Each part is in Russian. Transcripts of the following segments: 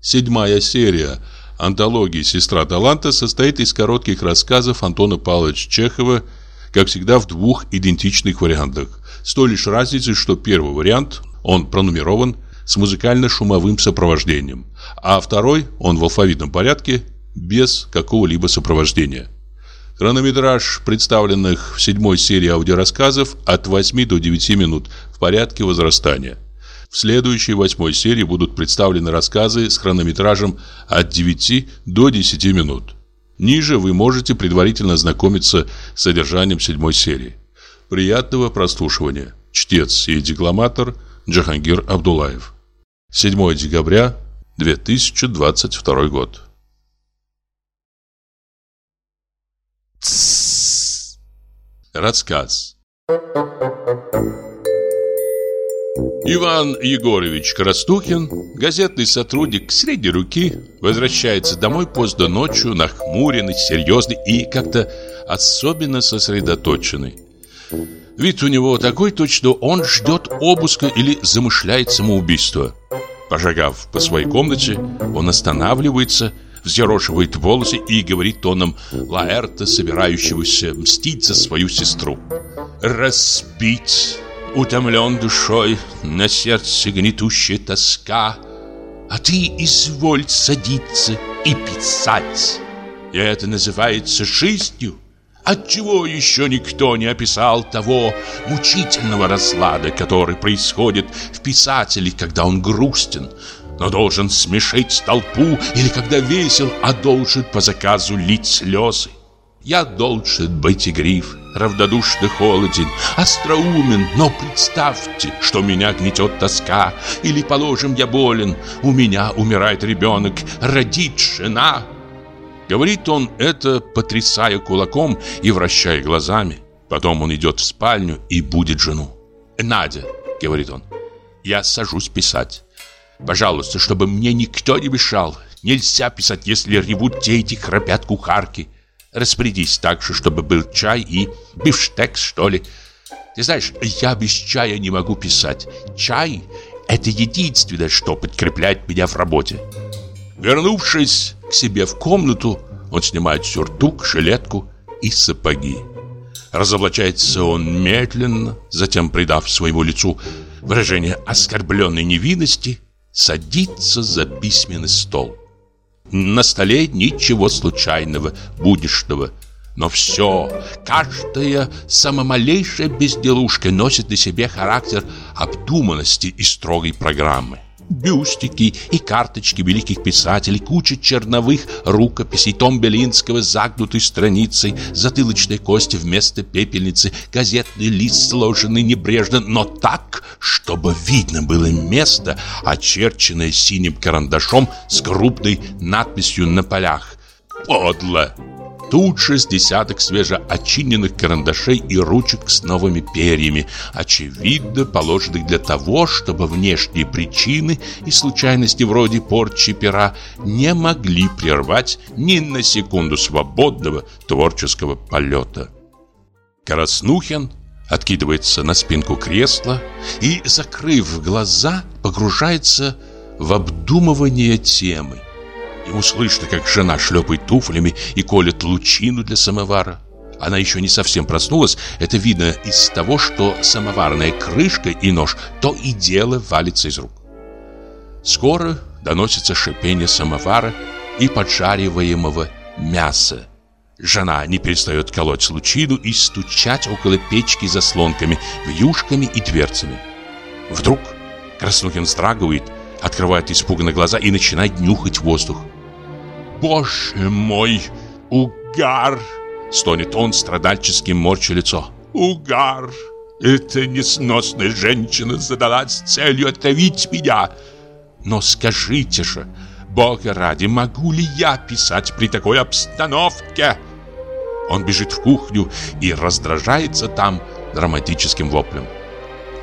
Седьмая серия антологии «Сестра таланта» состоит из коротких рассказов Антона Павловича Чехова, как всегда в двух идентичных вариантах. С той лишь разницей, что первый вариант, он пронумерован с музыкально-шумовым сопровождением, а второй, он в алфавитном порядке, без какого-либо сопровождения. Хронометраж представленных в седьмой серии аудиорассказов от 8 до 9 минут в порядке возрастания. В следующей восьмой серии будут представлены рассказы с хронометражем от 9 до 10 минут. Ниже вы можете предварительно ознакомиться с содержанием седьмой серии. Приятного прослушивания. Чтец и декламатор Джахангир Абдулаев. 7 декабря 2022 год. Рассказ. Иван Егорович Крастухин, газетный сотрудник средней руки, возвращается домой поздно ночью, нахмуренный, серьезный и как-то особенно сосредоточенный. Вид у него такой точно он ждет обыска или замышляет самоубийство. Пошагав по своей комнате, он останавливается, взъерошивает волосы и говорит тоном Лаэрта, собирающегося мстить за свою сестру. «Разбить, утомлен душой, на сердце гнетущая тоска, а ты изволь садиться и писать. И это называется жизнью». Отчего еще никто не описал того мучительного разлада, который происходит в писателе, когда он грустен, но должен смешить толпу или когда весел, а должен по заказу лить слезы. Я должен быть игрив, равнодушно холоден, остроумен, но представьте, что меня гнетет тоска, или, положим, я болен, у меня умирает ребенок, родит жена. Говорит он это, потрясая кулаком и вращая глазами. Потом он идет в спальню и будет жену. «Надя», — говорит он, — «я сажусь писать. Пожалуйста, чтобы мне никто не мешал. Нельзя писать, если ревут дети, храпят кухарки. Распорядись так же, чтобы был чай и бифштекс, что ли. Ты знаешь, я без чая не могу писать. Чай – это единственное, что подкрепляет меня в работе. Вернувшись к себе в комнату, он снимает сюртук, жилетку и сапоги. Разоблачается он медленно, затем, придав своему лицу выражение оскорбленной невинности, садится за письменный стол. На столе ничего случайного, будничного, но все, каждая самомалейшая безделушка носит на себе характер обдуманности и строгой программы бюстики и карточки великих писателей, куча черновых рукописей, том Белинского с загнутой страницей, затылочной кости вместо пепельницы, газетный лист сложенный небрежно, но так, чтобы видно было место, очерченное синим карандашом с крупной надписью на полях. Подло! Тут же с десяток свежеочиненных карандашей и ручек с новыми перьями, очевидно положенных для того, чтобы внешние причины и случайности вроде порчи пера не могли прервать ни на секунду свободного творческого полета. Краснухин откидывается на спинку кресла и, закрыв глаза, погружается в обдумывание темы. Ему слышно, как жена шлепает туфлями и колет лучину для самовара. Она еще не совсем проснулась. Это видно из того, что самоварная крышка и нож то и дело валится из рук. Скоро доносится шипение самовара и поджариваемого мяса. Жена не перестает колоть лучину и стучать около печки заслонками, вьюшками и дверцами. Вдруг Краснухин вздрагивает, открывает испуганно глаза и начинает нюхать воздух. «Боже мой, угар!» Стонет он, страдальчески морча лицо. «Угар! Эта несносная женщина задалась целью отравить меня!» «Но скажите же, Бога ради, могу ли я писать при такой обстановке?» Он бежит в кухню и раздражается там драматическим воплем.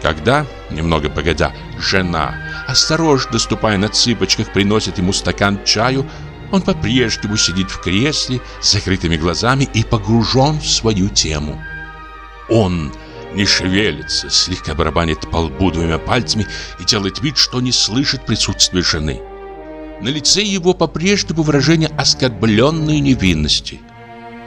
Когда, немного погодя, жена, осторожно ступая на цыпочках, приносит ему стакан чаю, он по-прежнему сидит в кресле с закрытыми глазами и погружен в свою тему. Он не шевелится, слегка барабанит по лбу двумя пальцами и делает вид, что не слышит присутствия жены. На лице его по-прежнему выражение оскорбленной невинности.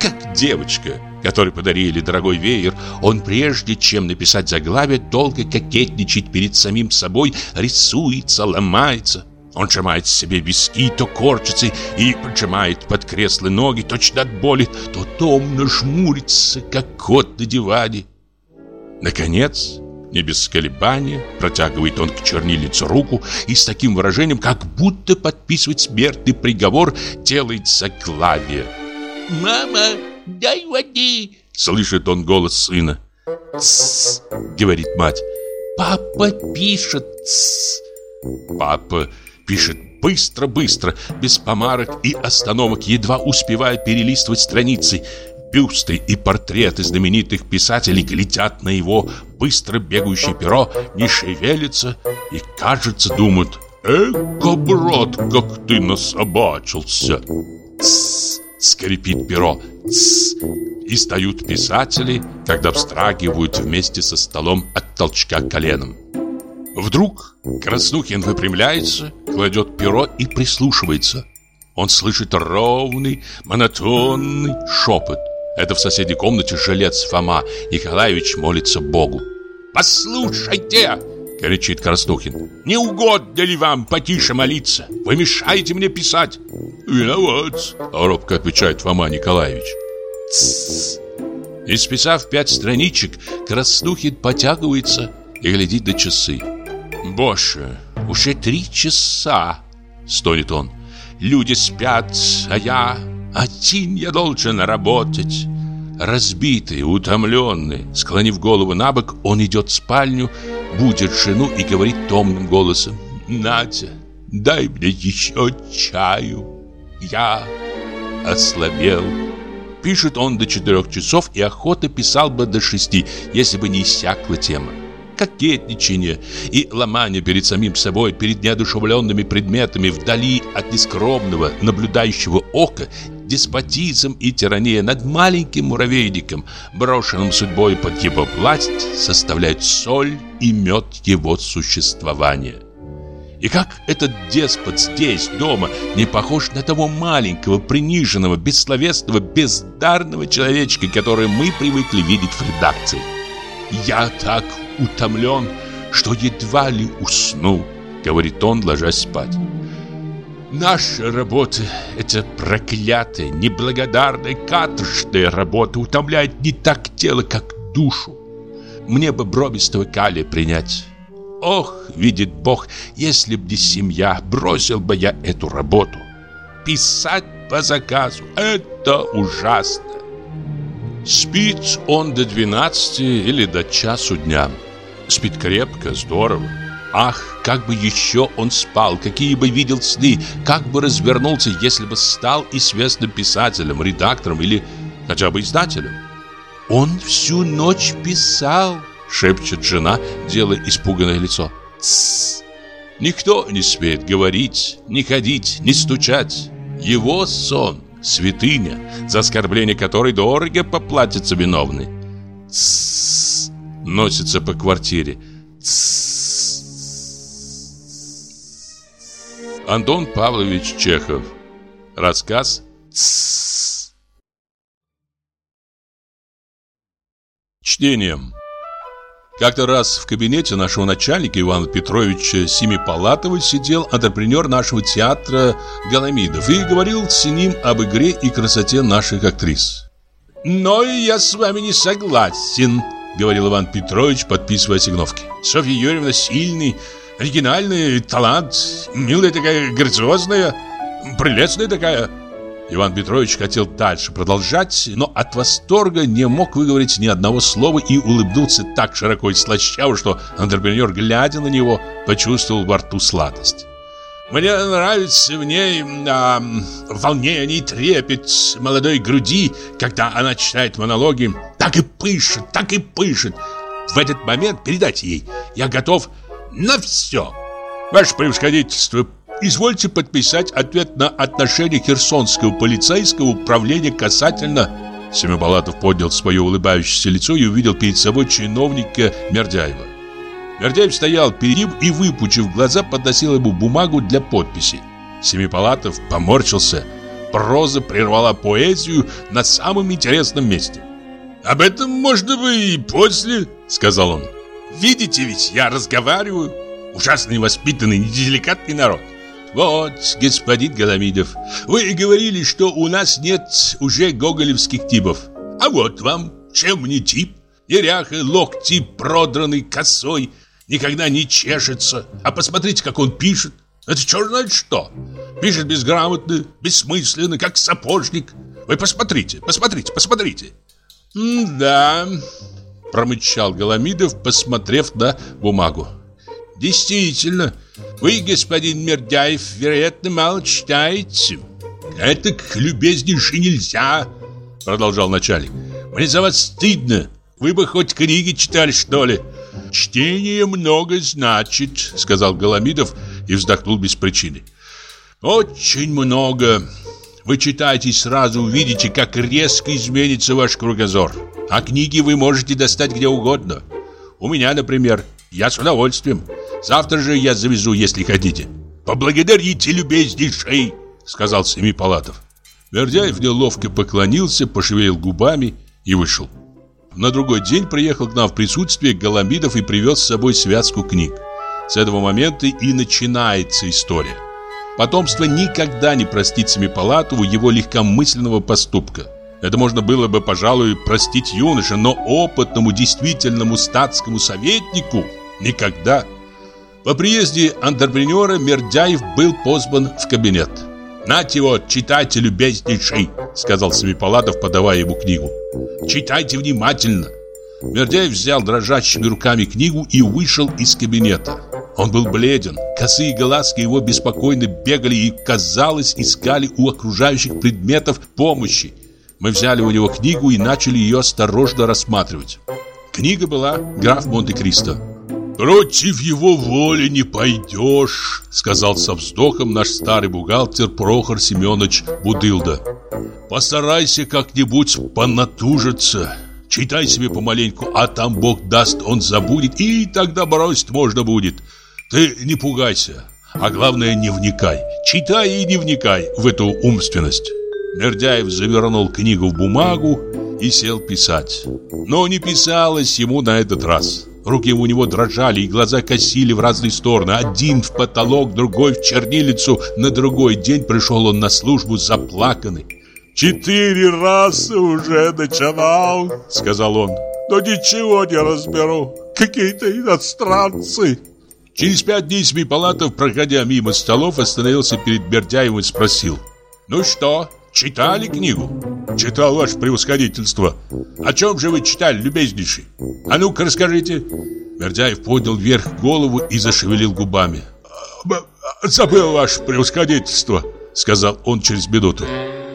Как девочка, которой подарили дорогой веер, он прежде чем написать заглавие, долго кокетничает перед самим собой, рисуется, ломается. Он сжимает себе виски, то корчится и поджимает под кресло ноги, точно от боли, то томно жмурится, как кот на диване. Наконец, не без колебания, протягивает он к чернилицу руку и с таким выражением, как будто подписывать смертный приговор, делает заглавие. «Мама, дай воды!» — слышит он голос сына. «Тссс!» — говорит мать. «Папа пишет!» «Тссс!» Папа пишет быстро-быстро, без помарок и остановок, едва успевая перелистывать страницы. Бюсты и портреты знаменитых писателей глядят на его быстро бегающее перо, не шевелятся и, кажется, думают «Эка, брат, как ты насобачился!» «Тссс!» — скрипит перо «Тссс!» И стают писатели, когда встрагивают вместе со столом от толчка коленом. Вдруг Краснухин выпрямляется, кладет перо и прислушивается. Он слышит ровный, монотонный шепот. Это в соседней комнате жилец Фома Николаевич молится Богу. «Послушайте!» — кричит Краснухин. «Не угодно ли вам потише молиться? Вы мешаете мне писать!» «Виноват!» — робко отвечает Фома Николаевич. «Тссс!» Исписав пять страничек, Краснухин потягивается и глядит на часы. «Боже, уже три часа!» — стонет он. «Люди спят, а я один я должен работать. Разбитый, утомленный, склонив голову на бок, он идет в спальню, будет жену и говорит томным голосом. «Надя, дай мне еще чаю. Я ослабел». Пишет он до четырех часов и охота писал бы до шести, если бы не иссякла тема кокетничание и ломание перед самим собой, перед неодушевленными предметами вдали от нескромного наблюдающего ока, деспотизм и тирания над маленьким муравейником, брошенным судьбой под его власть, составляют соль и мед его существования. И как этот деспот здесь, дома, не похож на того маленького, приниженного, бессловесного, бездарного человечка, который мы привыкли видеть в редакции. «Я так утомлен, что едва ли усну», — говорит он, ложась спать. Наша работа – это проклятая, неблагодарная, каторжная работа, утомляет не так тело, как душу. Мне бы бробистого калия принять. Ох, видит Бог, если б не семья, бросил бы я эту работу. Писать по заказу – это ужасно. Спит он до 12 или до часу дня. Спит крепко, здорово. Ах, как бы еще он спал, какие бы видел сны, как бы развернулся, если бы стал известным писателем, редактором или хотя бы издателем. «Он всю ночь писал», — шепчет жена, делая испуганное лицо. «Тссс! Никто не смеет говорить, не ходить, не стучать. Его сон — святыня, за оскорбление которой дорого поплатится виновный. Тссс! Носится по квартире. Антон Павлович Чехов. Рассказ. Чтением. Как-то раз в кабинете нашего начальника Ивана Петровича Семипалатова сидел антрепренер нашего театра Галамидов и говорил с ним об игре и красоте наших актрис. «Но я с вами не согласен», — говорил Иван Петрович, подписывая сигновки. «Софья Юрьевна сильный, Оригинальный талант, милая такая, грациозная, прелестная такая. Иван Петрович хотел дальше продолжать, но от восторга не мог выговорить ни одного слова и улыбнулся так широко и слащаво, что антрепренер, глядя на него, почувствовал во рту сладость. Мне нравится в ней а, волнение и трепет молодой груди, когда она читает монологи. Так и пышет, так и пышет. В этот момент передайте ей. Я готов на все. Ваше превосходительство, извольте подписать ответ на отношение Херсонского полицейского управления касательно... Семипалатов поднял свое улыбающееся лицо и увидел перед собой чиновника Мердяева. Мердяев стоял перед ним и, выпучив глаза, подносил ему бумагу для подписи. Семипалатов поморщился. Проза прервала поэзию на самом интересном месте. «Об этом можно бы и после», — сказал он. «Видите ведь, я разговариваю. Ужасный воспитанный, неделикатный народ. Вот, господин Голомидов, вы говорили, что у нас нет уже гоголевских типов. А вот вам, чем не тип? Неряха, локти продранный, косой, никогда не чешется. А посмотрите, как он пишет. Это черт знает что. Пишет безграмотно, бессмысленно, как сапожник. Вы посмотрите, посмотрите, посмотрите. «Да», — промычал Голомидов, посмотрев на бумагу. «Действительно, вы, господин Мердяев, вероятно, мало читаете». «Это к любезнейшей нельзя», — продолжал начальник. «Мне за вас стыдно. Вы бы хоть книги читали, что ли?» «Чтение много значит», — сказал Голомидов и вздохнул без причины. «Очень много. Вы читаете и сразу увидите, как резко изменится ваш кругозор. А книги вы можете достать где угодно. У меня, например, я с удовольствием. Завтра же я завезу, если хотите. Поблагодарите, любезнейший, сказал Семипалатов. Вердяев неловко поклонился, пошевелил губами и вышел. На другой день приехал к нам в присутствие Голомидов и привез с собой связку книг. С этого момента и начинается история. Потомство никогда не простит Семипалатову его легкомысленного поступка. Это можно было бы, пожалуй, простить юноше, но опытному действительному статскому советнику никогда. По приезде антрепренера Мердяев был позван в кабинет. «Нате вот, читайте, любезнейший», — сказал Семипалатов, подавая ему книгу. «Читайте внимательно». Мердяев взял дрожащими руками книгу и вышел из кабинета. Он был бледен, косые глазки его беспокойно бегали и, казалось, искали у окружающих предметов помощи. Мы взяли у него книгу и начали ее осторожно рассматривать. Книга была «Граф Монте-Кристо». «Против его воли не пойдешь», — сказал со вздохом наш старый бухгалтер Прохор Семенович Будылда. «Постарайся как-нибудь понатужиться. Читай себе помаленьку, а там Бог даст, он забудет, и тогда бросить можно будет. Ты не пугайся, а главное не вникай. Читай и не вникай в эту умственность. Мердяев завернул книгу в бумагу и сел писать. Но не писалось ему на этот раз. Руки у него дрожали, и глаза косили в разные стороны. Один в потолок, другой в чернилицу. На другой день пришел он на службу заплаканный. «Четыре раза уже начинал», — сказал он. «Но ничего не разберу. Какие-то иностранцы». Через пять дней Семипалатов, проходя мимо столов, остановился перед Бердяевым и спросил. «Ну что, читали книгу?» «Читал ваше превосходительство». «О чем же вы читали, любезнейший? А ну-ка расскажите». Бердяев поднял вверх голову и зашевелил губами. «Забыл ваше превосходительство», — сказал он через минуту.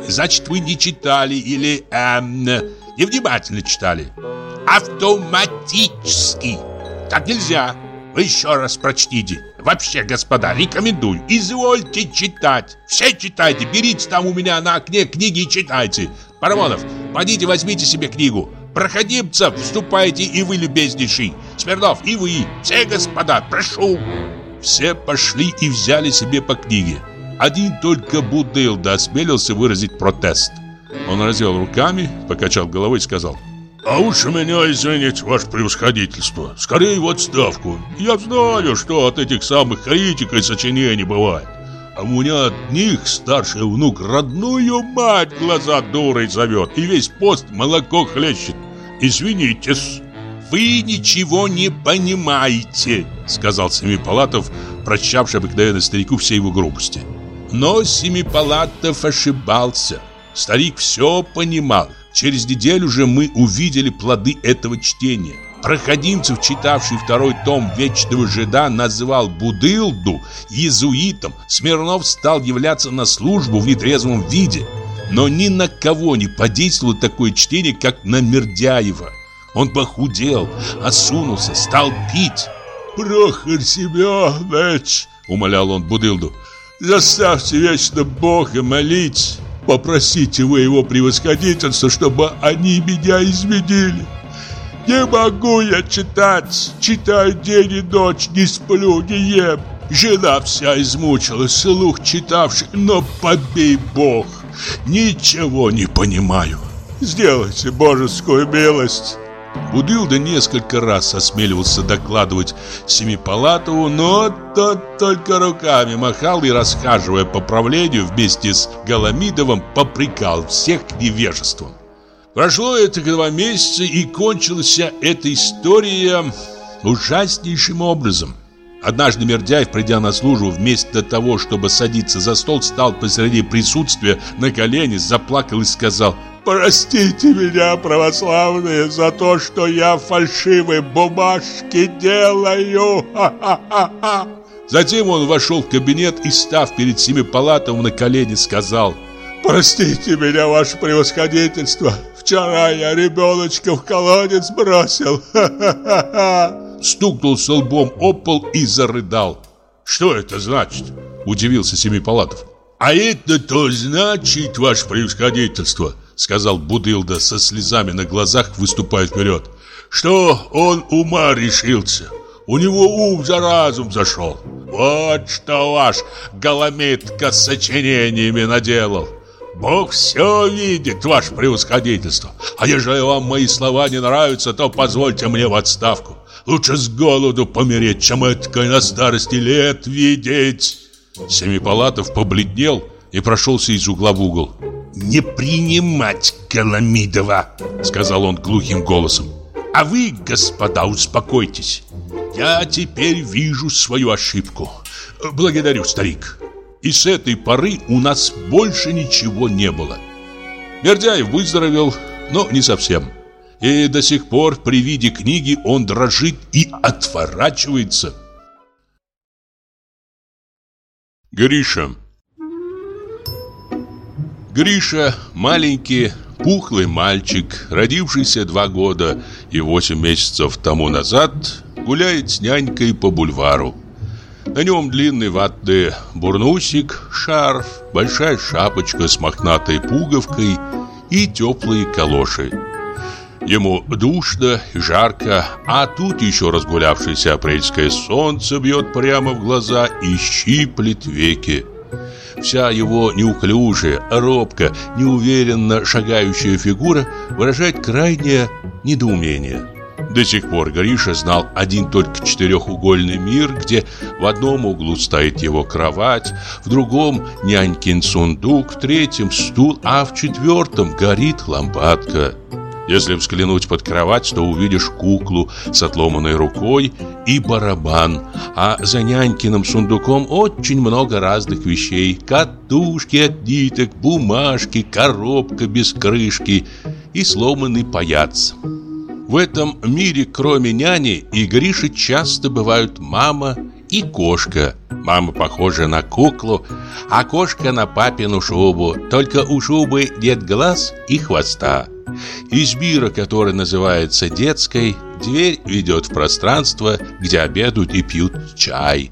«Значит, вы не читали или эм, невнимательно читали?» «Автоматически. Так нельзя». Вы еще раз прочтите. Вообще, господа, рекомендую. Извольте читать. Все читайте. Берите там у меня на окне книги и читайте. Парамонов, пойдите возьмите себе книгу. Проходимцев, вступайте и вы, любезнейший. Смирнов, и вы. Все, господа, прошу. Все пошли и взяли себе по книге. Один только Будылда осмелился выразить протест. Он развел руками, покачал головой и сказал а уж меня извините, ваше превосходительство. Скорее в отставку. Я знаю, что от этих самых критик и сочинений бывает. А у меня от них старший внук родную мать глаза дурой зовет и весь пост молоко хлещет. Извинитесь. Вы ничего не понимаете, сказал Семипалатов, прощавший обыкновенно старику все его грубости. Но Семипалатов ошибался. Старик все понимал. Через неделю же мы увидели плоды этого чтения. Проходимцев, читавший второй том «Вечного жида», называл Будылду иезуитом. Смирнов стал являться на службу в нетрезвом виде. Но ни на кого не подействовало такое чтение, как на Мердяева. Он похудел, осунулся, стал пить. «Прохор Семенович!» — умолял он Будылду. «Заставьте вечно Бога молить!» Попросите вы его превосходительство, чтобы они меня изменили. Не могу я читать, читаю день и ночь, не сплю, не ем. Жена вся измучилась, слух читавший, но побей бог, ничего не понимаю. Сделайте божескую милость. Будылда несколько раз осмеливался докладывать Семипалатову, но тот только руками махал и, расхаживая по правлению вместе с Галамидовым, попрекал всех невежеством. Прошло это два месяца, и кончилась эта история ужаснейшим образом. Однажды Мердяев, придя на службу, вместо того, чтобы садиться за стол, стал посреди присутствия на колени, заплакал и сказал «Простите меня, православные, за то, что я фальшивые бумажки делаю!» Затем он вошел в кабинет и, став перед Семипалатовым на колени, сказал «Простите меня, ваше превосходительство, вчера я ребеночка в колодец бросил!» стукнулся лбом об пол и зарыдал. «Что это значит?» – удивился Семипалатов. «А это то значит, ваше превосходительство», – сказал Будылда со слезами на глазах, выступая вперед, «что он ума решился. У него ум за разум зашел. Вот что ваш голометка с сочинениями наделал. Бог все видит, ваше превосходительство. А ежели вам мои слова не нравятся, то позвольте мне в отставку. Лучше с голоду помереть, чем это на старости лет видеть. Семипалатов побледнел и прошелся из угла в угол. «Не принимать Коломидова!» — сказал он глухим голосом. «А вы, господа, успокойтесь. Я теперь вижу свою ошибку. Благодарю, старик». И с этой поры у нас больше ничего не было. Бердяев выздоровел, но не совсем. И до сих пор при виде книги он дрожит и отворачивается. Гриша Гриша – маленький, пухлый мальчик, родившийся два года и восемь месяцев тому назад, гуляет с нянькой по бульвару. На нем длинный ватный бурнусик, шарф, большая шапочка с мохнатой пуговкой и теплые калоши. Ему душно и жарко, а тут еще разгулявшееся апрельское солнце бьет прямо в глаза и щиплет веки. Вся его неуклюжая, робко, неуверенно шагающая фигура выражает крайнее недоумение. До сих пор Гриша знал один только четырехугольный мир, где в одном углу стоит его кровать, в другом нянькин сундук, в третьем стул, а в четвертом горит лампадка. Если взглянуть под кровать, то увидишь куклу с отломанной рукой и барабан, а за нянькиным сундуком очень много разных вещей. Катушки от ниток, бумажки, коробка без крышки и сломанный паяц. В этом мире, кроме няни и Гриши, часто бывают мама и кошка. Мама похожа на куклу, а кошка на папину шубу, только у шубы нет глаз и хвоста. Из мира, который называется детской, дверь ведет в пространство, где обедают и пьют чай.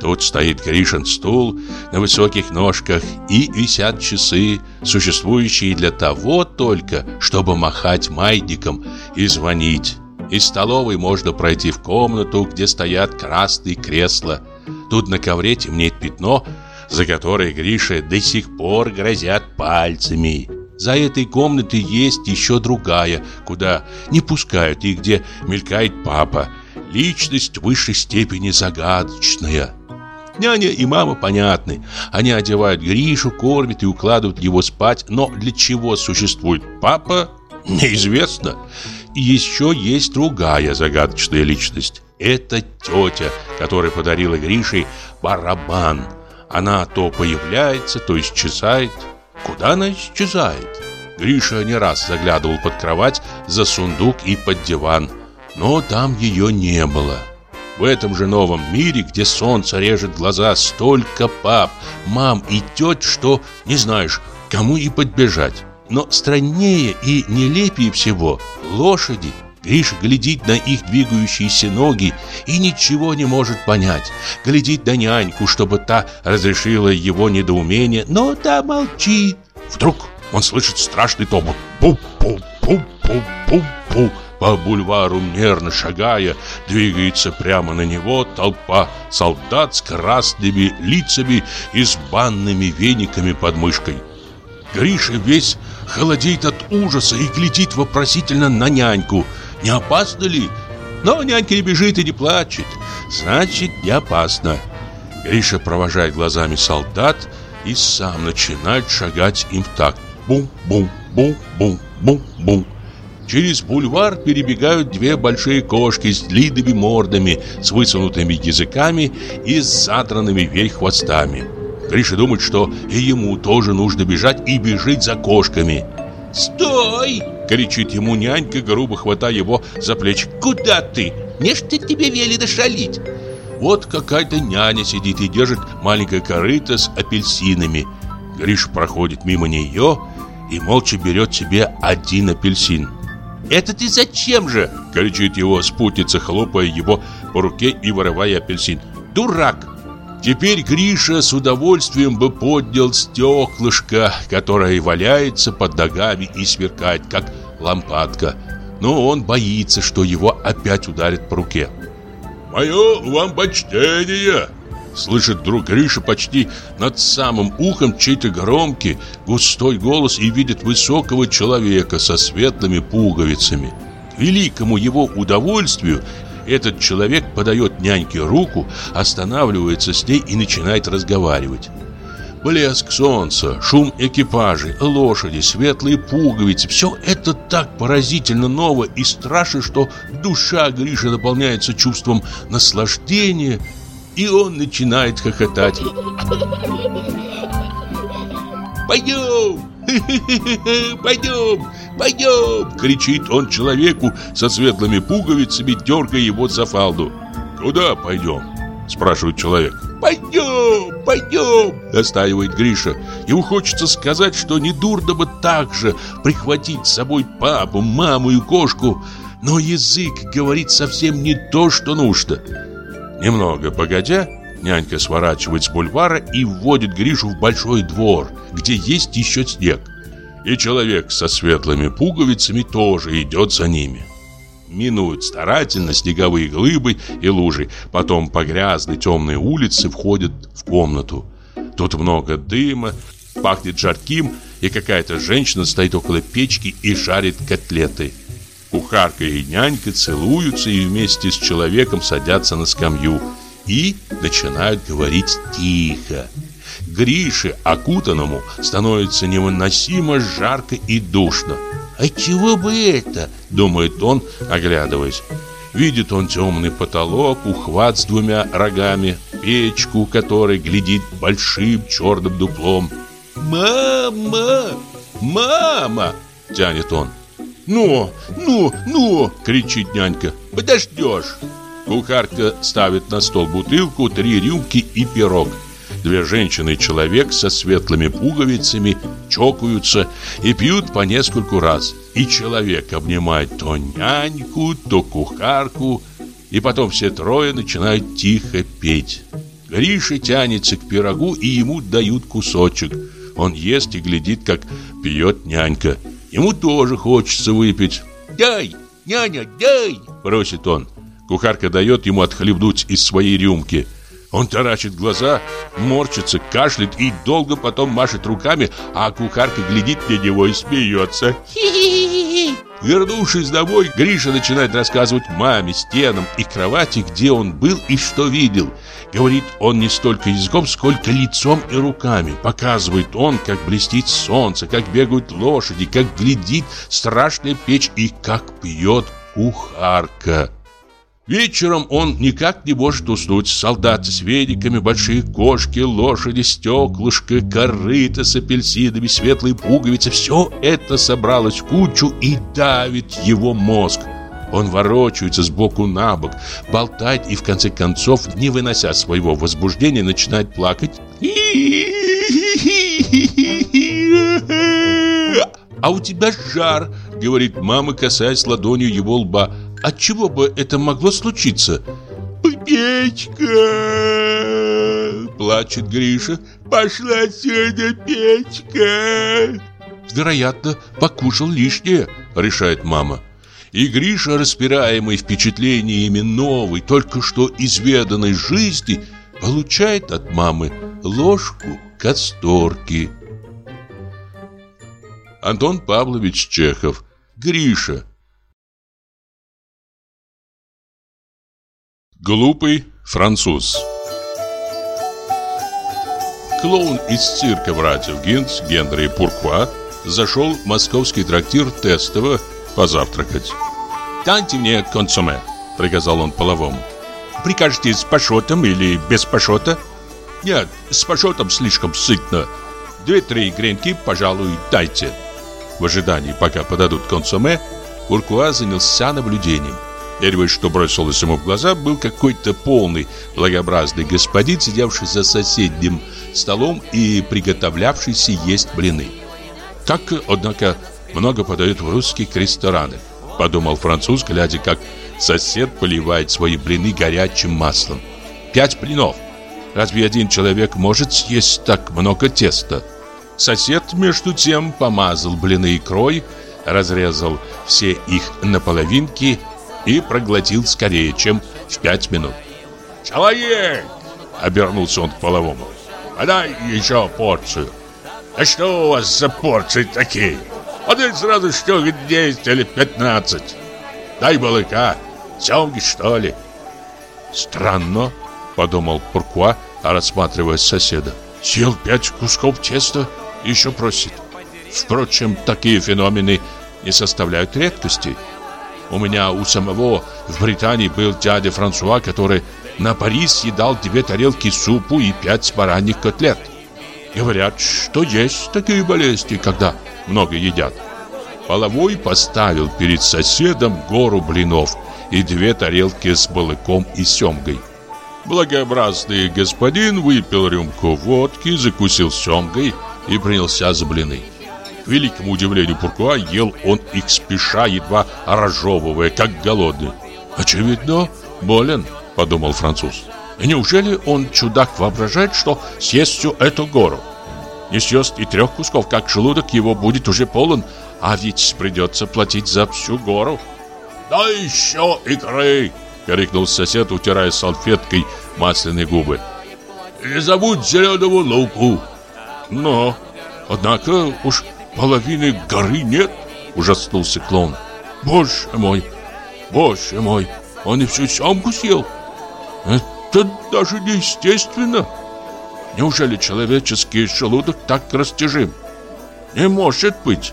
Тут стоит Гришин стул на высоких ножках и висят часы, существующие для того только, чтобы махать маятником и звонить. Из столовой можно пройти в комнату, где стоят красные кресла. Тут на ковре темнеет пятно, за которое Грише до сих пор грозят пальцами. За этой комнатой есть еще другая, куда не пускают и где мелькает папа. Личность в высшей степени загадочная. Няня и мама понятны. Они одевают Гришу, кормят и укладывают его спать. Но для чего существует папа, неизвестно. И еще есть другая загадочная личность. Это тетя, которая подарила Грише барабан. Она то появляется, то исчезает. Куда она исчезает? Гриша не раз заглядывал под кровать, за сундук и под диван. Но там ее не было. В этом же новом мире, где солнце режет глаза, столько пап, мам и тет, что не знаешь, кому и подбежать. Но страннее и нелепее всего лошади. Гриша глядит на их двигающиеся ноги и ничего не может понять. Глядит на няньку, чтобы та разрешила его недоумение, но та молчит. Вдруг он слышит страшный топот. Пу-пу-пу-пу-пу-пу. По бульвару, мерно шагая, двигается прямо на него толпа солдат с красными лицами и с банными вениками под мышкой. Гриша весь холодеет от ужаса и глядит вопросительно на няньку. Не опасно ли? Но нянька не бежит и не плачет. Значит, не опасно. Гриша провожает глазами солдат и сам начинает шагать им в такт. Бум-бум-бум-бум-бум-бум. Через бульвар перебегают две большие кошки с длинными мордами, с высунутыми языками и с задранными вверх хвостами. Гриша думает, что и ему тоже нужно бежать и бежать за кошками. «Стой!» — кричит ему нянька, грубо хватая его за плечи. «Куда ты? Не ж ты тебе велено шалить!» Вот какая-то няня сидит и держит маленькое корыто с апельсинами. Гриша проходит мимо нее и молча берет себе один апельсин. «Это ты зачем же?» — кричит его спутница, хлопая его по руке и вырывая апельсин. «Дурак!» Теперь Гриша с удовольствием бы поднял стеклышко, которое валяется под ногами и сверкает, как лампадка. Но он боится, что его опять ударят по руке. «Мое вам почтение!» Слышит вдруг Гриша почти над самым ухом чей-то громкий, густой голос и видит высокого человека со светлыми пуговицами. К великому его удовольствию этот человек подает няньке руку, останавливается с ней и начинает разговаривать. Блеск солнца, шум экипажей, лошади, светлые пуговицы – все это так поразительно ново и страшно, что душа Гриши наполняется чувством наслаждения, и он начинает хохотать. «Пойдем! Пойдем! Пойдем!» Кричит он человеку со светлыми пуговицами, дергая его за фалду. «Куда пойдем?» Спрашивает человек. «Пойдем! Пойдем!» Настаивает Гриша. Ему хочется сказать, что не дурно бы так же прихватить с собой папу, маму и кошку, но язык говорит совсем не то, что нужно. Немного погодя, нянька сворачивает с бульвара и вводит Гришу в большой двор, где есть еще снег. И человек со светлыми пуговицами тоже идет за ними. Минуют старательно снеговые глыбы и лужи, потом по грязной темной улице входят в комнату. Тут много дыма, пахнет жарким, и какая-то женщина стоит около печки и жарит котлеты. Кухарка и нянька целуются и вместе с человеком садятся на скамью и начинают говорить тихо. Грише, окутанному, становится невыносимо жарко и душно. «А чего бы это?» – думает он, оглядываясь. Видит он темный потолок, ухват с двумя рогами, печку, которая глядит большим черным дуплом. «Мама! Мама!» – тянет он. «Ну, ну, ну!» – кричит нянька. «Подождешь!» Кухарка ставит на стол бутылку, три рюмки и пирог. Две женщины и человек со светлыми пуговицами чокаются и пьют по нескольку раз. И человек обнимает то няньку, то кухарку, и потом все трое начинают тихо петь. Гриша тянется к пирогу, и ему дают кусочек. Он ест и глядит, как пьет нянька. Ему тоже хочется выпить. «Дай, няня, дай!» – просит он. Кухарка дает ему отхлебнуть из своей рюмки. Он таращит глаза, морщится, кашляет и долго потом машет руками, а кухарка глядит на него и смеется. Хи-хи-хи-хи. Вернувшись домой, Гриша начинает рассказывать маме, стенам и кровати, где он был и что видел. Говорит он не столько языком, сколько лицом и руками. Показывает он, как блестит солнце, как бегают лошади, как глядит страшная печь и как пьет кухарка. Вечером он никак не может уснуть. Солдаты с вениками, большие кошки, лошади, стеклышко, корыто с апельсинами, светлые пуговицы. Все это собралось в кучу и давит его мозг. Он ворочается сбоку на бок, болтает и в конце концов, не вынося своего возбуждения, начинает плакать. «А у тебя жар!» — говорит мама, касаясь ладонью его лба. От чего бы это могло случиться? «Печка!» – плачет Гриша. «Пошла сюда, печка!» «Вероятно, покушал лишнее», – решает мама. И Гриша, распираемый впечатлениями новой, только что изведанной жизни, получает от мамы ложку касторки. Антон Павлович Чехов. Гриша. Глупый француз. Клоун из цирка братьев Гинц Генри Пурква зашел в московский трактир Тестово позавтракать. «Дайте мне консоме», — приказал он половому. «Прикажете с пашотом или без пашота?» «Нет, с пашотом слишком сытно. Две-три гренки, пожалуй, дайте». В ожидании, пока подадут консоме, Куркуа занялся наблюдением. Первое, что бросилось ему в глаза, был какой-то полный, благообразный господин, сидевший за соседним столом и приготовлявшийся есть блины. Как, однако, много подают в русских ресторанах, подумал француз, глядя, как сосед поливает свои блины горячим маслом. Пять блинов. Разве один человек может съесть так много теста? Сосед, между тем, помазал блины икрой, разрезал все их на половинки и проглотил скорее, чем в пять минут. «Человек!» — обернулся он к половому. «Подай еще порцию». «А что у вас за порции такие? Один сразу штук 10 или 15. Дай балыка, семги что ли?» «Странно», — подумал Пуркуа, рассматривая соседа. «Съел пять кусков теста еще просит. Впрочем, такие феномены не составляют редкости. У меня у самого в Британии был дядя Франсуа, который на Париж съедал две тарелки супу и пять бараньих котлет. Говорят, что есть такие болезни, когда много едят. Половой поставил перед соседом гору блинов и две тарелки с балыком и семгой. Благообразный господин выпил рюмку водки, закусил семгой и принялся за блины. К великому удивлению Пуркуа ел он их спеша, едва разжевывая, как голодный. «Очевидно, болен», — подумал француз. Неужели он, чудак, воображает, что съест всю эту гору? Не съест и трех кусков, как желудок его будет уже полон, а ведь придется платить за всю гору. «Да еще икры!» — крикнул сосед, утирая салфеткой масляные губы. «Не забудь зеленого луку!» «Но, однако уж половины горы нет!» — ужаснулся клоун. «Боже мой! Боже мой! Он и всю семку съел!» Это даже неестественно. Неужели человеческий желудок так растяжим? Не может быть.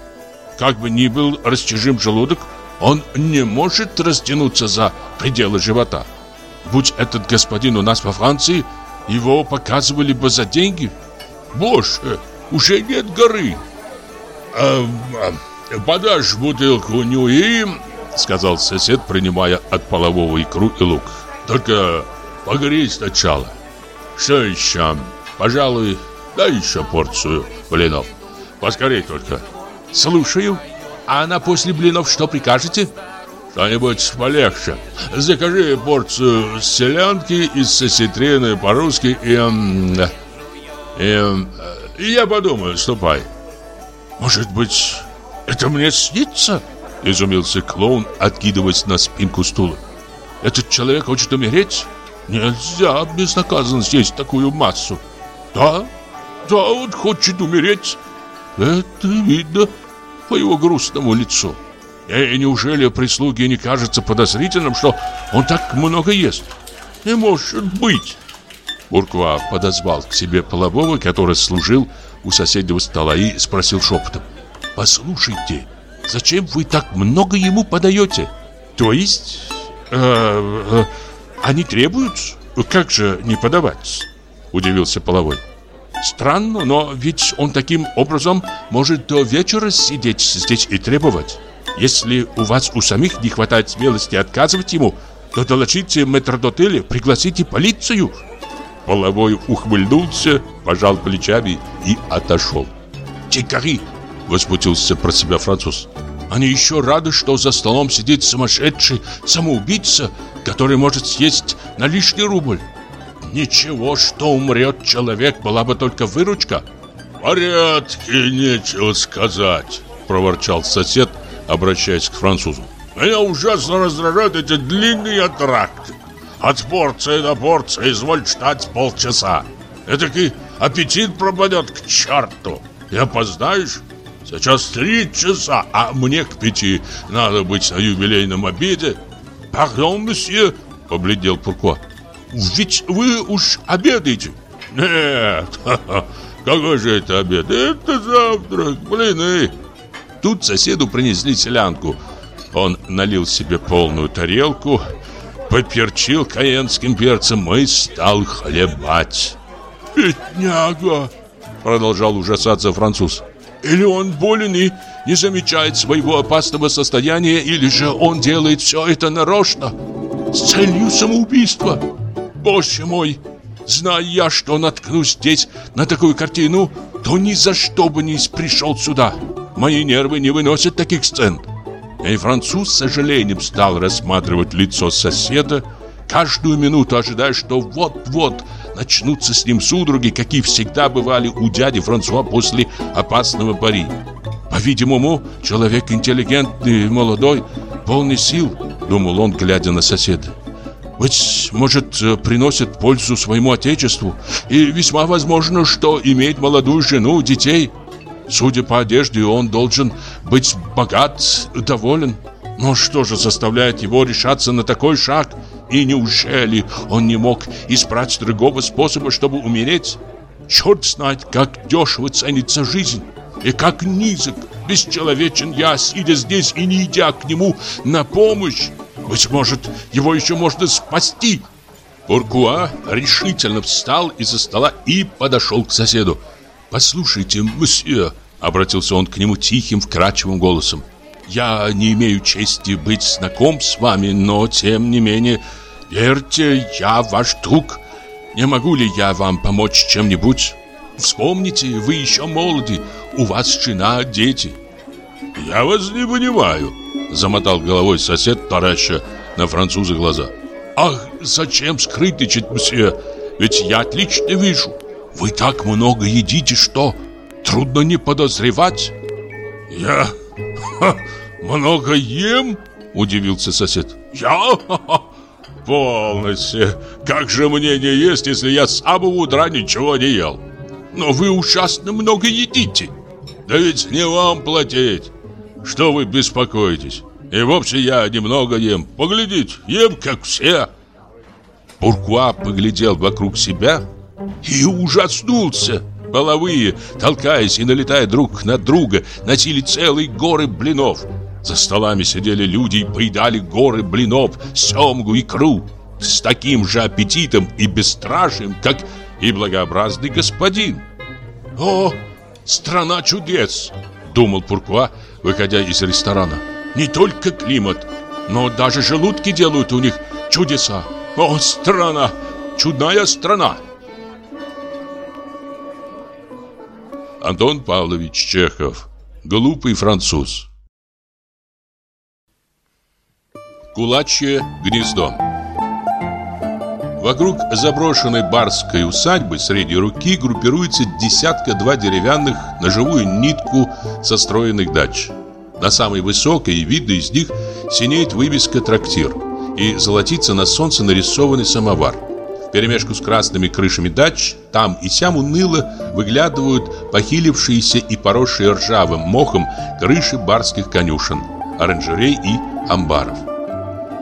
Как бы ни был растяжим желудок, он не может растянуться за пределы живота. Будь этот господин у нас во Франции, его показывали бы за деньги. Боже, уже нет горы. А, а, подашь бутылку нюи, сказал сосед, принимая от полового икру и лук. Только Погреть сначала. Что еще? Пожалуй, дай еще порцию блинов. Поскорей только. Слушаю. А на после блинов что прикажете? Что-нибудь полегче. Закажи порцию селянки из осетрины по-русски и... И... И я подумаю, ступай. Может быть, это мне снится? Изумился клоун, откидываясь на спинку стула. Этот человек хочет умереть? Нельзя безнаказанно съесть такую массу. Да, да, он хочет умереть. Это видно по его грустному лицу. И неужели прислуге не кажется подозрительным, что он так много ест? Не может быть. Бурква подозвал к себе полового, который служил у соседнего стола, и спросил шепотом. «Послушайте, зачем вы так много ему подаете?» «То есть...» э, э, они требуют? Как же не подавать? Удивился половой. Странно, но ведь он таким образом может до вечера сидеть здесь и требовать. Если у вас у самих не хватает смелости отказывать ему, то доложите метрдотеле, пригласите полицию. Половой ухмыльнулся, пожал плечами и отошел. «Дикари!» — возмутился про себя француз. «Они еще рады, что за столом сидит сумасшедший самоубийца, который может съесть на лишний рубль. Ничего, что умрет человек, была бы только выручка. «Порядки, нечего сказать», — проворчал сосед, обращаясь к французу. Меня ужасно раздражают эти длинные тракты. От порции до порции изволь ждать полчаса. Этакий аппетит пропадет к черту. И опоздаешь? Сейчас три часа, а мне к пяти надо быть на юбилейном обеде. Пардон, месье, побледнел Пурко. Ведь вы уж обедаете. Нет, какой же это обед? Это завтрак, блины. Тут соседу принесли селянку. Он налил себе полную тарелку, поперчил каенским перцем и стал хлебать. «Бедняга!» — продолжал ужасаться француз. «Или он болен и не замечает своего опасного состояния, или же он делает все это нарочно, с целью самоубийства. Боже мой! Зная я, что наткнусь здесь на такую картину, то ни за что бы не пришел сюда. Мои нервы не выносят таких сцен». И француз с сожалением стал рассматривать лицо соседа, каждую минуту ожидая, что вот-вот начнутся с ним судороги, какие всегда бывали у дяди Франсуа после опасного пари. По-видимому, человек интеллигентный, молодой, полный сил, думал он, глядя на соседа. Быть может, приносит пользу своему отечеству, и весьма возможно, что имеет молодую жену, детей – Судя по одежде, он должен быть богат, доволен. Но что же заставляет его решаться на такой шаг? И неужели он не мог избрать другого способа, чтобы умереть? Черт знает, как дешево ценится жизнь. И как низок, бесчеловечен я, сидя здесь и не идя к нему на помощь. Быть может, его еще можно спасти. Буркуа решительно встал из-за стола и подошел к соседу. «Послушайте, месье», — обратился он к нему тихим, вкрадчивым голосом, «я не имею чести быть знаком с вами, но, тем не менее, верьте, я ваш друг. Не могу ли я вам помочь чем-нибудь? Вспомните, вы еще молоды, у вас жена, дети». «Я вас не понимаю», — замотал головой сосед, тараща на француза глаза. «Ах, зачем скрытничать, мсье? Ведь я отлично вижу». Вы так много едите, что трудно не подозревать. Я ха, много ем? Удивился сосед. Я? Полностью. Как же мне не есть, если я с самого утра ничего не ел? Но вы ужасно много едите. Да ведь не вам платить. Что вы беспокоитесь? И вовсе я немного ем. Поглядите, ем как все. Буркуа поглядел вокруг себя и ужаснулся. Половые, толкаясь и налетая друг на друга, носили целые горы блинов. За столами сидели люди и поедали горы блинов, семгу, икру. С таким же аппетитом и бесстрашием, как и благообразный господин. «О, страна чудес!» — думал Пуркуа, выходя из ресторана. «Не только климат, но даже желудки делают у них чудеса. О, страна! Чудная страна!» Антон Павлович Чехов. Глупый француз. Кулачье гнездо. Вокруг заброшенной барской усадьбы средней руки группируется десятка-два деревянных на живую нитку состроенных дач. На самой высокой и из них синеет вывеска «Трактир» и золотится на солнце нарисованный самовар – вперемешку с красными крышами дач, там и сям уныло выглядывают похилившиеся и поросшие ржавым мохом крыши барских конюшен, оранжерей и амбаров.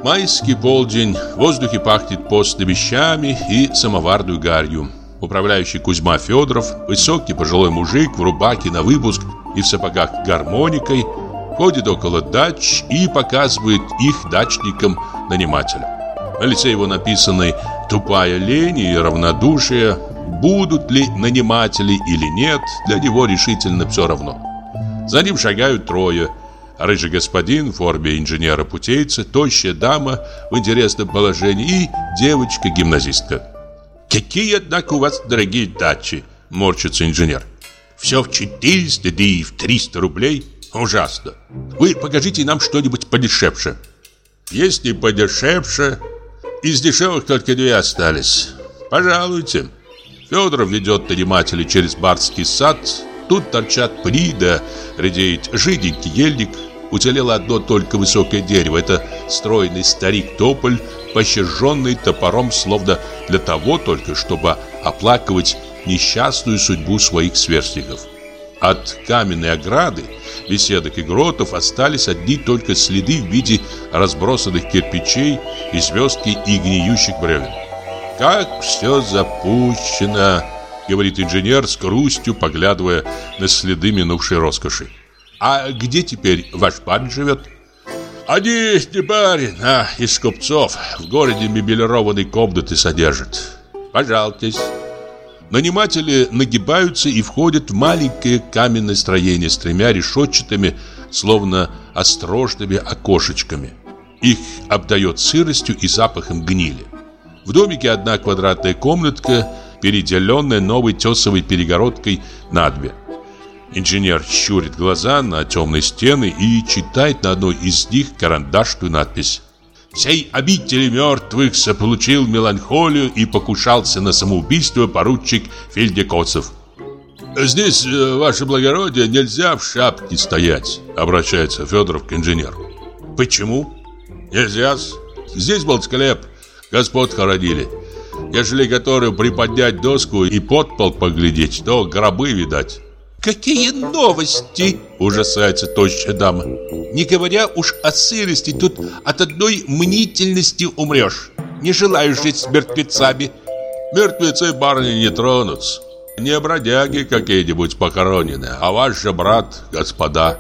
Майский полдень, в воздухе пахнет постными вещами и самоварную гарью. Управляющий Кузьма Федоров, высокий пожилой мужик в рубаке на выпуск и в сапогах гармоникой, ходит около дач и показывает их дачникам-нанимателям. На лице его написаны Тупая лень и равнодушие, будут ли наниматели или нет, для него решительно все равно. За ним шагают трое. Рыжий господин в форме инженера-путейца, тощая дама в интересном положении и девочка-гимназистка. «Какие, однако, у вас дорогие дачи!» – морщится инженер. «Все в 400, да и в 300 рублей. Ужасно! Вы покажите нам что-нибудь подешевше». «Если подешевше, из дешевых только две остались. Пожалуйте. Федоров ведет нанимателей через барский сад. Тут торчат пни, да редеет жиденький ельник. Уцелело одно только высокое дерево. Это стройный старик-тополь, пощаженный топором, словно для того только, чтобы оплакивать несчастную судьбу своих сверстников. От каменной ограды, беседок и гротов остались одни только следы в виде разбросанных кирпичей и звездки и гниющих бревен. «Как все запущено!» — говорит инженер с грустью, поглядывая на следы минувшей роскоши. «А где теперь ваш парень живет?» «Один не барин, а из купцов. В городе мебелированной комнаты содержит. Пожалуйтесь». Наниматели нагибаются и входят в маленькое каменное строение с тремя решетчатыми, словно острожными окошечками. Их обдает сыростью и запахом гнили. В домике одна квадратная комнатка, переделенная новой тесовой перегородкой на две. Инженер щурит глаза на темные стены и читает на одной из них карандашную надпись Сей обители мертвых сополучил меланхолию и покушался на самоубийство поручик Фельдекоцев. «Здесь, э, ваше благородие, нельзя в шапке стоять», — обращается Федоров к инженеру. «Почему?» «Нельзя. Здесь был склеп, господ хоронили. Ежели готовы приподнять доску и под пол поглядеть, то гробы видать». «Какие новости!» – ужасается тощая дама. «Не говоря уж о сырости, тут от одной мнительности умрешь. Не желаю жить с мертвецами». «Мертвецы, барни, не тронутся. Не бродяги какие-нибудь похоронены, а ваш же брат, господа.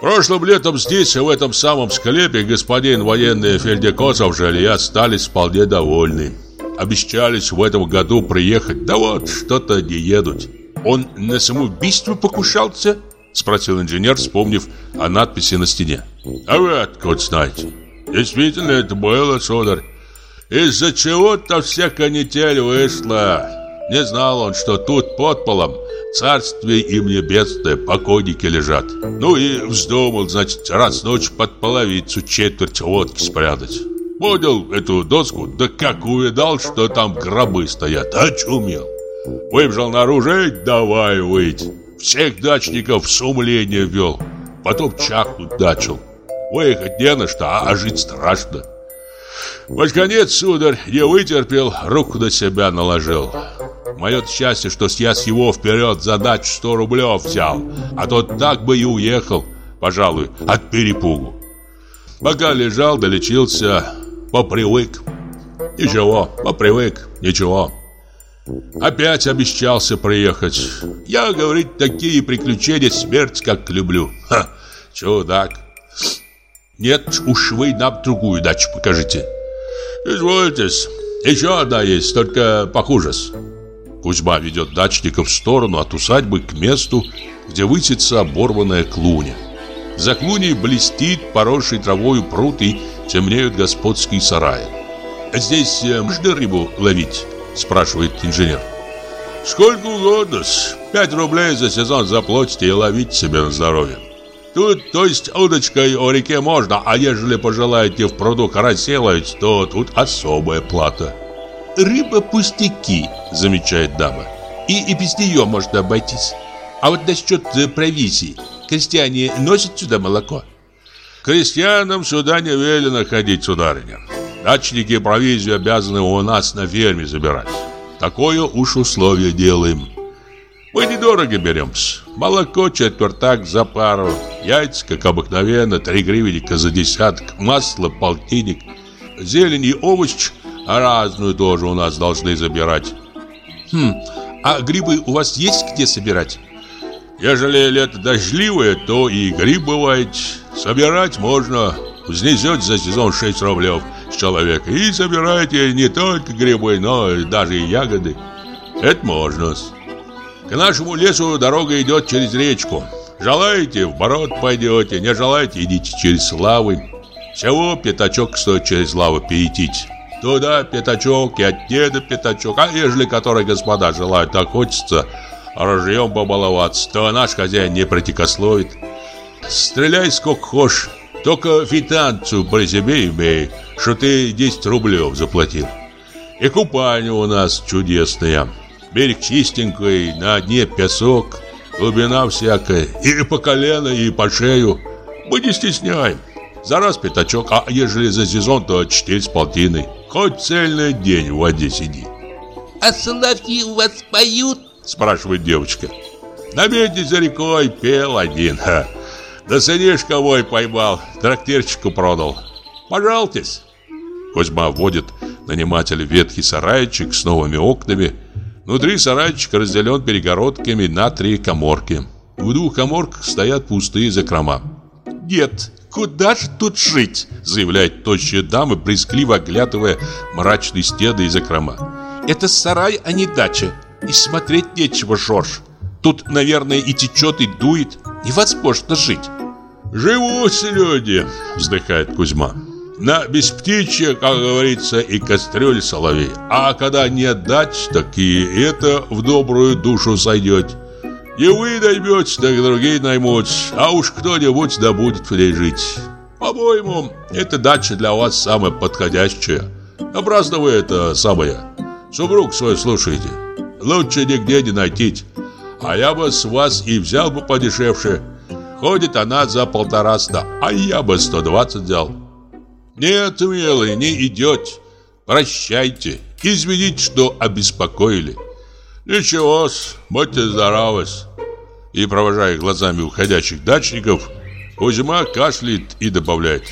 Прошлым летом здесь, в этом самом склепе, господин военный Фельдекосов жили и остались вполне довольны. Обещались в этом году приехать, да вот, что-то не едут». «Он на самоубийство покушался?» Спросил инженер, вспомнив о надписи на стене. «А вы откуда знаете? Действительно, это было, сударь. Из-за чего-то вся канитель вышла. Не знал он, что тут под полом царствие им небесное, покойники лежат. Ну и вздумал, значит, раз ночь под половицу четверть водки спрятать. Поднял эту доску, да как увидал, что там гробы стоят, очумел. Выбежал наружу и давай выйти. Всех дачников в сумление ввел. Потом чахнуть начал. Выехать не на что, а жить страшно. Под конец, сударь, не вытерпел, руку на себя наложил. Мое счастье, что я с его вперед за дачу 100 рублев взял, а тот так бы и уехал, пожалуй, от перепугу. Пока лежал, долечился, попривык. Ничего, попривык, ничего. Опять обещался приехать. Я, говорит, такие приключения смерть как люблю. Ха, чудак. Нет, уж вы нам другую дачу покажите. Извольтесь. Еще одна есть, только похуже. Кузьма ведет дачников в сторону от усадьбы к месту, где высится оборванная клуня. За клуней блестит поросший травою пруд и темнеют господские сараи. Здесь э, можно рыбу ловить? Спрашивает инженер. Сколько угодно. Пять рублей за сезон заплатите и ловите себе на здоровье. Тут, то есть, удочкой о реке можно, а ежели пожелаете в пруду карасей ловить, то тут особая плата. Рыба пустяки, замечает дама. И, и без нее можно обойтись. А вот насчет э, провизии. Крестьяне носят сюда молоко? Крестьянам сюда не велено ходить, сударыня. Дачники провизию обязаны у нас на ферме забирать. Такое уж условие делаем. Мы недорого беремся. Молоко четвертак за пару, яйца, как обыкновенно, три гривенника за десяток, масло полтинник, зелень и овощ разную тоже у нас должны забирать. Хм, а грибы у вас есть где собирать? Ежели лето дождливое, то и гриб бывает. Собирать можно. Взнесете за сезон 6 рублев с человека и собираете не только грибы, но даже и ягоды. Это можно. К нашему лесу дорога идет через речку. Желаете, в бород пойдете, не желаете, идите через лавы. Всего пятачок стоит через лавы перейти. Туда пятачок и от деда пятачок. А ежели который господа желают охотиться, рожьем побаловаться, то наш хозяин не протекословит. Стреляй сколько хочешь, только фитанцию при себе имей, что ты 10 рублев заплатил. И купание у нас чудесное. Берег чистенький, на дне песок, глубина всякая, и по колено, и по шею. Мы не стесняем. За раз пятачок, а ежели за сезон, то четыре с полтиной. Хоть цельный день в воде сиди. А соловьи у вас поют? Спрашивает девочка. На медне за рекой пел один. Ха. Да сынишь кого поймал, трактирчику продал. Пожалуйтесь. Кузьма вводит нанимателя ветхий сарайчик с новыми окнами. Внутри сарайчик разделен перегородками на три коморки. В двух коморках стоят пустые закрома. «Нет, куда же тут жить?» заявляет тощая дама, брезгливо оглядывая мрачные стены и закрома. «Это сарай, а не дача. И смотреть нечего, Жорж. Тут, наверное, и течет, и дует. Невозможно жить». «Живут люди», вздыхает Кузьма. На бесптичье, как говорится, и кастрюль соловей. А когда не отдать, так и это в добрую душу сойдет. Не вы наймете, так другие наймут, а уж кто-нибудь да будет в ней жить. По-моему, эта дача для вас самая подходящая. Напрасно вы это самое. Супруг свой слушайте. Лучше нигде не найти. А я бы с вас и взял бы подешевше. Ходит она за полтораста, а я бы сто двадцать взял. Нет, милый, не идете. Прощайте. Извините, что обеспокоили. Ничего, будьте здоровы. И провожая глазами уходящих дачников, Кузьма кашляет и добавляет.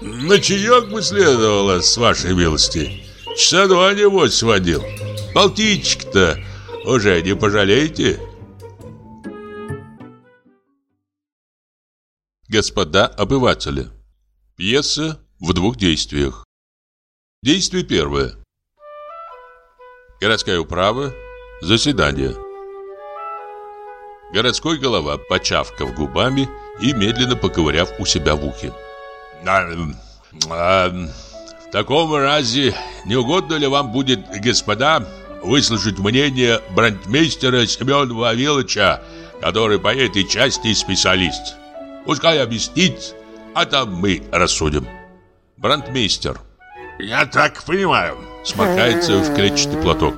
На чаек бы следовало, с вашей милости. Часа два небось сводил. Полтичек-то уже не пожалеете? Господа обыватели Пьеса в двух действиях. Действие первое. Городская управа. Заседание. Городской голова, почавкав губами и медленно поковыряв у себя в ухе. А, а, в таком разе не угодно ли вам будет, господа, выслушать мнение брандмейстера Семена Вавиловича, который по этой части специалист? Пускай объяснит, а там мы рассудим. Брандмейстер. Я так понимаю. Сморкается в клетчатый платок.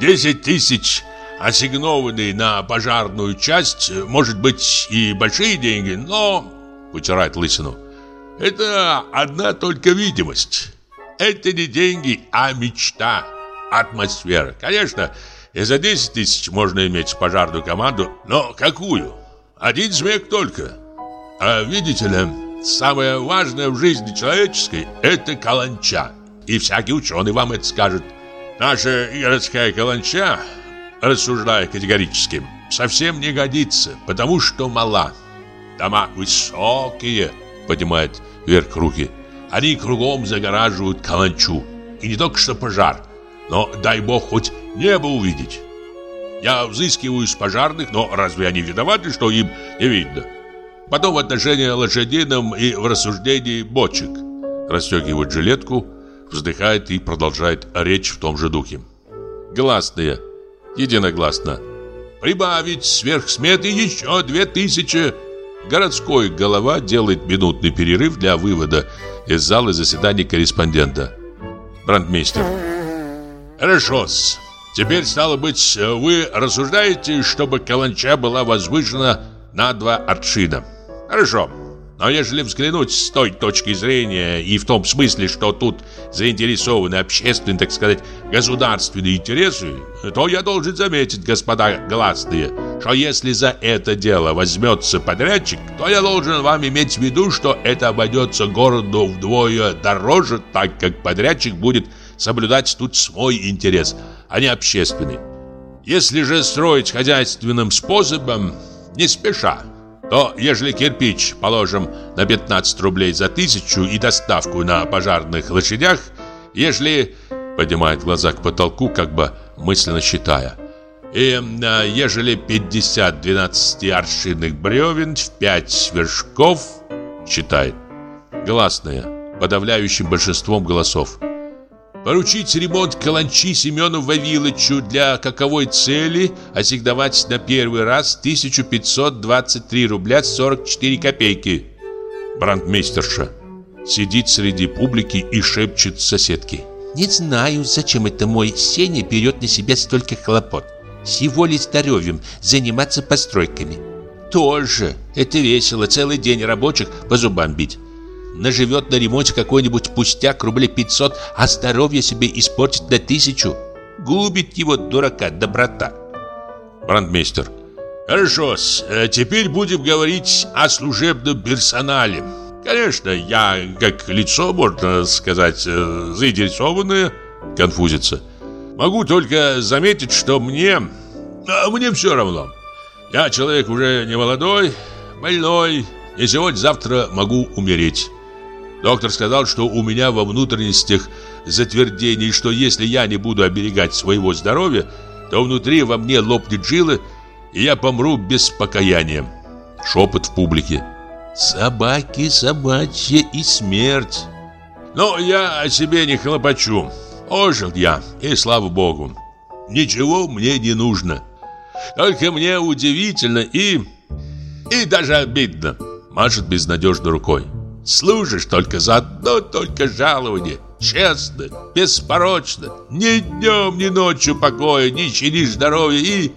Десять тысяч ассигнованные на пожарную часть, может быть и большие деньги, но, вытирает лысину, это одна только видимость. Это не деньги, а мечта, атмосфера. Конечно, и за 10 тысяч можно иметь пожарную команду, но какую? Один смех только. А видите ли, Самое важное в жизни человеческой – это каланча. И всякий ученый вам это скажет. Наша городская каланча, рассуждая категорически, совсем не годится, потому что мала. Дома высокие, поднимает вверх руки. Они кругом загораживают каланчу. И не только что пожар, но, дай бог, хоть небо увидеть. Я взыскиваю с пожарных, но разве они виноваты, что им не видно? Потом в отношении лошадиным и в рассуждении бочек. Расстегивает жилетку, вздыхает и продолжает речь в том же духе. Гласные. Единогласно. Прибавить сверх сметы еще две тысячи. Городской голова делает минутный перерыв для вывода из зала заседаний корреспондента. Брандмейстер. Хорошо-с. Теперь, стало быть, вы рассуждаете, чтобы каланча была возвышена на два аршина. Хорошо. Но если взглянуть с той точки зрения и в том смысле, что тут заинтересованы общественные, так сказать, государственные интересы, то я должен заметить, господа гласные, что если за это дело возьмется подрядчик, то я должен вам иметь в виду, что это обойдется городу вдвое дороже, так как подрядчик будет соблюдать тут свой интерес, а не общественный. Если же строить хозяйственным способом, не спеша, то ежели кирпич положим на 15 рублей за тысячу и доставку на пожарных лошадях, ежели, поднимает глаза к потолку, как бы мысленно считая, и а, ежели 50 12-аршинных бревен в 5 вершков, считает, гласная, подавляющим большинством голосов, Поручить ремонт каланчи Семену Вавиловичу для каковой цели ассигновать на первый раз 1523 рубля 44 копейки. Брандмейстерша сидит среди публики и шепчет соседке. Не знаю, зачем это мой Сеня берет на себя столько хлопот. С его ли здоровьем заниматься постройками. тоже. Это весело, целый день рабочих по зубам бить. Наживет на ремонте какой-нибудь пустяк рублей 500, а здоровье себе испортит на тысячу. Губит его, дурака, доброта. Брандмейстер. Хорошо, э, теперь будем говорить о служебном персонале. Конечно, я, как лицо, можно сказать, э, заинтересованное, конфузится. Могу только заметить, что мне... А мне все равно. Я человек уже не молодой, больной, и сегодня-завтра могу умереть. Доктор сказал, что у меня во внутренностях затвердение, что если я не буду оберегать своего здоровья, то внутри во мне лопнет жилы, и я помру без покаяния. Шепот в публике. Собаки, собачья и смерть. Но я о себе не хлопочу. Ожил я, и слава богу. Ничего мне не нужно. Только мне удивительно и... И даже обидно. Машет безнадежно рукой. Служишь только за одно только жалование. Честно, беспорочно. Ни днем, ни ночью покоя, ни чинишь здоровья и...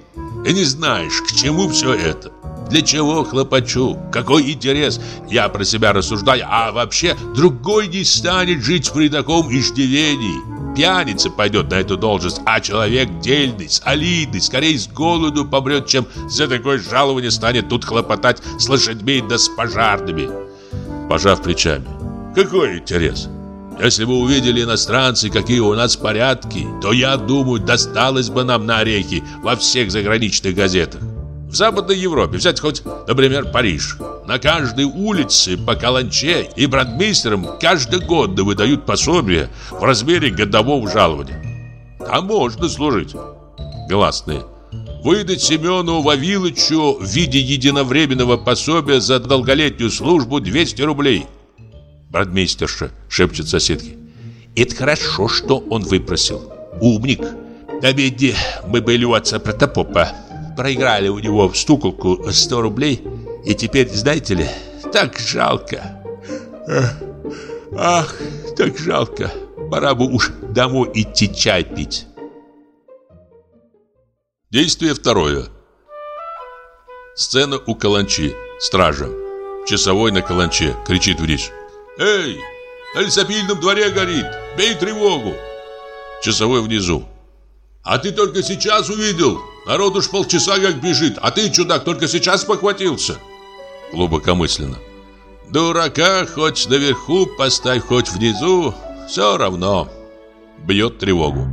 И не знаешь, к чему все это. Для чего хлопочу? Какой интерес? Я про себя рассуждаю, а вообще другой не станет жить при таком иждивении. Пьяница пойдет на эту должность, а человек дельный, солидный, скорее с голоду помрет, чем за такое жалование станет тут хлопотать с лошадьми да с пожарными. Пожав плечами. Какой интерес? Если бы увидели иностранцы, какие у нас порядки, то, я думаю, досталось бы нам на орехи во всех заграничных газетах. В Западной Европе взять хоть, например, Париж. На каждой улице по каланче и брандмейстерам каждый год выдают пособие в размере годового жалования. Там можно служить. Гласные. Выдать Семену Вавиловичу в виде единовременного пособия за долголетнюю службу 200 рублей. Брандмейстерша шепчет соседке. Это хорошо, что он выпросил. Умник. На беде мы были у отца Протопопа проиграли у него в стуколку 100 рублей. И теперь, знаете ли, так жалко. Ах, так жалко. Пора бы уж домой идти чай пить. Действие второе. Сцена у каланчи. Стража. Часовой на каланче кричит вниз. «Эй, на лесопильном дворе горит! Бей тревогу!» Часовой внизу. «А ты только сейчас увидел? Народ уж полчаса как бежит, а ты, чудак, только сейчас похватился. Глубокомысленно. Дурака хоть наверху поставь, хоть внизу, все равно. Бьет тревогу.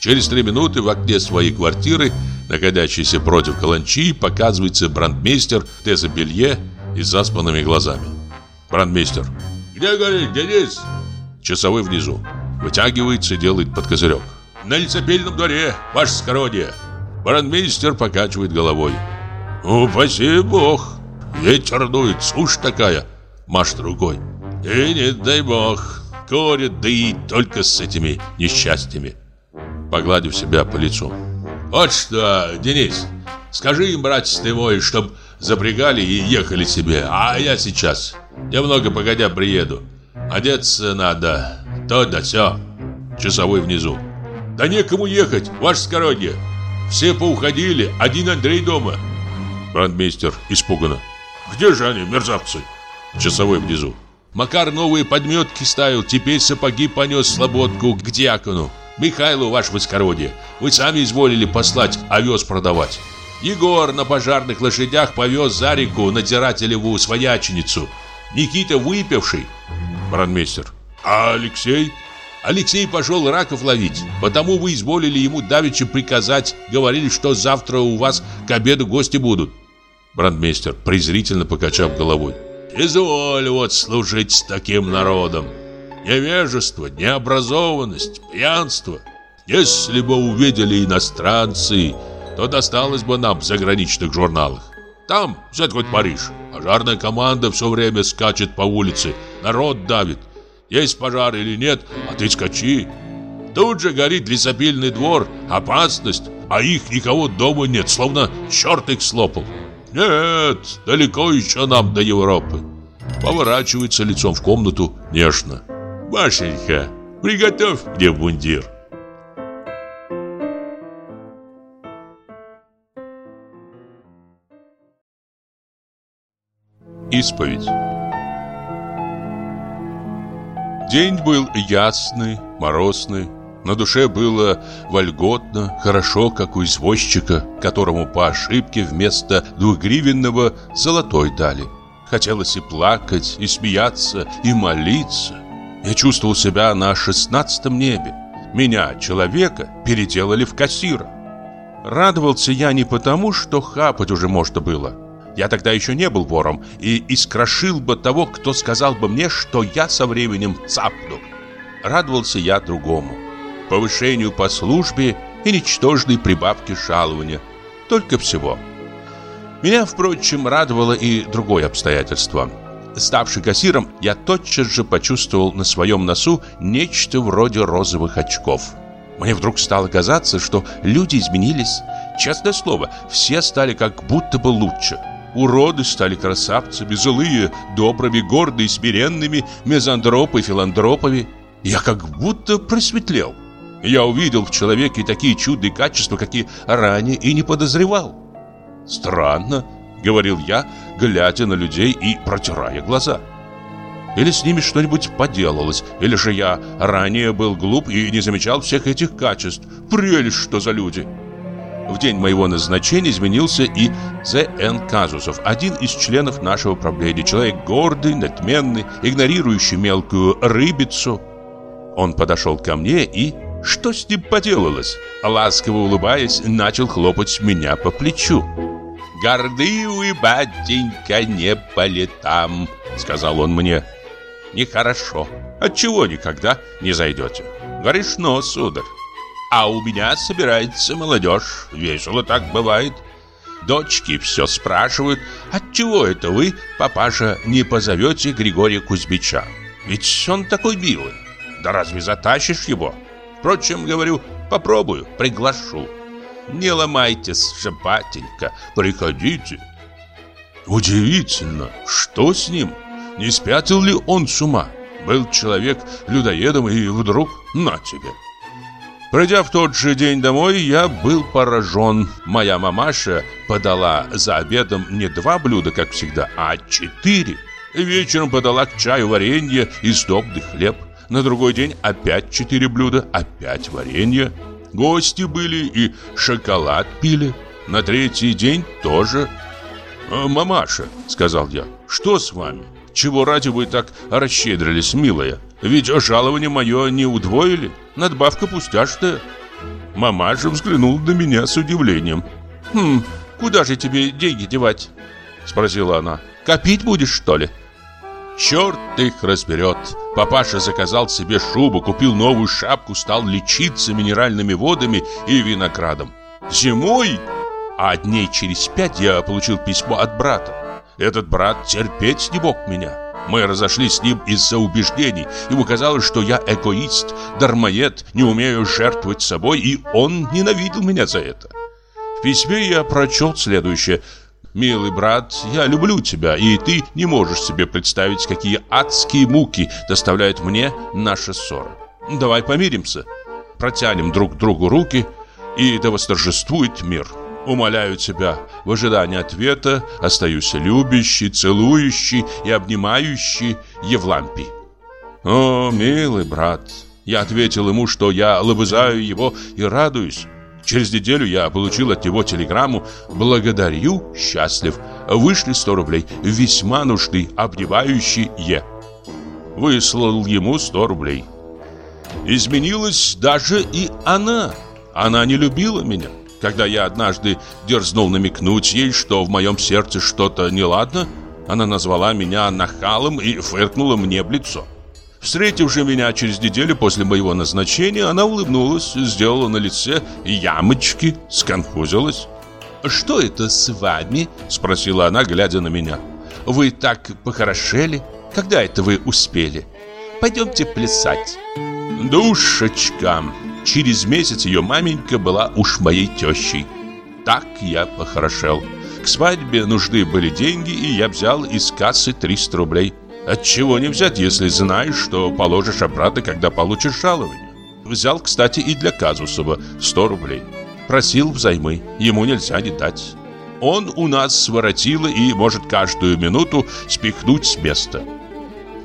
Через три минуты в окне своей квартиры, находящейся против каланчи, показывается брандмейстер Теза-Белье и заспанными глазами. Брандмейстер. «Где горит, Денис?» Часовой внизу. Вытягивается и делает под козырек. «На лесопильном дворе, ваше скородие!» Баронмейстер покачивает головой. «Упаси бог! Ветер дует, сушь такая!» Машет рукой. «И не дай бог! Корят, да и только с этими несчастьями!» Погладив себя по лицу. «Вот что, Денис, скажи им, братец ты мой, чтоб запрягали и ехали себе, а я сейчас, немного погодя приеду. Одеться надо, то да сё». Часовой внизу. «Да некому ехать, ваше скородие!» Все поуходили, один Андрей дома. Брандмейстер испуганно. Где же они, мерзавцы? Часовой внизу. Макар новые подметки ставил, теперь сапоги понес слободку к диакону. Михайлу, ваше воскородие, вы сами изволили послать овес продавать. Егор на пожарных лошадях повез за реку надзирателеву свояченицу. Никита выпивший. Брандмейстер. А Алексей? Алексей пошел раков ловить, потому вы изволили ему давеча приказать, говорили, что завтра у вас к обеду гости будут. Брандмейстер, презрительно покачав головой. Изволь вот служить с таким народом. Невежество, необразованность, пьянство. Если бы увидели иностранцы, то досталось бы нам в заграничных журналах. Там, взять хоть Париж, пожарная команда все время скачет по улице, народ давит. Есть пожар или нет, а ты скачи. Тут же горит лесопильный двор, опасность, а их никого дома нет, словно черт их слопал. Нет, далеко еще нам до Европы. Поворачивается лицом в комнату нежно. Машенька, приготовь мне мундир. Исповедь День был ясный, морозный. На душе было вольготно, хорошо, как у извозчика, которому по ошибке вместо двухгривенного золотой дали. Хотелось и плакать, и смеяться, и молиться. Я чувствовал себя на шестнадцатом небе. Меня, человека, переделали в кассира. Радовался я не потому, что хапать уже можно было. Я тогда еще не был вором и искрошил бы того, кто сказал бы мне, что я со временем цапну. Радовался я другому. Повышению по службе и ничтожной прибавке жалования. Только всего. Меня, впрочем, радовало и другое обстоятельство. Ставший кассиром, я тотчас же почувствовал на своем носу нечто вроде розовых очков. Мне вдруг стало казаться, что люди изменились. Честное слово, все стали как будто бы лучше. Уроды стали красавцами, злые, добрыми, гордые, смиренными, мезандропы, филантропами. Я как будто просветлел. Я увидел в человеке такие чудные качества, какие ранее и не подозревал. «Странно», — говорил я, глядя на людей и протирая глаза. Или с ними что-нибудь поделалось, или же я ранее был глуп и не замечал всех этих качеств. Прелесть, что за люди! В день моего назначения изменился и З.Н. Казусов, один из членов нашего правления, человек гордый, надменный, игнорирующий мелкую рыбицу. Он подошел ко мне и... Что с ним поделалось? Ласково улыбаясь, начал хлопать меня по плечу. «Гордый батенька, не по летам», — сказал он мне. «Нехорошо. Отчего никогда не зайдете? Грешно, сударь. А у меня собирается молодежь. Весело так бывает. Дочки все спрашивают, отчего это вы, папаша, не позовете Григория Кузьмича? Ведь он такой милый. Да разве затащишь его? Впрочем, говорю, попробую, приглашу. Не ломайтесь, шапатенько, приходите. Удивительно, что с ним? Не спятил ли он с ума? Был человек людоедом и вдруг на тебе. Придя в тот же день домой, я был поражен. Моя мамаша подала за обедом не два блюда, как всегда, а четыре. Вечером подала к чаю варенье и сдобный хлеб. На другой день опять четыре блюда, опять варенье. Гости были и шоколад пили. На третий день тоже. «Э, «Мамаша», — сказал я, — «что с вами? Чего ради вы так расщедрились, милая? Ведь жалование мое не удвоили, надбавка пустяшная». Мамаша взглянул на меня с удивлением. «Хм, куда же тебе деньги девать?» Спросила она. «Копить будешь, что ли?» Черт их разберет. Папаша заказал себе шубу, купил новую шапку, стал лечиться минеральными водами и виноградом. Зимой, а дней через пять я получил письмо от брата. Этот брат терпеть не мог меня. Мы разошлись с ним из-за убеждений. Ему казалось, что я эгоист, дармоед, не умею жертвовать собой, и он ненавидел меня за это. В письме я прочел следующее – Милый брат, я люблю тебя, и ты не можешь себе представить, какие адские муки доставляет мне наша ссора. Давай помиримся, протянем друг другу руки, и да восторжествует мир. Умоляю тебя, в ожидании ответа остаюсь любящий, целующий и обнимающий Евлампий. О, милый брат, я ответил ему, что я лобызаю его и радуюсь. Через неделю я получил от него телеграмму «Благодарю, счастлив, вышли 100 рублей, весьма нужны, обнимающий Е». Выслал ему 100 рублей. Изменилась даже и она. Она не любила меня. Когда я однажды дерзнул намекнуть ей, что в моем сердце что-то неладно, она назвала меня нахалом и фыркнула мне в лицо. Встретив же меня через неделю после моего назначения, она улыбнулась, сделала на лице ямочки, сконфузилась. «Что это с вами?» – спросила она, глядя на меня. «Вы так похорошели? Когда это вы успели? Пойдемте плясать». «Душечка!» Через месяц ее маменька была уж моей тещей. Так я похорошел. К свадьбе нужны были деньги, и я взял из кассы 300 рублей. Отчего не взять, если знаешь, что положишь обратно, когда получишь жалование? Взял, кстати, и для Казусова 100 рублей. Просил взаймы, ему нельзя не дать. Он у нас воротило и может каждую минуту спихнуть с места.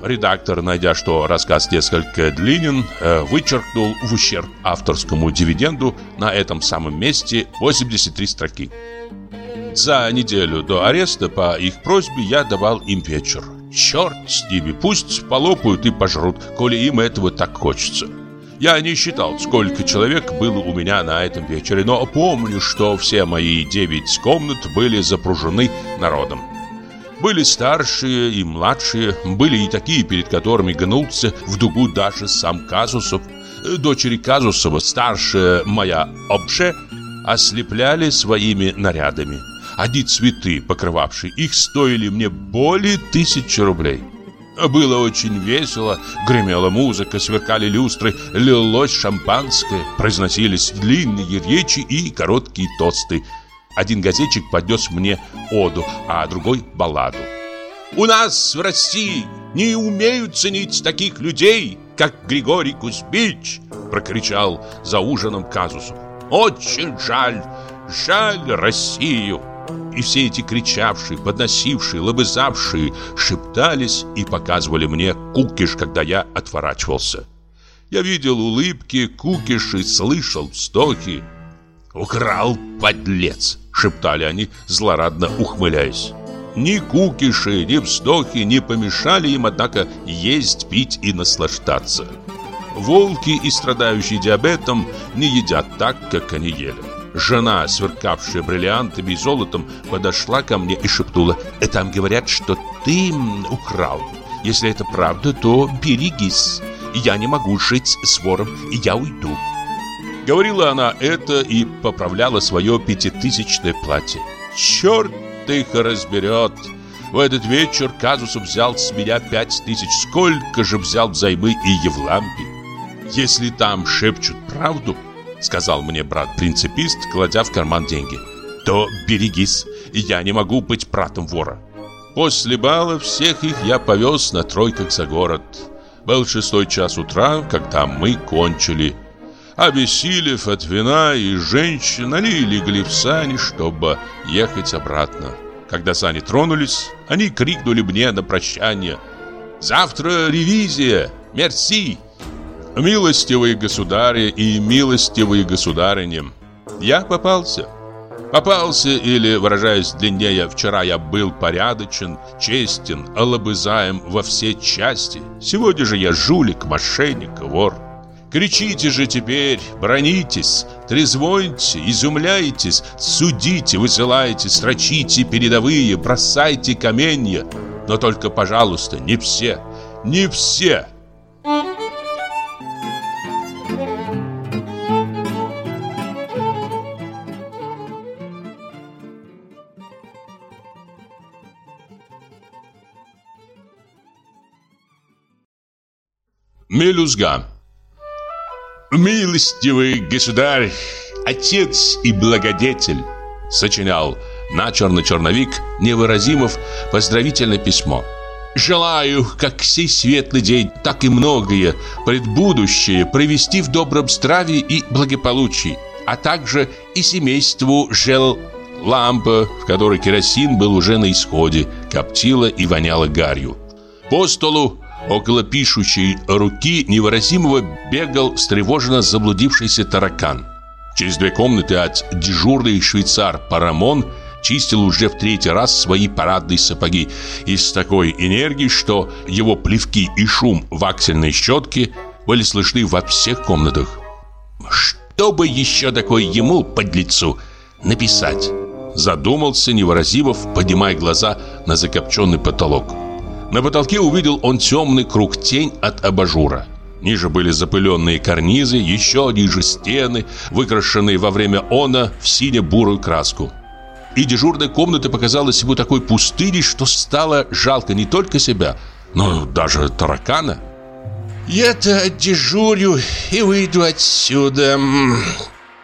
Редактор, найдя, что рассказ несколько длинен, э, вычеркнул в ущерб авторскому дивиденду на этом самом месте 83 строки. За неделю до ареста по их просьбе я давал им вечер. Черт с ними, пусть полопают и пожрут, коли им этого так хочется. Я не считал, сколько человек было у меня на этом вечере, но помню, что все мои девять комнат были запружены народом. Были старшие и младшие, были и такие, перед которыми гнулся в дугу даже сам Казусов. Дочери Казусова, старшая моя Обше, ослепляли своими нарядами. Одни цветы, покрывавшие их, стоили мне более тысячи рублей. Было очень весело, гремела музыка, сверкали люстры, лилось шампанское, произносились длинные речи и короткие тосты. Один газетчик поднес мне оду, а другой — балладу. «У нас в России не умеют ценить таких людей, как Григорий Кузьмич!» — прокричал за ужином Казусов. «Очень жаль, жаль Россию!» И все эти кричавшие, подносившие, лобызавшие шептались и показывали мне кукиш, когда я отворачивался. Я видел улыбки, кукиши, слышал вздохи. «Украл, подлец!» — шептали они, злорадно ухмыляясь. Ни кукиши, ни вздохи не помешали им, однако, есть, пить и наслаждаться. Волки и страдающие диабетом не едят так, как они ели. Жена, сверкавшая бриллиантами и золотом, подошла ко мне и шепнула «Там говорят, что ты украл. Если это правда, то берегись. Я не могу жить с вором, и я уйду». Говорила она это и поправляла свое пятитысячное платье. «Черт их разберет!» В этот вечер Казусов взял с меня пять тысяч. Сколько же взял взаймы и Евлампий? Если там шепчут правду, Сказал мне брат-принципист, кладя в карман деньги. То берегись, я не могу быть братом вора. После бала всех их я повез на тройках за город. Был шестой час утра, когда мы кончили. Обессилев от вина и женщин, они легли в сани, чтобы ехать обратно. Когда сани тронулись, они крикнули мне на прощание. «Завтра ревизия! Мерси!» Милостивые государи и милостивые государыни, я попался. Попался, или, выражаясь длиннее, вчера я был порядочен, честен, алабызаем во все части. Сегодня же я жулик, мошенник, вор. Кричите же теперь, бронитесь, трезвоньте, изумляйтесь, судите, высылайте, строчите передовые, бросайте каменья. Но только, пожалуйста, не все, не все. Мелюзга «Милостивый государь, отец и благодетель» Сочинял на черный черновик Невыразимов поздравительное письмо Желаю, как сей светлый день, так и многое предбудущее провести в добром здравии и благополучии, а также и семейству жел лампа, в которой керосин был уже на исходе, коптила и воняла гарью. По столу Около пишущей руки невыразимого бегал встревоженно заблудившийся таракан. Через две комнаты от дежурный швейцар Парамон чистил уже в третий раз свои парадные сапоги и с такой энергией, что его плевки и шум ваксельной щетки были слышны во всех комнатах. «Что бы еще такое ему, под лицу написать?» Задумался Невыразимов, поднимая глаза на закопченный потолок. На потолке увидел он темный круг тень от абажура. Ниже были запыленные карнизы, еще ниже стены, выкрашенные во время она в сине-бурую краску. И дежурная комната показалась ему такой пустыней, что стало жалко не только себя, но даже таракана. «Я-то дежурю и выйду отсюда,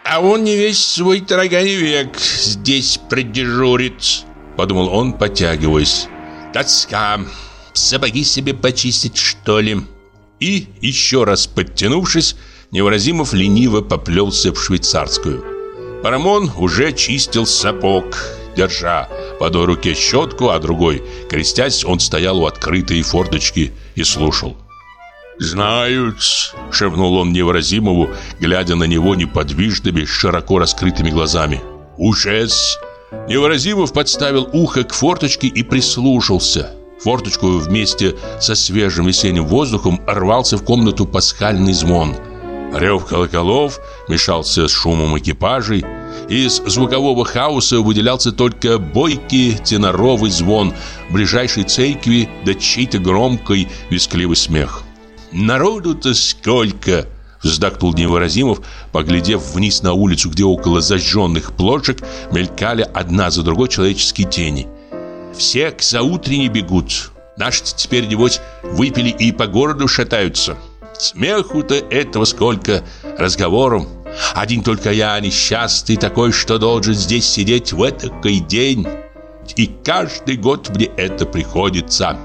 а он не весь свой тараганий век здесь продежурит», — подумал он, подтягиваясь. «Тоска, Сапоги себе почистить, что ли?» И, еще раз подтянувшись, Невыразимов лениво поплелся в швейцарскую. Парамон уже чистил сапог. держа в одной руке щетку, а другой, крестясь, он стоял у открытой форточки и слушал. «Знают», — шепнул он невыразимому, глядя на него неподвижными, широко раскрытыми глазами. «Ужас!» Невыразимов подставил ухо к форточке и прислушался. Форточку вместе со свежим весенним воздухом рвался в комнату пасхальный звон. Рев колоколов мешался с шумом экипажей. Из звукового хаоса выделялся только бойкий теноровый звон ближайшей церкви да чей-то громкий вискливый смех. «Народу-то сколько!» Вздохнул Невыразимов, поглядев вниз на улицу, где около зажженных плошек мелькали одна за другой человеческие тени. Все к заутренне бегут. Наши теперь, небось, выпили и по городу шатаются. Смеху-то этого сколько, разговором. Один только я несчастный такой, что должен здесь сидеть в этакой день. И каждый год мне это приходится.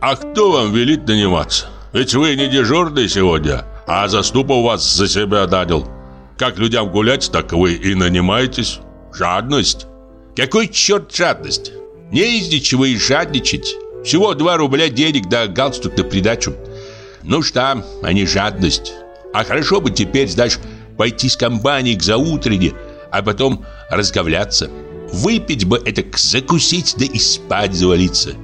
А кто вам велит наниматься? Ведь вы не дежурный сегодня, а заступа у вас за себя нанял. Как людям гулять, так вы и нанимаетесь. Жадность. Какой черт жадность? Не из ничего и жадничать. Всего 2 рубля денег да галстук на придачу. Ну что, а не жадность. А хорошо бы теперь, знаешь, пойти с компанией к заутренне, а потом разговляться. Выпить бы это, закусить, да и спать завалиться.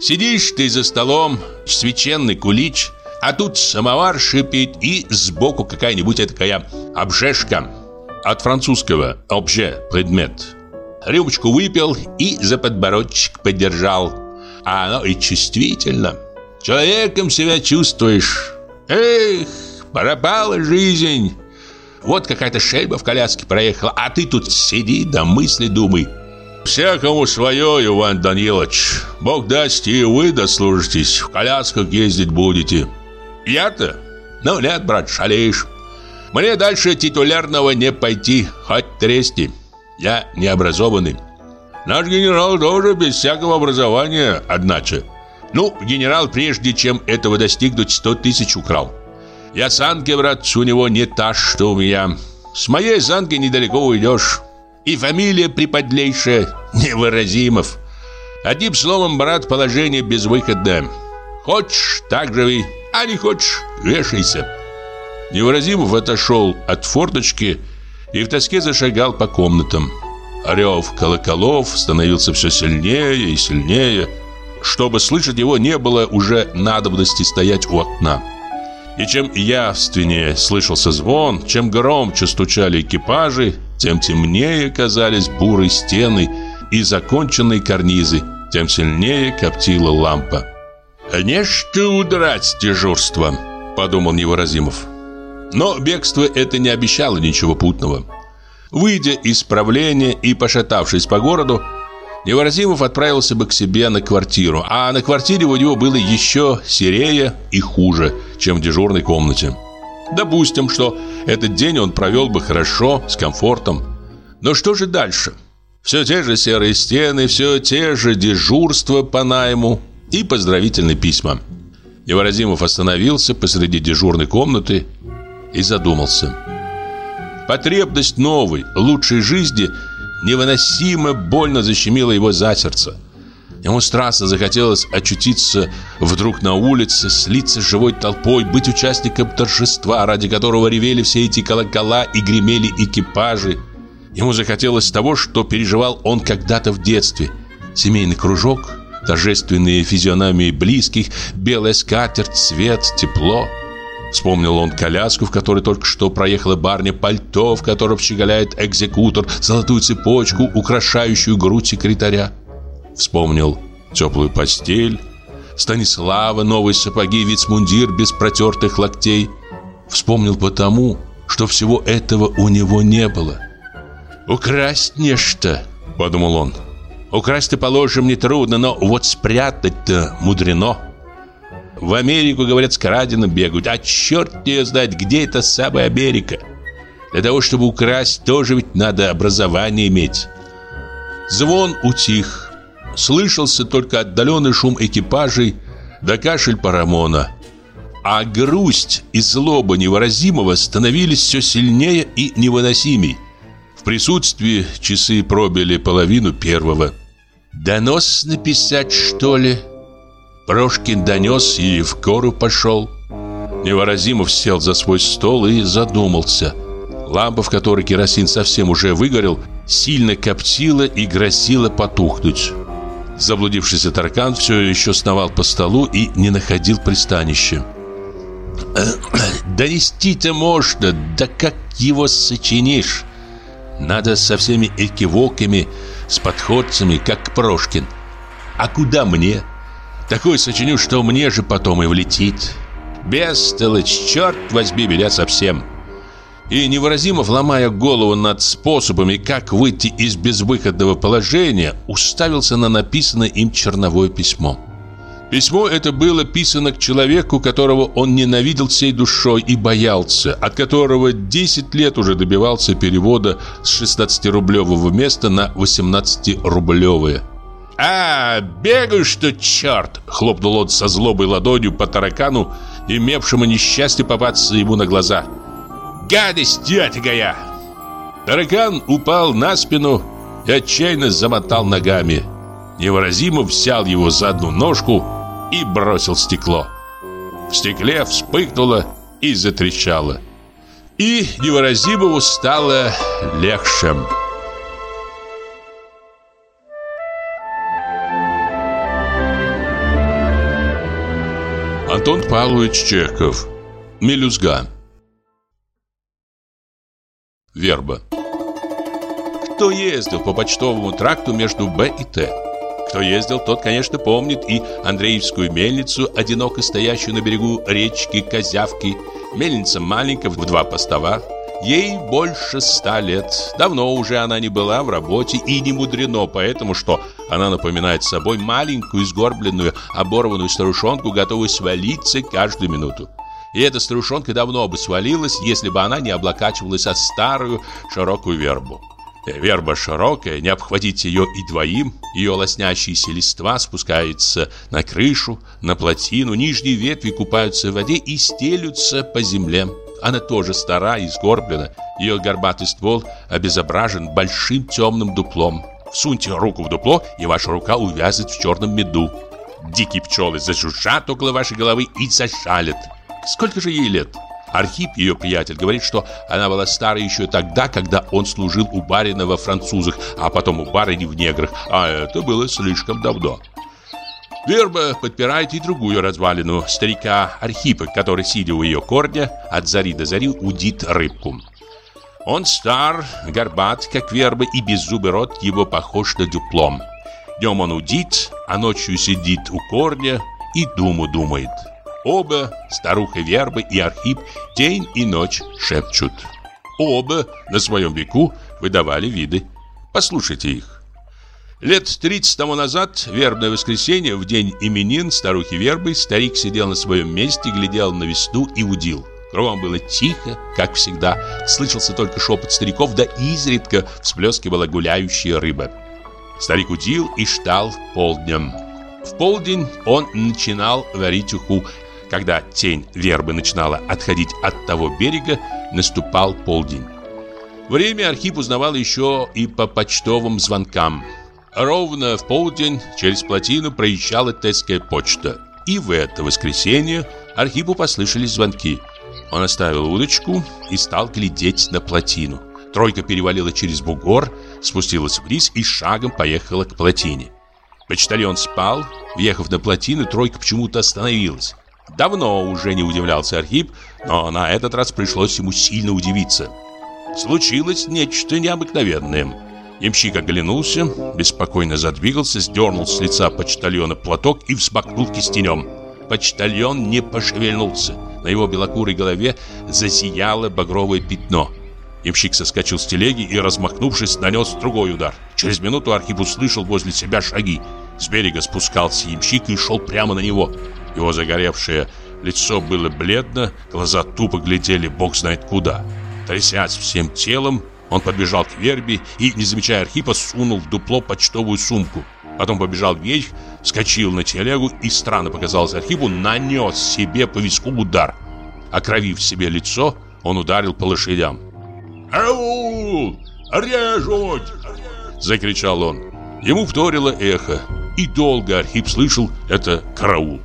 Сидишь ты за столом, священный кулич, а тут самовар шипит и сбоку какая-нибудь такая обжешка. От французского «обже» – предмет. Рюмочку выпил и за подбородчик подержал. А оно и чувствительно. Человеком себя чувствуешь. Эх, пропала жизнь. Вот какая-то шельба в коляске проехала, а ты тут сиди да мысли думай. Всякому свое, Иван Данилович. Бог даст, и вы дослужитесь, в колясках ездить будете. Я-то? Ну нет, брат, шалеешь. Мне дальше титулярного не пойти, хоть трести. Я необразованный. Наш генерал тоже без всякого образования, одначе. Ну, генерал, прежде чем этого достигнуть, сто тысяч украл. Я санки, брат, у него не та, что у меня. С моей санки недалеко уйдешь. И фамилия приподлейшая, невыразимов. Одним словом, брат, положение безвыходное. Хочешь, так живи, а не хочешь, вешайся. Невыразимов отошел от форточки и в тоске зашагал по комнатам. Рев колоколов становился все сильнее и сильнее. Чтобы слышать его, не было уже надобности стоять у окна. И чем явственнее слышался звон, чем громче стучали экипажи, тем темнее казались бурые стены и законченные карнизы, тем сильнее коптила лампа. «Не что удрать с дежурства», — подумал Невыразимов. Но бегство это не обещало ничего путного. Выйдя из правления и пошатавшись по городу, Невыразимов отправился бы к себе на квартиру, а на квартире у него было еще серее и хуже, чем в дежурной комнате. Допустим, что этот день он провел бы хорошо, с комфортом. Но что же дальше? Все те же серые стены, все те же дежурства по найму, и поздравительные письма. Невыразимов остановился посреди дежурной комнаты и задумался. Потребность новой, лучшей жизни невыносимо больно защемила его за сердце. Ему страстно захотелось очутиться вдруг на улице, слиться с живой толпой, быть участником торжества, ради которого ревели все эти колокола и гремели экипажи. Ему захотелось того, что переживал он когда-то в детстве. Семейный кружок, торжественные физиономии близких, белая скатерть, свет, тепло. Вспомнил он коляску, в которой только что проехала барня, пальто, в котором щеголяет экзекутор, золотую цепочку, украшающую грудь секретаря. Вспомнил теплую постель, Станислава, новые сапоги, вицмундир без протертых локтей. Вспомнил потому, что всего этого у него не было. «Украсть нечто», — подумал он. Украсть-то, положим, нетрудно, но вот спрятать-то мудрено. В Америку, говорят, с краденым бегают, а черт ее знает, где эта самая Америка. Для того, чтобы украсть, тоже ведь надо образование иметь. Звон утих. Слышался только отдаленный шум экипажей да кашель парамона. А грусть и злоба невыразимого становились все сильнее и невыносимей. В присутствии часы пробили половину первого. «Донос написать, что ли?» Прошкин донес и в гору пошел. Невыразимов сел за свой стол и задумался. Лампа, в которой керосин совсем уже выгорел, сильно коптила и грозила потухнуть. Заблудившийся таркан все еще сновал по столу и не находил пристанища. «Донести-то можно, да как его сочинишь? Надо со всеми экивоками, с подходцами, как Прошкин. А куда мне? Такой сочиню, что мне же потом и влетит. Бестолочь, черт возьми меня совсем!» И невыразимо ломая голову над способами, как выйти из безвыходного положения, уставился на написанное им черновое письмо. Письмо это было писано к человеку, которого он ненавидел всей душой и боялся, от которого 10 лет уже добивался перевода с 16-рублевого места на 18-рублевое. «А, бегаешь ты, черт!» — хлопнул он со злобой ладонью по таракану, имевшему несчастье попасться ему на глаза – гадость, тетя Таракан упал на спину и отчаянно замотал ногами. Невыразимо взял его за одну ножку и бросил стекло. В стекле вспыхнуло и затрещало. И невыразимому стало легче. Антон Павлович Чехов Мелюзга Верба. Кто ездил по почтовому тракту между Б и Т? Кто ездил, тот, конечно, помнит и Андреевскую мельницу, одиноко стоящую на берегу речки Козявки. Мельница маленькая, в два постова. Ей больше ста лет. Давно уже она не была в работе и не мудрено, поэтому что она напоминает собой маленькую, сгорбленную, оборванную старушонку, готовую свалиться каждую минуту. И эта старушонка давно бы свалилась, если бы она не облокачивалась о старую широкую вербу. Э, верба широкая, не обхватить ее и двоим, ее лоснящиеся листва спускаются на крышу, на плотину, нижние ветви купаются в воде и стелются по земле. Она тоже стара и сгорблена, ее горбатый ствол обезображен большим темным дуплом. Всуньте руку в дупло, и ваша рука увязнет в черном меду. Дикие пчелы зажужжат около вашей головы и зашалят. Сколько же ей лет? Архип, ее приятель, говорит, что она была старой еще тогда, когда он служил у барина во французах, а потом у барыни в неграх, а это было слишком давно. Верба подпирает и другую развалину старика Архипа, который, сидя у ее корня, от зари до зари удит рыбку. Он стар, горбат, как верба, и беззубый рот его похож на дуплом. Днем он удит, а ночью сидит у корня и думу думает. Оба, старуха Верба и Архип, день и ночь шепчут. Оба на своем веку выдавали виды. Послушайте их. Лет 30 тому назад, вербное воскресенье, в день именин старухи Вербы, старик сидел на своем месте, глядел на весну и удил. Кругом было тихо, как всегда. Слышался только шепот стариков, да изредка всплескивала гуляющая рыба. Старик удил и ждал полднем. В полдень он начинал варить уху когда тень вербы начинала отходить от того берега, наступал полдень. Время Архип узнавал еще и по почтовым звонкам. Ровно в полдень через плотину проезжала Тесская почта. И в это воскресенье Архипу послышались звонки. Он оставил удочку и стал глядеть на плотину. Тройка перевалила через бугор, спустилась вниз и шагом поехала к плотине. Почтальон спал. Въехав на плотину, тройка почему-то остановилась. Давно уже не удивлялся Архип, но на этот раз пришлось ему сильно удивиться. Случилось нечто необыкновенное. Ямщик оглянулся, беспокойно задвигался, сдернул с лица почтальона платок и взмахнул кистенем. Почтальон не пошевельнулся. На его белокурой голове засияло багровое пятно. Ямщик соскочил с телеги и, размахнувшись, нанес другой удар. Через минуту Архип услышал возле себя шаги. С берега спускался ямщик и шел прямо на него. Его загоревшее лицо было бледно, глаза тупо глядели бог знает куда. Трясясь всем телом, он подбежал к вербе и, не замечая Архипа, сунул в дупло почтовую сумку. Потом побежал вверх, вскочил на телегу и, странно показалось Архипу, нанес себе по виску удар. Окровив себе лицо, он ударил по лошадям. «Ау! Режут!» Закричал он. Ему вторило эхо, и долго Архип слышал это караул.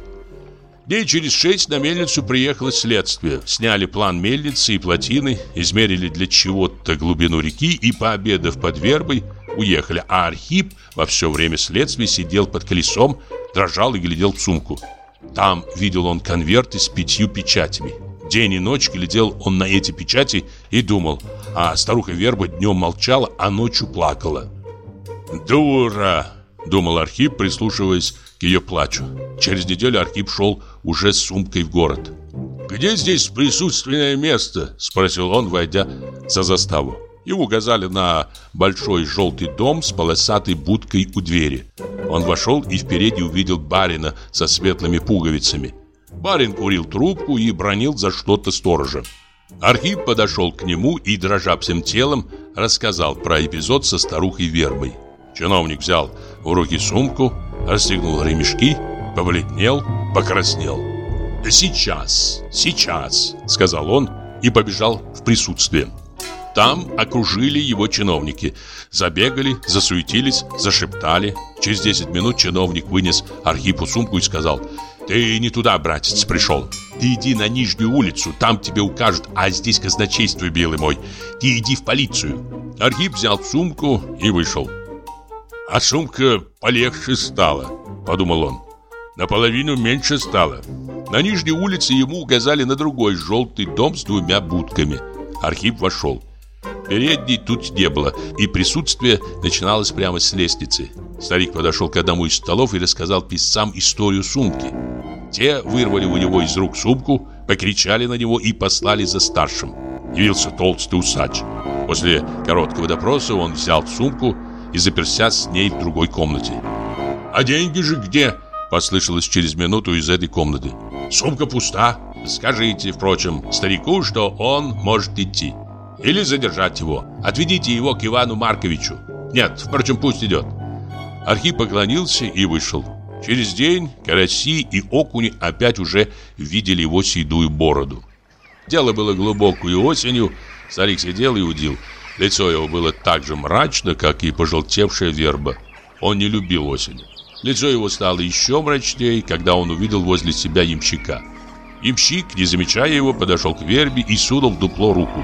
Дней через шесть на мельницу приехало следствие. Сняли план мельницы и плотины, измерили для чего-то глубину реки и, пообедав под вербой, уехали. А Архип во все время следствия сидел под колесом, дрожал и глядел в сумку. Там видел он конверты с пятью печатями. День и ночь глядел он на эти печати и думал, а старуха Верба днем молчала, а ночью плакала. «Дура!» — думал Архип, прислушиваясь к ее плачу. Через неделю Архип шел уже с сумкой в город. «Где здесь присутственное место?» – спросил он, войдя за заставу. Его указали на большой желтый дом с полосатой будкой у двери. Он вошел и впереди увидел барина со светлыми пуговицами. Барин курил трубку и бронил за что-то сторожа. Архип подошел к нему и, дрожа всем телом, рассказал про эпизод со старухой Вербой. Чиновник взял в руки сумку, расстегнул ремешки, побледнел, покраснел. «Сейчас, сейчас», — сказал он и побежал в присутствие. Там окружили его чиновники. Забегали, засуетились, зашептали. Через 10 минут чиновник вынес Архипу сумку и сказал «Ты не туда, братец, пришел. Ты иди на Нижнюю улицу, там тебе укажут, а здесь казначейство, белый мой. Ты иди в полицию». Архип взял сумку и вышел. «А сумка полегче стала», — подумал он. «Наполовину меньше стало». На Нижней улице ему указали на другой желтый дом с двумя будками. Архип вошел. Передней тут не было, и присутствие начиналось прямо с лестницы. Старик подошел к одному из столов и рассказал писцам историю сумки. Те вырвали у него из рук сумку, покричали на него и послали за старшим. Явился толстый усач. После короткого допроса он взял сумку и заперся с ней в другой комнате. «А деньги же где?» – послышалось через минуту из этой комнаты. «Сумка пуста. Скажите, впрочем, старику, что он может идти». Или задержать его. Отведите его к Ивану Марковичу. Нет, впрочем, пусть идет. Архип поклонился и вышел. Через день караси и окуни опять уже видели его седую бороду. Дело было глубокую осенью. Старик сидел и удил. Лицо его было так же мрачно, как и пожелтевшая верба. Он не любил осень. Лицо его стало еще мрачнее, когда он увидел возле себя ямщика. Ямщик, не замечая его, подошел к вербе и сунул в дупло руку.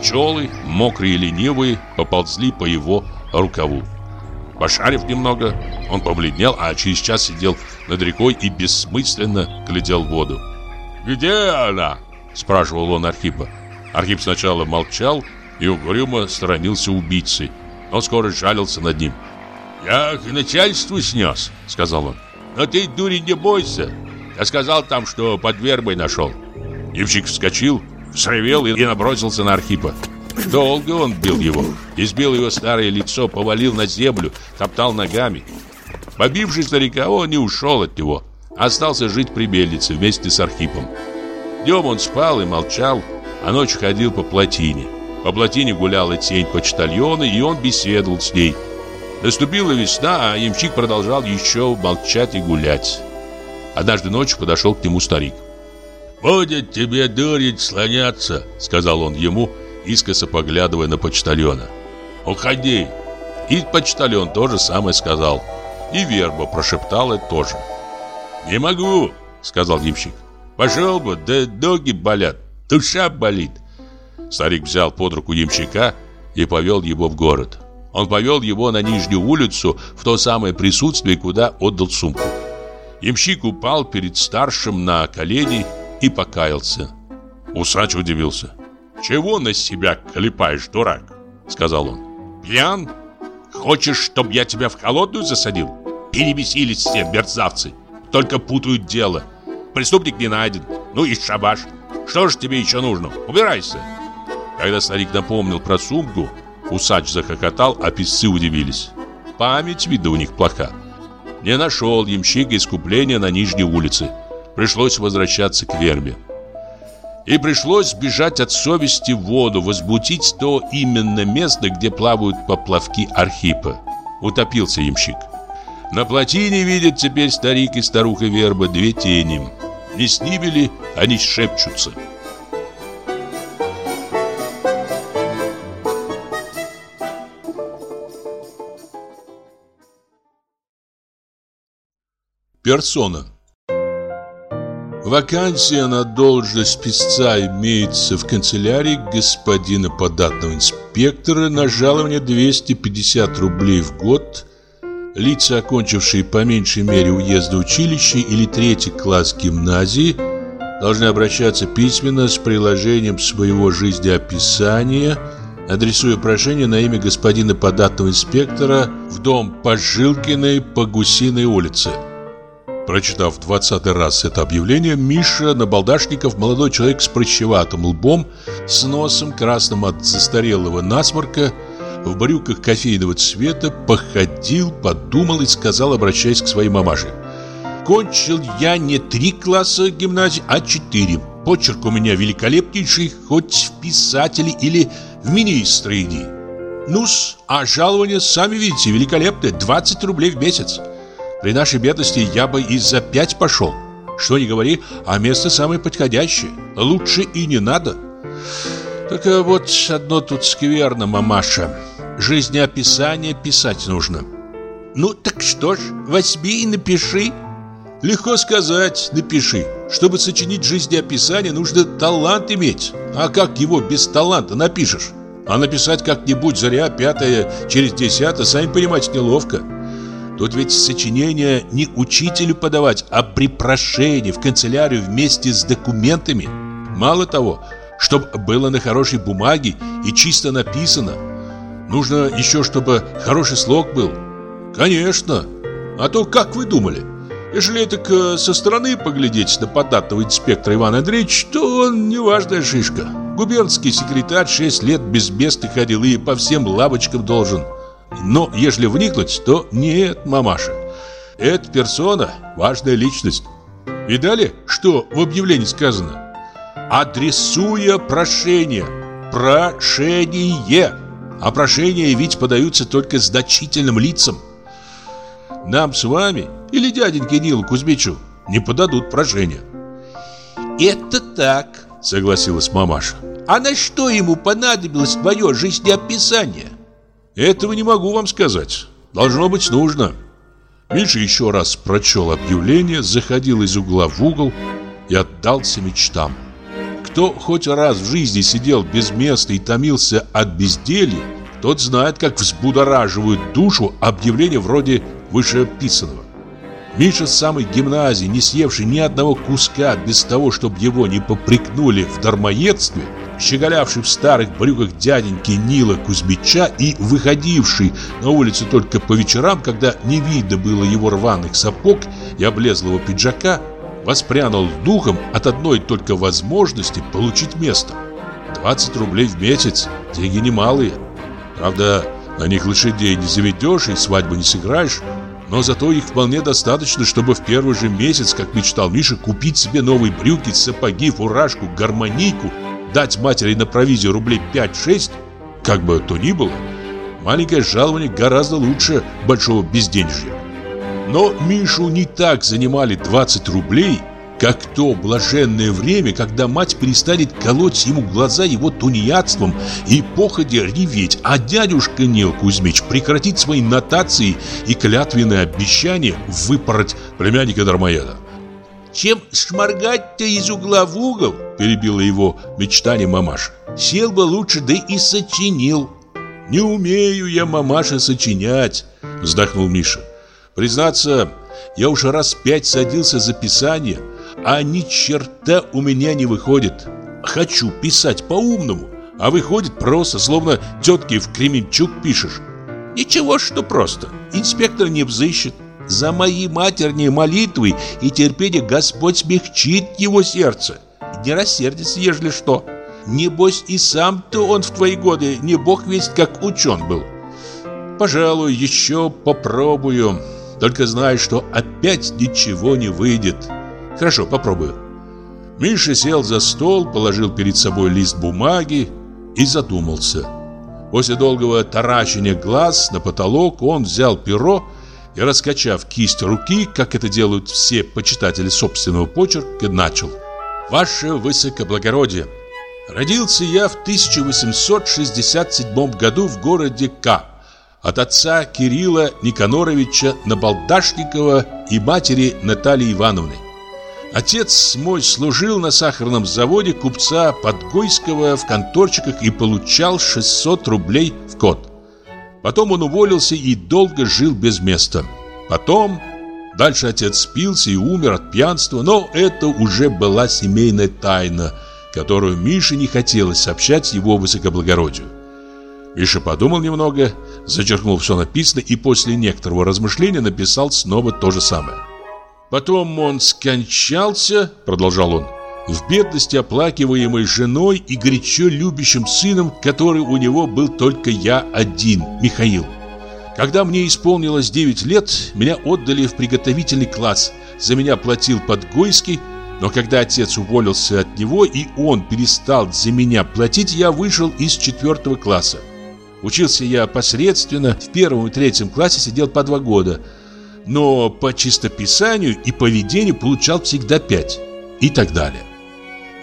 Пчелы, мокрые и ленивые, поползли по его рукаву. Пошарив немного, он побледнел, а через час сидел над рекой и бессмысленно глядел в воду. «Где она?» – спрашивал он Архипа. Архип сначала молчал и угрюмо сторонился убийцы, но скоро жалился над ним. «Я к начальству снес», — сказал он. «Но ты, дурень, не бойся. Я сказал там, что под вербой нашел». Ивчик вскочил, взревел и набросился на Архипа. Долго он бил его. Избил его старое лицо, повалил на землю, топтал ногами. Побивший старика, он не ушел от него. Остался жить при мельнице вместе с Архипом. Днем он спал и молчал, а ночью ходил по плотине. По плотине гуляла тень почтальона, и он беседовал с ней. Наступила весна, а ямщик продолжал еще молчать и гулять. Однажды ночью подошел к нему старик. «Будет тебе дурить слоняться», — сказал он ему, искоса поглядывая на почтальона. «Уходи». И почтальон тоже самое сказал. И верба прошептала тоже. «Не могу», — сказал ямщик. «Пошел бы, да ноги болят, душа болит». Старик взял под руку ямщика и повел его в город. Он повел его на Нижнюю улицу в то самое присутствие, куда отдал сумку. Ямщик упал перед старшим на колени и покаялся. Усач удивился. «Чего на себя клепаешь, дурак?» Сказал он. «Пьян? Хочешь, чтобы я тебя в холодную засадил? Перебесились все мерзавцы. Только путают дело. Преступник не найден. Ну и шабаш. Что же тебе еще нужно? Убирайся!» Когда старик напомнил про сумку, усач захохотал, а писцы удивились. Память, видно, у них плоха. Не нашел ямщик искупления на Нижней улице Пришлось возвращаться к вербе. И пришлось бежать от совести в воду, возбудить то именно место, где плавают поплавки Архипа. Утопился ямщик. На плотине видят теперь старик и старуха верба две тени. Не с ними ли они шепчутся? Персона Вакансия на должность писца имеется в канцелярии господина податного инспектора на жалование 250 рублей в год. Лица, окончившие по меньшей мере уезда училища или третий класс гимназии, должны обращаться письменно с приложением своего жизнеописания, адресуя прошение на имя господина податного инспектора в дом Пожилкиной по Гусиной улице. Прочитав двадцатый раз это объявление, Миша Набалдашников, молодой человек с прыщеватым лбом, с носом красным от застарелого насморка, в брюках кофейного цвета, походил, подумал и сказал, обращаясь к своей мамаше. «Кончил я не три класса гимназии, а четыре. Почерк у меня великолепнейший, хоть в писатели или в министры иди. Ну-с, а жалование, сами видите, великолепное, 20 рублей в месяц. При нашей бедности я бы и за пять пошел. Что не говори, а место самое подходящее. Лучше и не надо. Только вот одно тут скверно, мамаша. Жизнеописание писать нужно. Ну так что ж, возьми и напиши. Легко сказать, напиши. Чтобы сочинить жизнеописание, нужно талант иметь. А как его без таланта напишешь? А написать как-нибудь заря пятое через десятое, сами понимаете, неловко. Тут ведь сочинение не учителю подавать, а при прошении в канцелярию вместе с документами. Мало того, чтобы было на хорошей бумаге и чисто написано. Нужно еще, чтобы хороший слог был. Конечно. А то как вы думали? Если это со стороны поглядеть на податного инспектора Ивана Андреевича, то он неважная шишка. Губернский секретарь шесть лет без места ходил и по всем лавочкам должен. Но если вникнуть, то нет, мамаша. Эта персона – важная личность. Видали, что в объявлении сказано? Адресуя прошение. Прошение. А прошения ведь подаются только значительным лицам. Нам с вами или дяденьке Нилу Кузьмичу не подадут прошение. Это так, согласилась мамаша. А на что ему понадобилось твое жизнеописание? Этого не могу вам сказать. Должно быть нужно. Миша еще раз прочел объявление, заходил из угла в угол и отдался мечтам. Кто хоть раз в жизни сидел без места и томился от безделья, тот знает, как взбудораживают душу объявления вроде вышеописанного. Миша с самой гимназии, не съевший ни одного куска без того, чтобы его не попрекнули в дармоедстве, щеголявший в старых брюках дяденьки Нила Кузьмича и выходивший на улицу только по вечерам, когда не видно было его рваных сапог и облезлого пиджака, воспрянул духом от одной только возможности получить место. 20 рублей в месяц – деньги немалые. Правда, на них лошадей не заведешь и свадьбу не сыграешь, но зато их вполне достаточно, чтобы в первый же месяц, как мечтал Миша, купить себе новые брюки, сапоги, фуражку, гармонийку, дать матери на провизию рублей 5-6, как бы то ни было, маленькое жалование гораздо лучше большого безденежья. Но Мишу не так занимали 20 рублей, как то блаженное время, когда мать перестанет колоть ему глаза его тунеядством и походя реветь, а дядюшка Нил Кузьмич прекратит свои нотации и клятвенные обещания выпороть племянника Дармоеда. «Чем шморгать-то из угла в угол?» – перебила его мечтание мамаша. «Сел бы лучше, да и сочинил». «Не умею я, мамаша, сочинять», – вздохнул Миша. «Признаться, я уже раз пять садился за писание, а ни черта у меня не выходит. Хочу писать по-умному, а выходит просто, словно тетки в Кременчук пишешь. Ничего, что просто. Инспектор не взыщет. За мои матерные молитвы и терпение Господь смягчит его сердце. Не рассердится, ежели что. Небось и сам-то он в твои годы не бог весть как учен был. Пожалуй, еще попробую. Только знаю, что опять ничего не выйдет. Хорошо, попробую. Миша сел за стол, положил перед собой лист бумаги и задумался. После долгого таращения глаз на потолок он взял перо и, раскачав кисть руки, как это делают все почитатели собственного почерка, начал. «Ваше высокоблагородие, родился я в 1867 году в городе К. от отца Кирилла Никаноровича Набалдашникова и матери Натальи Ивановны. Отец мой служил на сахарном заводе купца Подгойского в конторчиках и получал 600 рублей в год. Потом он уволился и долго жил без места. Потом дальше отец спился и умер от пьянства, но это уже была семейная тайна, которую Мише не хотелось сообщать его высокоблагородию. Миша подумал немного, зачеркнул все написанное и после некоторого размышления написал снова то же самое. Потом он скончался, продолжал он, в бедности оплакиваемой женой и горячо любящим сыном, который у него был только я один, Михаил. Когда мне исполнилось 9 лет, меня отдали в приготовительный класс. За меня платил Подгойский, но когда отец уволился от него и он перестал за меня платить, я вышел из четвертого класса. Учился я посредственно, в первом и третьем классе сидел по два года, но по чистописанию и поведению получал всегда пять и так далее.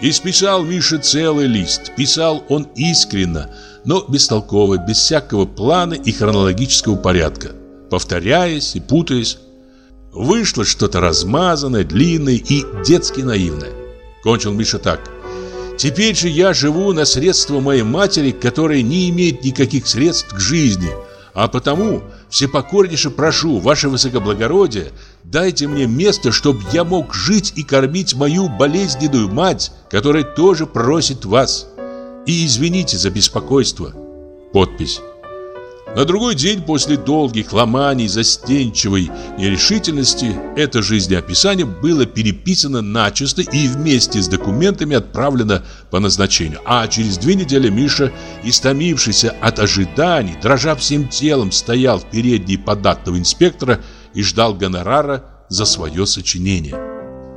И списал Миша целый лист, писал он искренно, но бестолково, без всякого плана и хронологического порядка, повторяясь и путаясь. Вышло что-то размазанное, длинное и детски наивное. Кончил Миша так – Теперь же я живу на средства моей матери, которая не имеет никаких средств к жизни, а потому всепокорнейше прошу, ваше высокоблагородие, дайте мне место, чтобы я мог жить и кормить мою болезненную мать, которая тоже просит вас. И извините за беспокойство. Подпись. На другой день после долгих ломаний, застенчивой нерешительности это жизнеописание было переписано начисто и вместе с документами отправлено по назначению. А через две недели Миша, истомившийся от ожиданий, дрожа всем телом, стоял в передней податного инспектора и ждал гонорара за свое сочинение.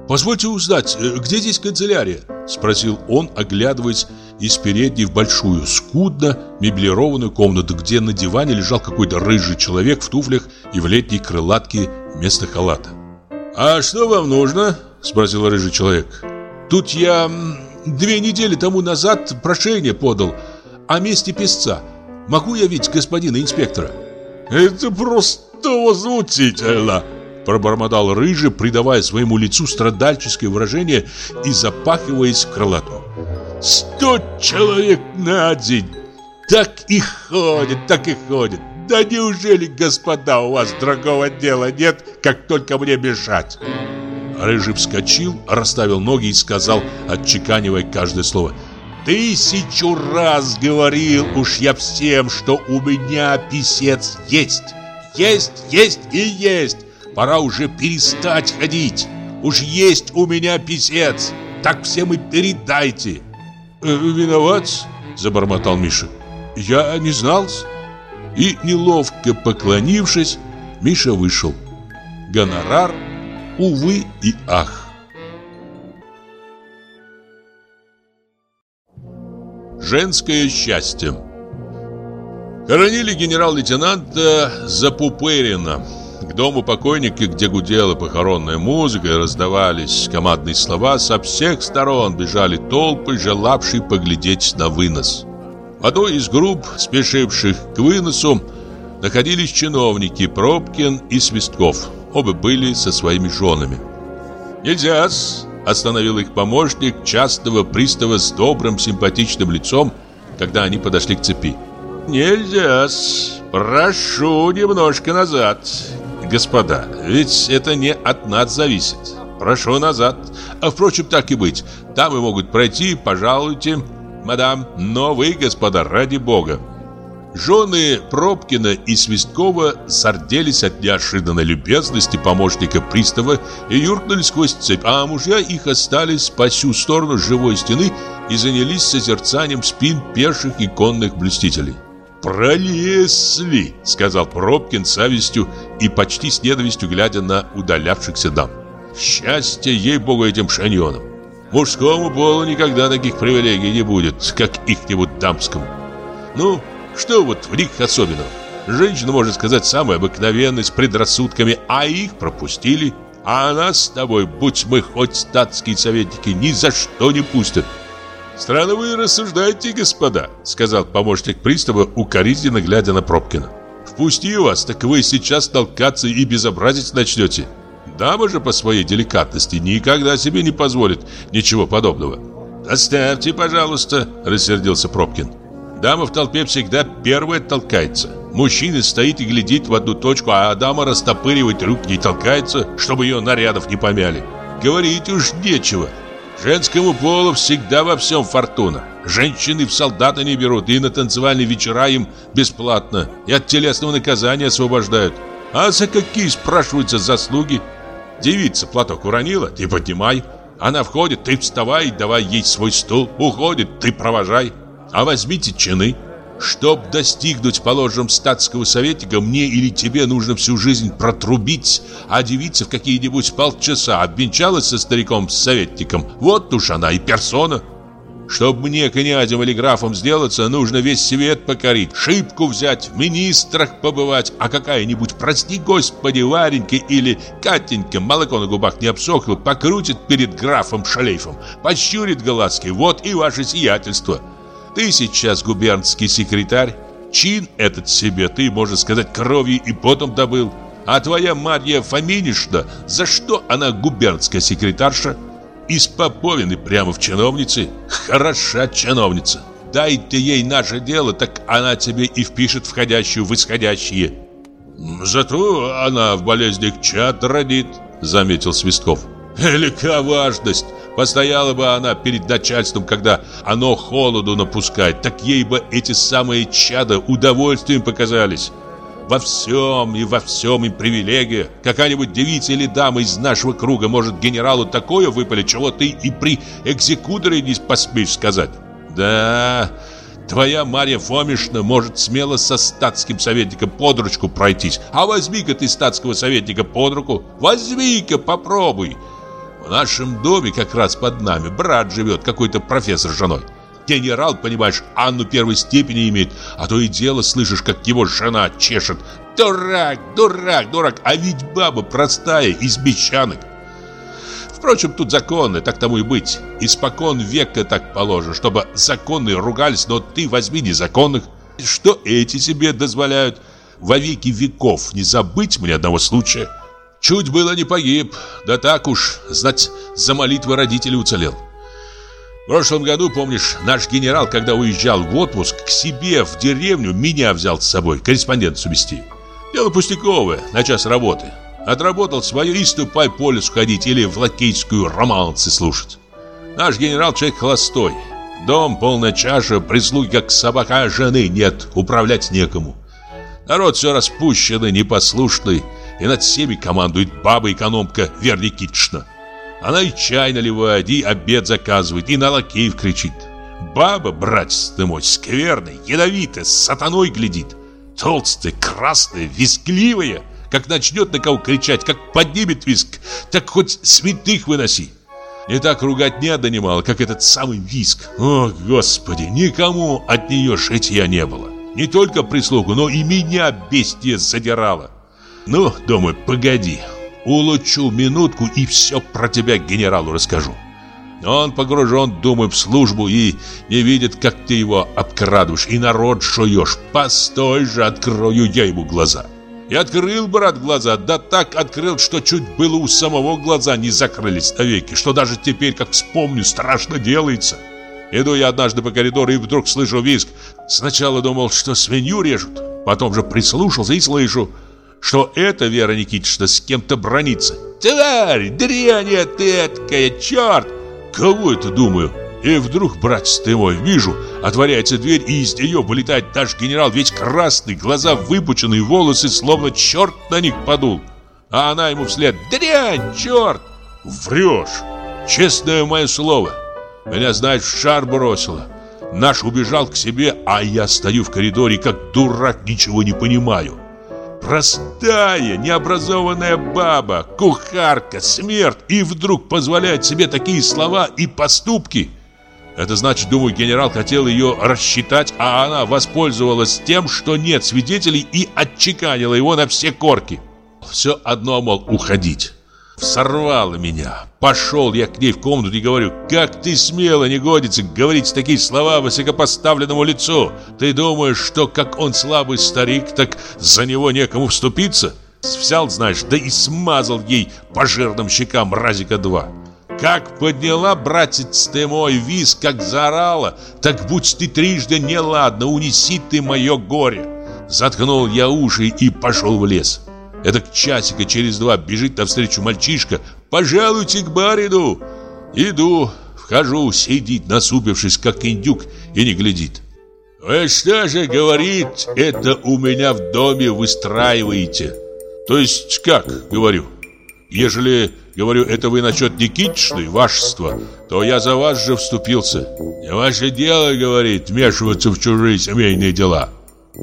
«Позвольте узнать, э, где здесь канцелярия?» – спросил он, оглядываясь из передней в большую, скудно меблированную комнату, где на диване лежал какой-то рыжий человек в туфлях и в летней крылатке вместо халата. «А что вам нужно?» – спросил рыжий человек. «Тут я две недели тому назад прошение подал о месте песца. Могу я видеть господина инспектора?» «Это просто возмутительно!» Пробормотал рыжий, придавая своему лицу страдальческое выражение и запахиваясь в крылатку. «Сто человек на день! Так и ходит, так и ходит! Да неужели, господа, у вас другого дела нет, как только мне мешать?» Рыжий вскочил, расставил ноги и сказал, отчеканивая каждое слово «Тысячу раз говорил уж я всем, что у меня писец есть! Есть, есть и есть! Пора уже перестать ходить. Уж есть у меня писец. Так всем и передайте. Э, виноват, забормотал Миша. Я не знал. И неловко поклонившись, Миша вышел. Гонорар, увы и ах. Женское счастье. Хоронили генерал-лейтенанта Запупырина к дому покойника, где гудела похоронная музыка и раздавались командные слова, со всех сторон бежали толпы, желавшие поглядеть на вынос. В одной из групп, спешивших к выносу, находились чиновники Пробкин и Свистков. Оба были со своими женами. «Нельзя-с!» – остановил их помощник частого пристава с добрым симпатичным лицом, когда они подошли к цепи. «Нельзя-с! Прошу немножко назад господа, ведь это не от нас зависит. Прошу назад. А впрочем, так и быть. Там и могут пройти, пожалуйте, мадам. Но вы, господа, ради бога. Жены Пробкина и Свисткова сарделись от неожиданной любезности помощника пристава и юркнули сквозь цепь, а мужья их остались по всю сторону живой стены и занялись созерцанием спин пеших и конных блюстителей. «Пролезли!» — сказал Пробкин с завистью и почти с ненавистью глядя на удалявшихся дам. «Счастье, ей-богу, этим шаньонам! Мужскому полу никогда таких привилегий не будет, как их-нибудь дамскому. Ну, что вот в них особенного? Женщина может сказать самое обыкновенное, с предрассудками, а их пропустили. А нас с тобой, будь мы хоть статские советники, ни за что не пустят. «Странно вы рассуждаете, господа», — сказал помощник пристава, укоризненно глядя на Пробкина. Впусти вас, так вы сейчас толкаться и безобразить начнете. Дама же по своей деликатности никогда себе не позволит ничего подобного. «Оставьте, пожалуйста», — рассердился Пробкин. «Дама в толпе всегда первая толкается. Мужчина стоит и глядит в одну точку, а дама растопыривает руки и толкается, чтобы ее нарядов не помяли. Говорить уж нечего. Женскому полу всегда во всем фортуна. Женщины в солдаты не берут, и на танцевальные вечера им бесплатно, и от телесного наказания освобождают. А за какие, спрашиваются, заслуги? Девица платок уронила, ты поднимай. Она входит, ты вставай, давай ей свой стул. Уходит, ты провожай. А возьмите чины. Чтоб достигнуть положенным статского советника, мне или тебе нужно всю жизнь протрубить, а девица в какие-нибудь полчаса обвенчалась со стариком-советником. Вот уж она и персона. Чтоб мне князем или графом сделаться, нужно весь свет покорить, шибку взять, в министрах побывать, а какая-нибудь, прости господи, Варенька или Катенька, молоко на губах не обсохло, покрутит перед графом шлейфом, пощурит глазки, вот и ваше сиятельство. Ты сейчас губернский секретарь, чин этот себе ты, можно сказать, кровью и потом добыл. А твоя Марья Фоминишна, за что она губернская секретарша? Из Поповины прямо в чиновницы. Хороша чиновница. Дай ты ей наше дело, так она тебе и впишет входящую в исходящие. Зато она в болезнях чад родит, заметил Свистков. Велика важность. Постояла бы она перед начальством, когда оно холоду напускает, так ей бы эти самые чада удовольствием показались. Во всем и во всем им привилегия. Какая-нибудь девица или дама из нашего круга может генералу такое выпалить, чего ты и при экзекуторе не посмеешь сказать. Да, твоя Марья Фомишна может смело со статским советником под ручку пройтись. А возьми-ка ты статского советника под руку. Возьми-ка, попробуй. В нашем доме как раз под нами брат живет, какой-то профессор с женой. Генерал, понимаешь, Анну первой степени имеет, а то и дело слышишь, как его жена чешет. Дурак, дурак, дурак, а ведь баба простая, из мещанок. Впрочем, тут законы, так тому и быть. Испокон века так положено, чтобы законные ругались, но ты возьми незаконных. Что эти себе дозволяют? Во веки веков не забыть мне одного случая. Чуть было не погиб, да так уж, знать, за молитвы родителей уцелел. В прошлом году, помнишь, наш генерал, когда уезжал в отпуск, к себе в деревню меня взял с собой, корреспонденцию вести. Дело пустяковое, на час работы. Отработал свое и ступай по лесу ходить или в лакейскую романсы слушать. Наш генерал человек холостой. Дом, полная чаша, прислуги как собака, а жены нет, управлять некому. Народ все распущенный, непослушный, и над всеми командует баба-экономка Вера Никитична. Она и чай наливает, и обед заказывает, и на лакеев кричит. Баба, братец ты мой, скверная, ядовитая, с сатаной глядит. Толстая, красная, вискливая. Как начнет на кого кричать, как поднимет виск, так хоть святых выноси. Не так ругать не донимало, как этот самый виск. О, Господи, никому от нее шитья не было. Не только прислугу, но и меня бестия задирала. Ну, думаю, погоди, улучшу минутку и все про тебя генералу расскажу. Он погружен, думаю, в службу и не видит, как ты его обкрадываешь и народ шуешь. Постой же, открою я ему глаза. И открыл, брат, глаза, да так открыл, что чуть было у самого глаза не закрылись навеки, что даже теперь, как вспомню, страшно делается. Иду я однажды по коридору и вдруг слышу визг. Сначала думал, что свинью режут, потом же прислушался и слышу – что это Вера Никитична с кем-то бронится. «Тварь! Дрянь ты эткая, черт!» «Кого это, думаю?» И вдруг, братец ты мой, вижу, отворяется дверь, и из нее вылетает наш генерал, весь красный, глаза выпученные, волосы, словно черт на них подул. А она ему вслед «Дрянь, черт!» «Врешь! Честное мое слово!» Меня, знаешь, в шар бросило. Наш убежал к себе, а я стою в коридоре, как дурак, ничего не понимаю. Простая, необразованная баба, кухарка, смерть и вдруг позволяет себе такие слова и поступки. Это значит, думаю, генерал хотел ее рассчитать, а она воспользовалась тем, что нет свидетелей и отчеканила его на все корки. Все одно, мол, уходить. Сорвала меня. Пошел я к ней в комнату и говорю, как ты смело не годится говорить такие слова высокопоставленному лицу. Ты думаешь, что как он слабый старик, так за него некому вступиться? Взял, знаешь, да и смазал ей по жирным щекам разика два. Как подняла, братец ты мой, виз, как заорала, так будь ты трижды неладно, унеси ты мое горе. Заткнул я уши и пошел в лес. Это часика через два бежит навстречу мальчишка. «Пожалуйте к барину!» Иду, вхожу, сидит, насупившись, как индюк, и не глядит. «Вы что же, говорит, это у меня в доме выстраиваете?» «То есть как?» — говорю. «Ежели, говорю, это вы насчет Никитичной, вашества, то я за вас же вступился. Не ваше дело, — говорит, — вмешиваться в чужие семейные дела.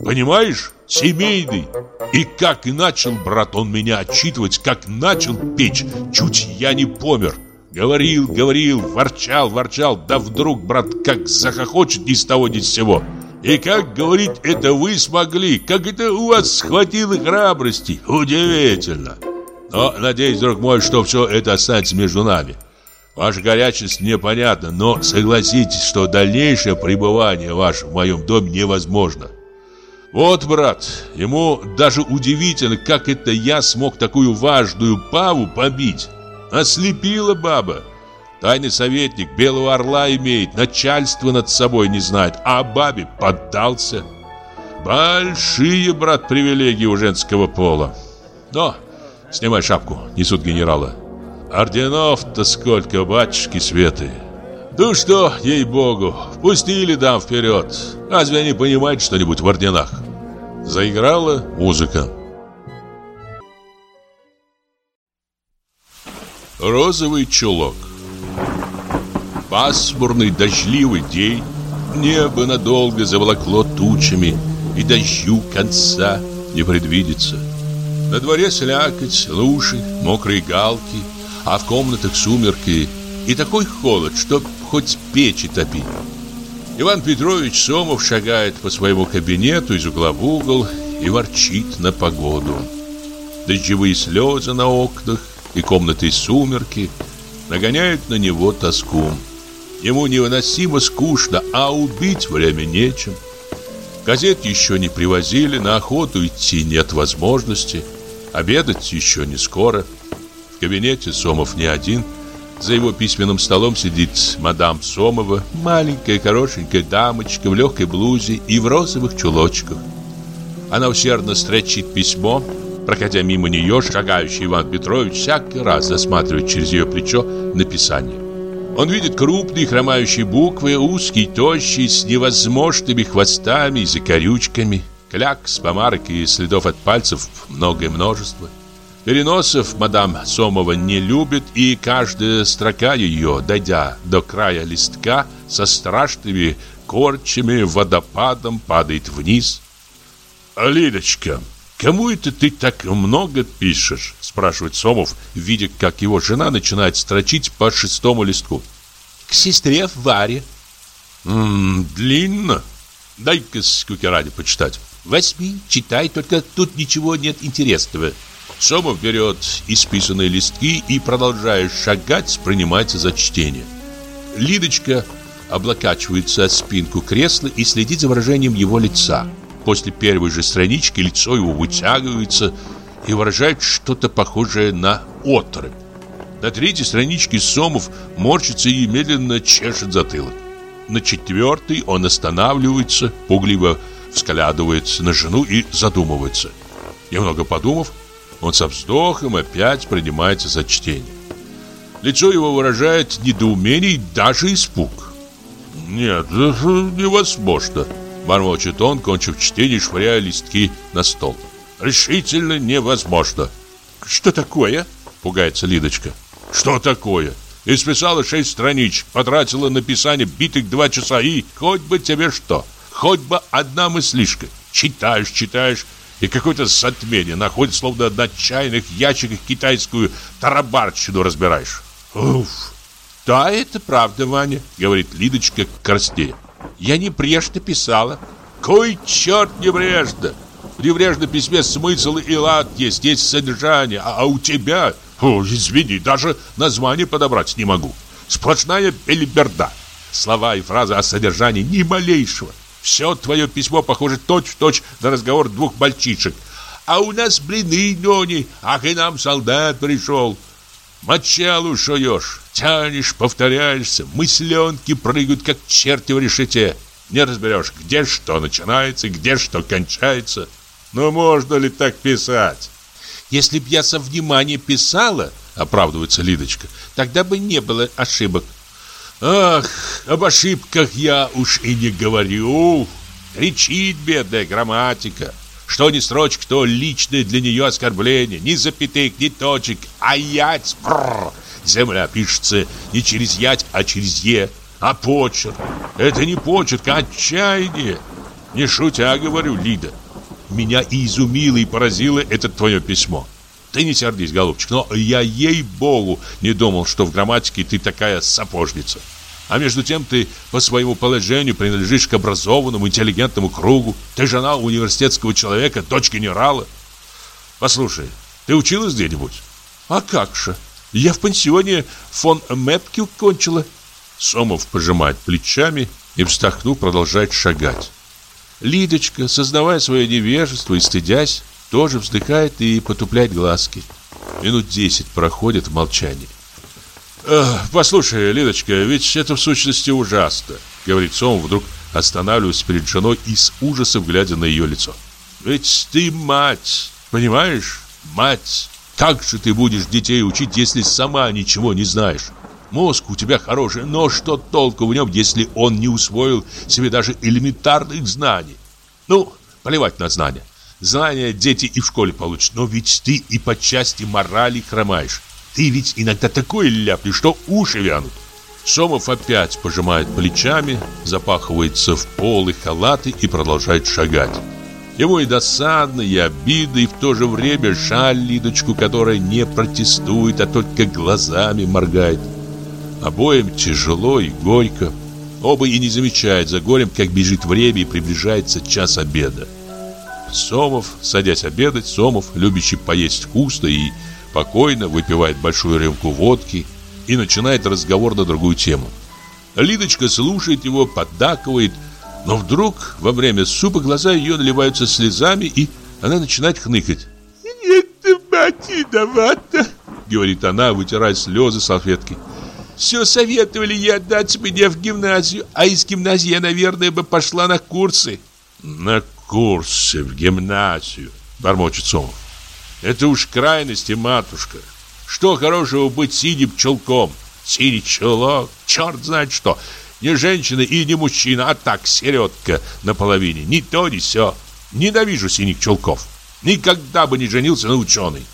Понимаешь? Семейный. И как и начал, брат, он меня отчитывать, как начал печь, чуть я не помер. Говорил, говорил, ворчал, ворчал, да вдруг, брат, как захохочет ни с того ни с сего. И как, говорит, это вы смогли, как это у вас схватило храбрости. Удивительно. Но, надеюсь, друг мой, что все это останется между нами. Ваша горячность мне понятна, но согласитесь, что дальнейшее пребывание ваше в моем доме невозможно. Вот, брат, ему даже удивительно, как это я смог такую важную паву побить. Ослепила баба. Тайный советник Белого Орла имеет, начальство над собой не знает, а бабе поддался. Большие, брат, привилегии у женского пола. Но, снимай шапку, несут генерала. Орденов-то сколько, батюшки светы. Ну что, ей-богу, пустили дам вперед. Разве они понимают что-нибудь в орденах? Заиграла музыка. Розовый чулок. Пасмурный дождливый день. Небо надолго заволокло тучами, и дождю конца не предвидится. На дворе слякоть, лужи, мокрые галки, а в комнатах сумерки и такой холод, что хоть печи топи. Иван Петрович Сомов шагает по своему кабинету из угла в угол и ворчит на погоду. Дождевые слезы на окнах и комнаты сумерки нагоняют на него тоску. Ему невыносимо скучно, а убить время нечем. Газет еще не привозили, на охоту идти нет возможности, обедать еще не скоро. В кабинете Сомов не один – за его письменным столом сидит мадам Сомова, маленькая хорошенькая дамочка в легкой блузе и в розовых чулочках. Она усердно строчит письмо. Проходя мимо нее, шагающий Иван Петрович всякий раз засматривает через ее плечо написание. Он видит крупные хромающие буквы, узкие, тощие, с невозможными хвостами и закорючками. Клякс, помарок и следов от пальцев многое множество. Переносов мадам Сомова не любит, и каждая строка ее, дойдя до края листка, со страшными корчами водопадом падает вниз. «Лидочка, кому это ты так много пишешь?» спрашивает Сомов, видя, как его жена начинает строчить по шестому листку. «К сестре Варе». «М -м, «Длинно? Дай-ка скуки ради почитать». «Возьми, читай, только тут ничего нет интересного». Сомов берет исписанные листки и, продолжая шагать, принимается за чтение. Лидочка облокачивается от спинку кресла и следит за выражением его лица. После первой же странички лицо его вытягивается и выражает что-то похожее на отрыбь. На третьей страничке Сомов морщится и медленно чешет затылок. На четвертой он останавливается, пугливо взглядывает на жену и задумывается. Немного подумав, он со вздохом опять принимается за чтение. Лицо его выражает недоумение и даже испуг. «Нет, это невозможно», — бормочет он, кончив чтение, швыряя листки на стол. «Решительно невозможно». «Что такое?» — пугается Лидочка. «Что такое?» Исписала шесть страничек, потратила на писание битых два часа и хоть бы тебе что, хоть бы одна мыслишка. Читаешь, читаешь, и какое-то затмение находит, словно на чайных ящиках китайскую тарабарщину разбираешь. Уф. Да, это правда, Ваня, говорит Лидочка краснея. Я не прежде писала. Кой черт не прежде? В неврежном письме смысл и лад есть, есть содержание, а, а у тебя, о, извини, даже название подобрать не могу. Сплошная белиберда. Слова и фразы о содержании ни малейшего. Все твое письмо похоже точь-в-точь -точь на разговор двух мальчишек. А у нас блины, Нони, ах и нам солдат пришел. Мочалу шуешь, тянешь, повторяешься, мысленки прыгают, как черти в решете. Не разберешь, где что начинается, где что кончается. Ну можно ли так писать? Если б я со вниманием писала, оправдывается Лидочка, тогда бы не было ошибок. Ах, об ошибках я уж и не говорю. Кричит бедная грамматика. Что ни строчек, то личное для нее оскорбление. Ни запятых, ни точек. А ять, бррр. Земля пишется не через ять, а через е. А почерк? Это не почерк, а отчаяние. Не шутя, говорю, Лида. Меня и изумило, и поразило это твое письмо. Ты не сердись, голубчик, но я ей-богу не думал, что в грамматике ты такая сапожница. А между тем ты по своему положению принадлежишь к образованному, интеллигентному кругу. Ты жена университетского человека, дочь генерала. Послушай, ты училась где-нибудь? А как же? Я в пансионе фон Метки кончила. Сомов пожимает плечами и, вздохнув, продолжает шагать. Лидочка, сознавая свое невежество и стыдясь, тоже вздыхает и потупляет глазки. Минут десять проходит в молчании. «Послушай, Лидочка, ведь это в сущности ужасно», — говорит Сом, вдруг останавливаясь перед женой и с ужасом глядя на ее лицо. «Ведь ты мать, понимаешь? Мать! Как же ты будешь детей учить, если сама ничего не знаешь? Мозг у тебя хороший, но что толку в нем, если он не усвоил себе даже элементарных знаний? Ну, плевать на знания. Знания дети и в школе получат, но ведь ты и по части морали хромаешь. Ты ведь иногда такой ляпнешь, что уши вянут. Сомов опять пожимает плечами, запахивается в полы халаты и продолжает шагать. Ему и досадно, и обидно, и в то же время жаль Лидочку, которая не протестует, а только глазами моргает. Обоим тяжело и горько. Оба и не замечают за горем, как бежит время и приближается час обеда. Сомов, садясь обедать, Сомов, любящий поесть вкусно и спокойно выпивает большую рюмку водки и начинает разговор на другую тему. Лидочка слушает его, поддакивает, но вдруг во время супа глаза ее наливаются слезами, и она начинает хныкать. «Нет, мать виновата», — говорит она, вытирая слезы салфетки. «Все советовали ей отдать меня в гимназию, а из гимназии я, наверное, бы пошла на курсы». «На курсы, в гимназию», — бормочет Сомов. Это уж крайности, матушка. Что хорошего быть синим чулком? Синий чулок, черт знает что. Не женщина и не мужчина, а так середка наполовине. Ни то, ни сё. Ненавижу синих чулков. Никогда бы не женился на ученый.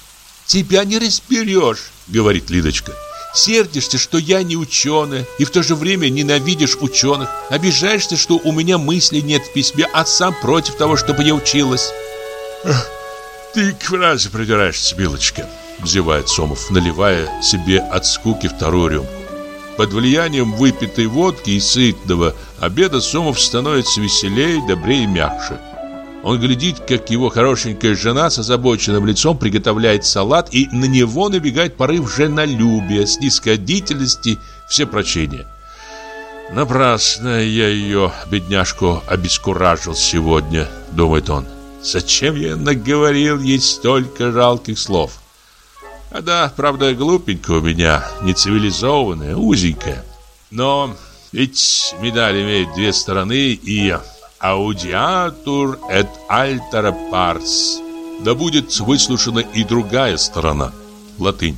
«Тебя не разберешь», — говорит Лидочка. «Сердишься, что я не ученая, и в то же время ненавидишь ученых. Обижаешься, что у меня мыслей нет в письме, а сам против того, чтобы я училась». «Ты к фразе придираешься, Билочка», — зевает Сомов, наливая себе от скуки вторую рюмку. Под влиянием выпитой водки и сытного обеда Сомов становится веселее, добрее и мягче. Он глядит, как его хорошенькая жена с озабоченным лицом приготовляет салат, и на него набегает порыв женолюбия, снисходительности, все прочения. «Напрасно я ее, бедняжку, обескуражил сегодня», — думает он. Зачем я наговорил ей столько жалких слов? А да, правда, глупенькая у меня, нецивилизованная, узенькая. Но ведь медаль имеет две стороны и аудиатур et altera pars. Да будет выслушана и другая сторона. Латынь.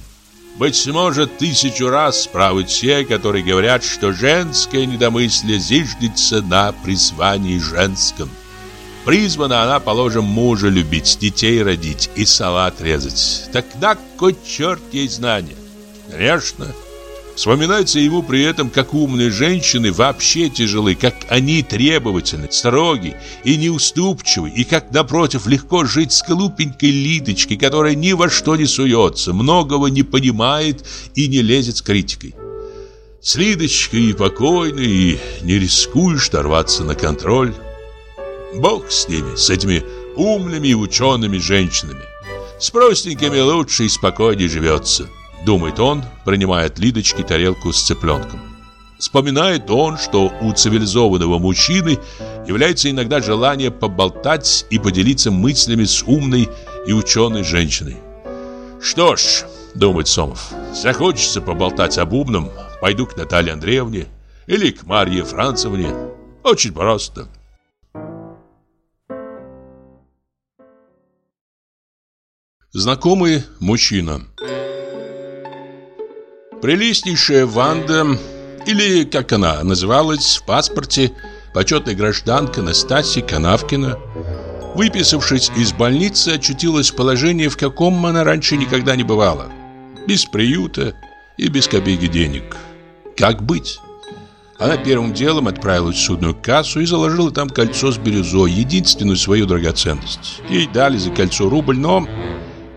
Быть может, тысячу раз правы те, которые говорят, что женское недомыслие зиждется на призвании женском. Призвана она, положим, мужа любить, детей родить и салат резать. На кой черт ей знания? Конечно. Вспоминается ему при этом, как умные женщины вообще тяжелы, как они требовательны, строги и неуступчивы, и как, напротив, легко жить с глупенькой Лидочкой, которая ни во что не суется, многого не понимает и не лезет с критикой. С Лидочкой и покойно, и не рискуешь торваться на контроль. Бог с ними, с этими умными и учеными женщинами. С простенькими лучше и спокойнее живется, думает он, принимая от Лидочки тарелку с цыпленком. Вспоминает он, что у цивилизованного мужчины является иногда желание поболтать и поделиться мыслями с умной и ученой женщиной. Что ж, думает Сомов, захочется поболтать об умном, пойду к Наталье Андреевне или к Марье Францевне. Очень просто. Знакомый мужчина Прелестнейшая Ванда, или как она называлась в паспорте, почетная гражданка Настасья Канавкина, выписавшись из больницы, очутилась в положении, в каком она раньше никогда не бывала. Без приюта и без копейки денег. Как быть? Она первым делом отправилась в судную кассу и заложила там кольцо с бирюзой, единственную свою драгоценность. Ей дали за кольцо рубль, но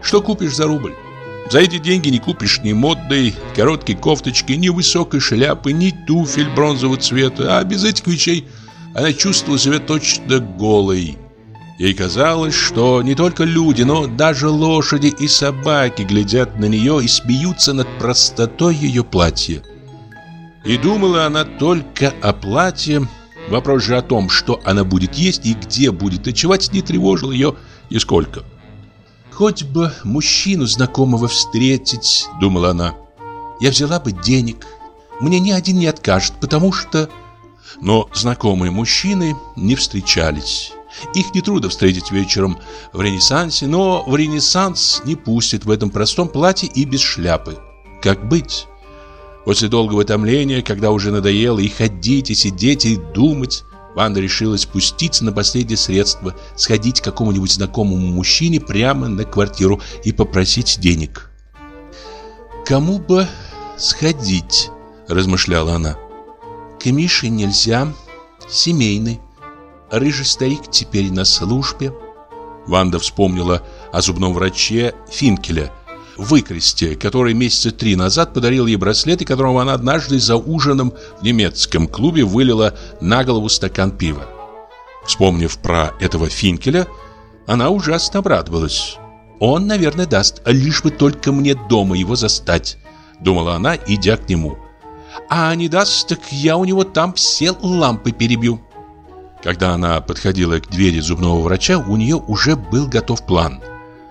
что купишь за рубль? За эти деньги не купишь ни модной короткой кофточки, ни высокой шляпы, ни туфель бронзового цвета. А без этих вещей она чувствовала себя точно голой. Ей казалось, что не только люди, но даже лошади и собаки глядят на нее и смеются над простотой ее платья. И думала она только о платье. Вопрос же о том, что она будет есть и где будет ночевать, не тревожил ее нисколько. «Хоть бы мужчину знакомого встретить», — думала она. «Я взяла бы денег. Мне ни один не откажет, потому что...» Но знакомые мужчины не встречались. Их нетрудно встретить вечером в Ренессансе, но в Ренессанс не пустят в этом простом платье и без шляпы. Как быть? После долгого томления, когда уже надоело и ходить, и сидеть, и думать, Ванда решила спуститься на последнее средство, сходить к какому-нибудь знакомому мужчине прямо на квартиру и попросить денег. «Кому бы сходить?» – размышляла она. «К Мише нельзя, семейный. Рыжий старик теперь на службе». Ванда вспомнила о зубном враче Финкеля – выкресте, который месяца три назад подарил ей браслет, и которого она однажды за ужином в немецком клубе вылила на голову стакан пива. Вспомнив про этого Финкеля, она ужасно обрадовалась. «Он, наверное, даст, лишь бы только мне дома его застать», — думала она, идя к нему. «А не даст, так я у него там все лампы перебью». Когда она подходила к двери зубного врача, у нее уже был готов план —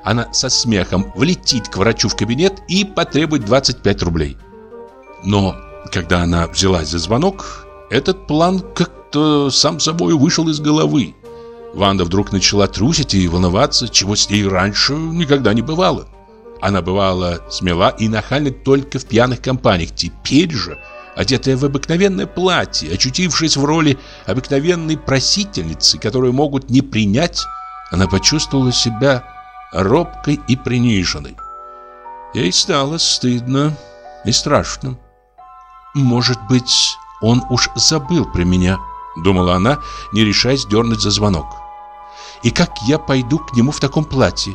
она со смехом влетит к врачу в кабинет и потребует 25 рублей. Но когда она взялась за звонок, этот план как-то сам собой вышел из головы. Ванда вдруг начала трусить и волноваться, чего с ней раньше никогда не бывало. Она бывала смела и нахальна только в пьяных компаниях. Теперь же, одетая в обыкновенное платье, очутившись в роли обыкновенной просительницы, которую могут не принять, она почувствовала себя робкой и приниженной. Ей стало стыдно и страшно. «Может быть, он уж забыл про меня», — думала она, не решаясь дернуть за звонок. «И как я пойду к нему в таком платье?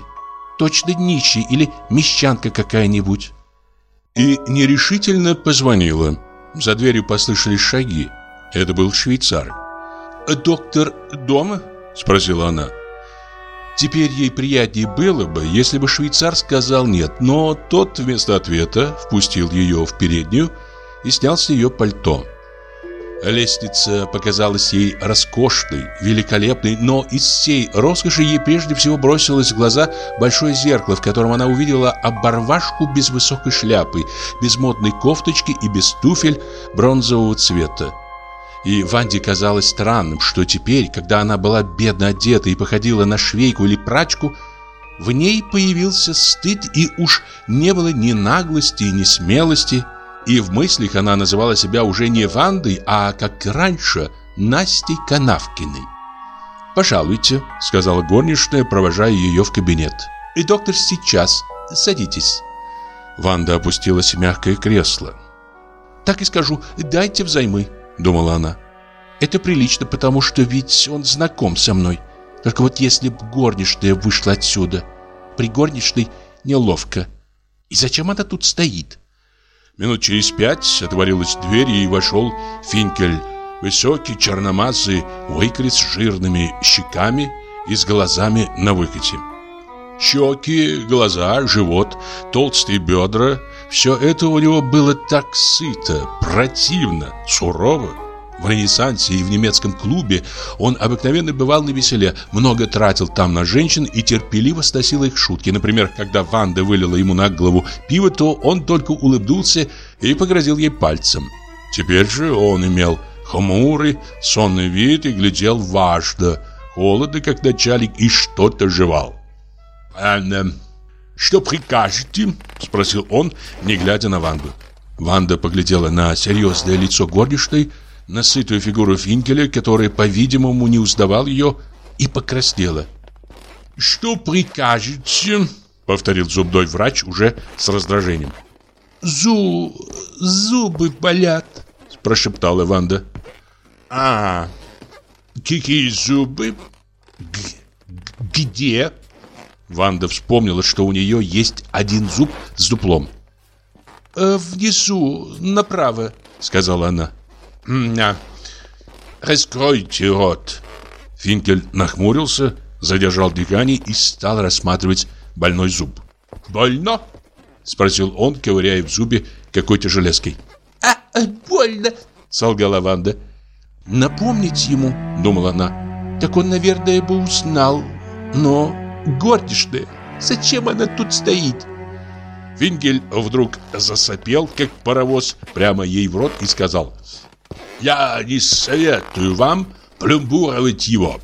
Точно нищий или мещанка какая-нибудь?» И нерешительно позвонила. За дверью послышались шаги. Это был швейцар. «Доктор дома?» — спросила она. Теперь ей приятнее было бы, если бы швейцар сказал «нет», но тот вместо ответа впустил ее в переднюю и снял с нее пальто. Лестница показалась ей роскошной, великолепной, но из всей роскоши ей прежде всего бросилось в глаза большое зеркало, в котором она увидела оборвашку без высокой шляпы, без модной кофточки и без туфель бронзового цвета. И Ванде казалось странным, что теперь, когда она была бедно одета и походила на швейку или прачку, в ней появился стыд и уж не было ни наглости, ни смелости. И в мыслях она называла себя уже не Вандой, а, как раньше, Настей Канавкиной. «Пожалуйте», — сказала горничная, провожая ее в кабинет. «И доктор сейчас. Садитесь». Ванда опустилась в мягкое кресло. «Так и скажу, дайте взаймы», думала она. Это прилично, потому что ведь он знаком со мной. Только вот если б горничная вышла отсюда, при горничной неловко. И зачем она тут стоит? Минут через пять отворилась дверь и вошел Финкель, высокий, черномазый, выкрит с жирными щеками и с глазами на выкате. Щеки, глаза, живот, толстые бедра – все это у него было так сыто, противно, сурово. В Ренессансе и в немецком клубе он обыкновенно бывал на веселе, много тратил там на женщин и терпеливо сносил их шутки. Например, когда Ванда вылила ему на голову пиво, то он только улыбнулся и погрозил ей пальцем. Теперь же он имел хмурый, сонный вид и глядел важно, холодно, как начальник, и что-то жевал. «Анна, что прикажете?» – спросил он, не глядя на Ванду. Ванда поглядела на серьезное лицо горничной, на сытую фигуру Финкеля, который, по-видимому, не узнавал ее, и покраснела. «Что прикажете?» — повторил зубной врач уже с раздражением. «Зу... зубы болят», — прошептала Ванда. «А, какие зубы? Г где?» Ванда вспомнила, что у нее есть один зуб с дуплом. «Э, «Внизу, направо», — сказала она. «На, раскройте рот». Финкель нахмурился, задержал дыхание и стал рассматривать больной зуб. «Больно?» — спросил он, ковыряя в зубе какой-то железкой. «А, э, больно!» — солгала Ванда. «Напомнить ему», — думала она, — «так он, наверное, бы узнал. Но горничная, зачем она тут стоит?» Финкель вдруг засопел, как паровоз, прямо ей в рот и сказал я не советую вам пломбуровать его.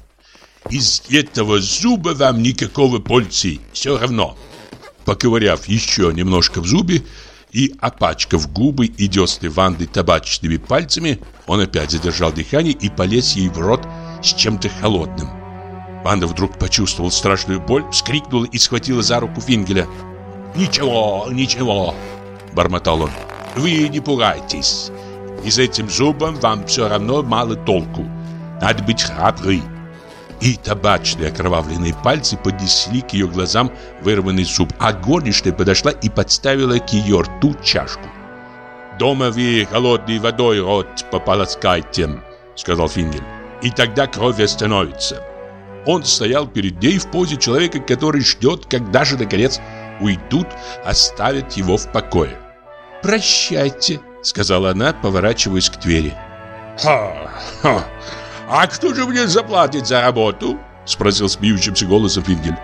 Из этого зуба вам никакого пользы, все равно. Поковыряв еще немножко в зубе и опачкав губы и десны Ванды табачными пальцами, он опять задержал дыхание и полез ей в рот с чем-то холодным. Ванда вдруг почувствовала страшную боль, вскрикнула и схватила за руку Фингеля. «Ничего, ничего», — бормотал он, — «вы не пугайтесь. И с этим зубом вам все равно мало толку. Надо быть храбрый. И табачные окровавленные пальцы поднесли к ее глазам вырванный зуб, а горничная подошла и подставила к ее рту чашку. «Дома вы холодной водой рот пополоскайте», — сказал Фингель. «И тогда кровь остановится». Он стоял перед ней в позе человека, который ждет, когда же, наконец, уйдут, оставят его в покое. «Прощайте», Сказала она, поворачиваясь к двери «Ха-ха! А кто же мне заплатит за работу?» Спросил смеющимся голосом Фингель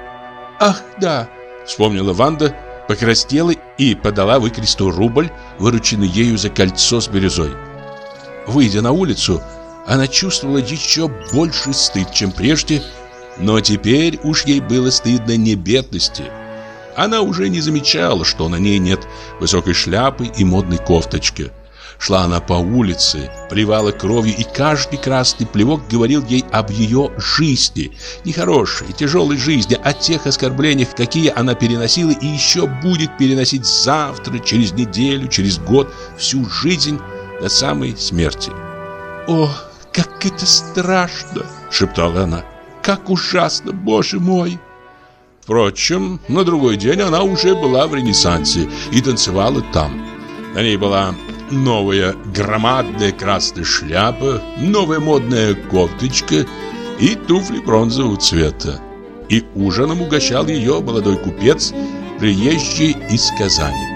«Ах, да!» Вспомнила Ванда, покраснела и подала выкресту рубль, вырученный ею за кольцо с бирюзой. Выйдя на улицу, она чувствовала еще больше стыд, чем прежде, но теперь уж ей было стыдно не бедности, она уже не замечала, что на ней нет высокой шляпы и модной кофточки. Шла она по улице, плевала кровью, и каждый красный плевок говорил ей об ее жизни. Нехорошей, тяжелой жизни, о тех оскорблениях, какие она переносила и еще будет переносить завтра, через неделю, через год, всю жизнь до самой смерти. «О, как это страшно!» — шептала она. «Как ужасно, боже мой!» Впрочем, на другой день она уже была в Ренессансе и танцевала там. На ней была новая громадная красная шляпа, новая модная кофточка и туфли бронзового цвета. И ужином угощал ее молодой купец, приезжий из Казани.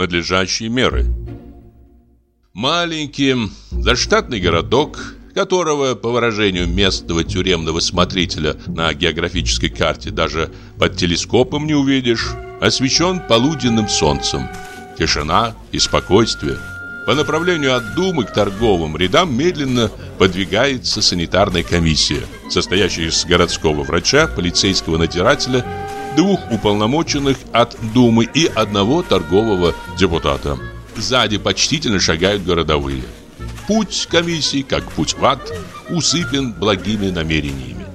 Надлежащие меры. Маленький заштатный городок, которого, по выражению местного тюремного смотрителя на географической карте даже под телескопом не увидишь, освещен полуденным солнцем. Тишина и спокойствие. По направлению от Думы к торговым рядам медленно подвигается санитарная комиссия, состоящая из городского врача, полицейского надзирателя двух уполномоченных от Думы и одного торгового депутата. Сзади почтительно шагают городовые. Путь комиссии, как путь в ад, усыпан благими намерениями.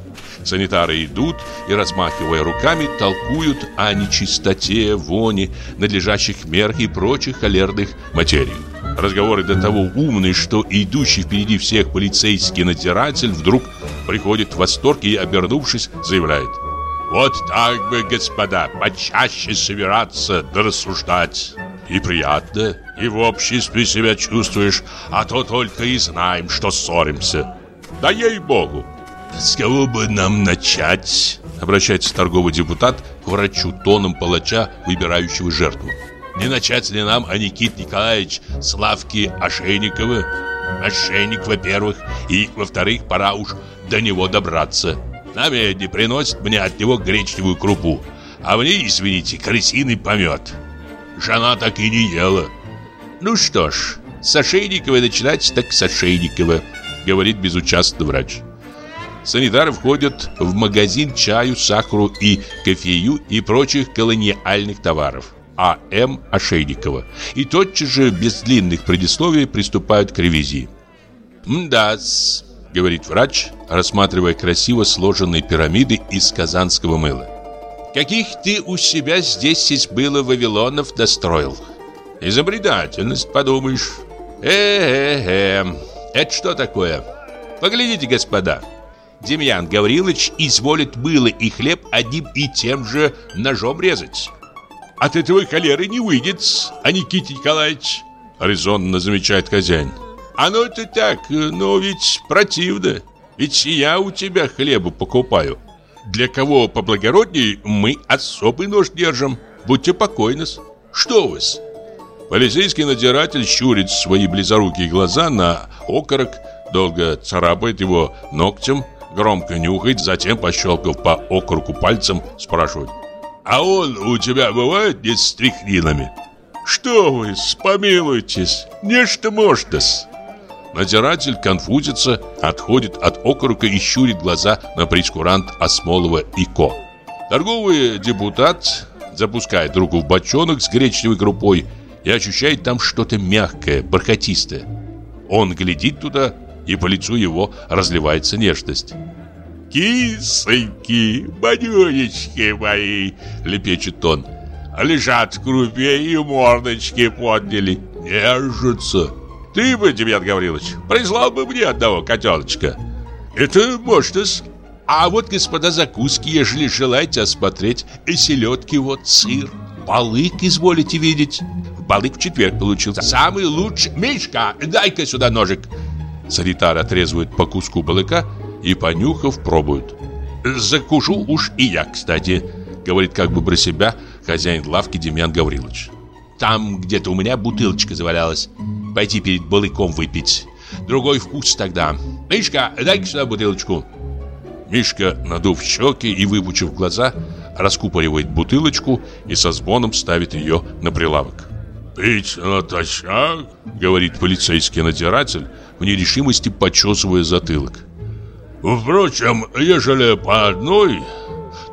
Санитары идут и, размахивая руками, толкуют о нечистоте, вони, надлежащих мерах и прочих холерных материях. Разговоры до того умные, что идущий впереди всех полицейский надзиратель вдруг приходит в восторг и, обернувшись, заявляет – Вот так бы, господа, почаще собираться да рассуждать. И приятно, и в обществе себя чувствуешь, а то только и знаем, что ссоримся. Да ей-богу. С кого бы нам начать? Обращается торговый депутат к врачу тоном палача, выбирающего жертву. Не начать ли нам, а Никит Николаевич, Славки Ошейникова? Ошейник, во-первых, и, во-вторых, пора уж до него добраться. На медне приносит мне от него гречневую крупу, а мне, извините, крысиный помет. Жена так и не ела. Ну что ж, с Ошейникова начинать, так с Ошейникова, говорит безучастный врач. Санитары входят в магазин чаю, сахару и кофею и прочих колониальных товаров. А.М. Ошейникова. И тотчас же, без длинных предисловий, приступают к ревизии. «Мда-с», говорит врач, рассматривая красиво сложенные пирамиды из казанского мыла. «Каких ты у себя здесь из было Вавилонов достроил?» «Изобретательность, подумаешь». «Э-э-э, это что такое?» «Поглядите, господа». Демьян Гаврилович изволит было и хлеб одним и тем же ножом резать. От этого холеры не выйдет, а Никита Николаевич, резонно замечает хозяин. Оно это так, но ведь противно. Ведь я у тебя хлеба покупаю. Для кого поблагородней мы особый нож держим. Будьте покойны. Что у вас? Полицейский надзиратель щурит свои близорукие глаза на окорок, долго царапает его ногтем, громко нюхает, затем, пощелкав по окорку пальцем, спрашивает. «А он у тебя бывает не с стрихнинами?» «Что вы, спомилуйтесь, нечто может-с!» Надзиратель конфузится, отходит от окорока и щурит глаза на прескурант Осмолова и Ко. Торговый депутат запускает руку в бочонок с гречневой крупой и ощущает там что-то мягкое, бархатистое. Он глядит туда, и по лицу его разливается нежность. «Кисоньки, манюнечки мои!» — лепечет он. «Лежат в крупе и мордочки подняли, нежатся. Ты бы, Демьян Гаврилович, прислал бы мне одного котеночка. Это может А вот, господа, закуски, ежели желаете осмотреть, и селедки вот, сыр, балык изволите видеть. Балык в четверг получился. Самый лучший. Мишка, дай-ка сюда ножик. Санитар отрезывает по куску балыка и, понюхав, пробует. «Закушу уж и я, кстати», — говорит как бы про себя хозяин лавки Демьян Гаврилович. «Там где-то у меня бутылочка завалялась. Пойти перед балыком выпить. Другой вкус тогда. Мишка, дай-ка сюда бутылочку». Мишка, надув щеки и выпучив глаза, раскупоривает бутылочку и со звоном ставит ее на прилавок. «Пить натощак?» — говорит полицейский надзиратель, в нерешимости почесывая затылок. «Впрочем, ежели по одной,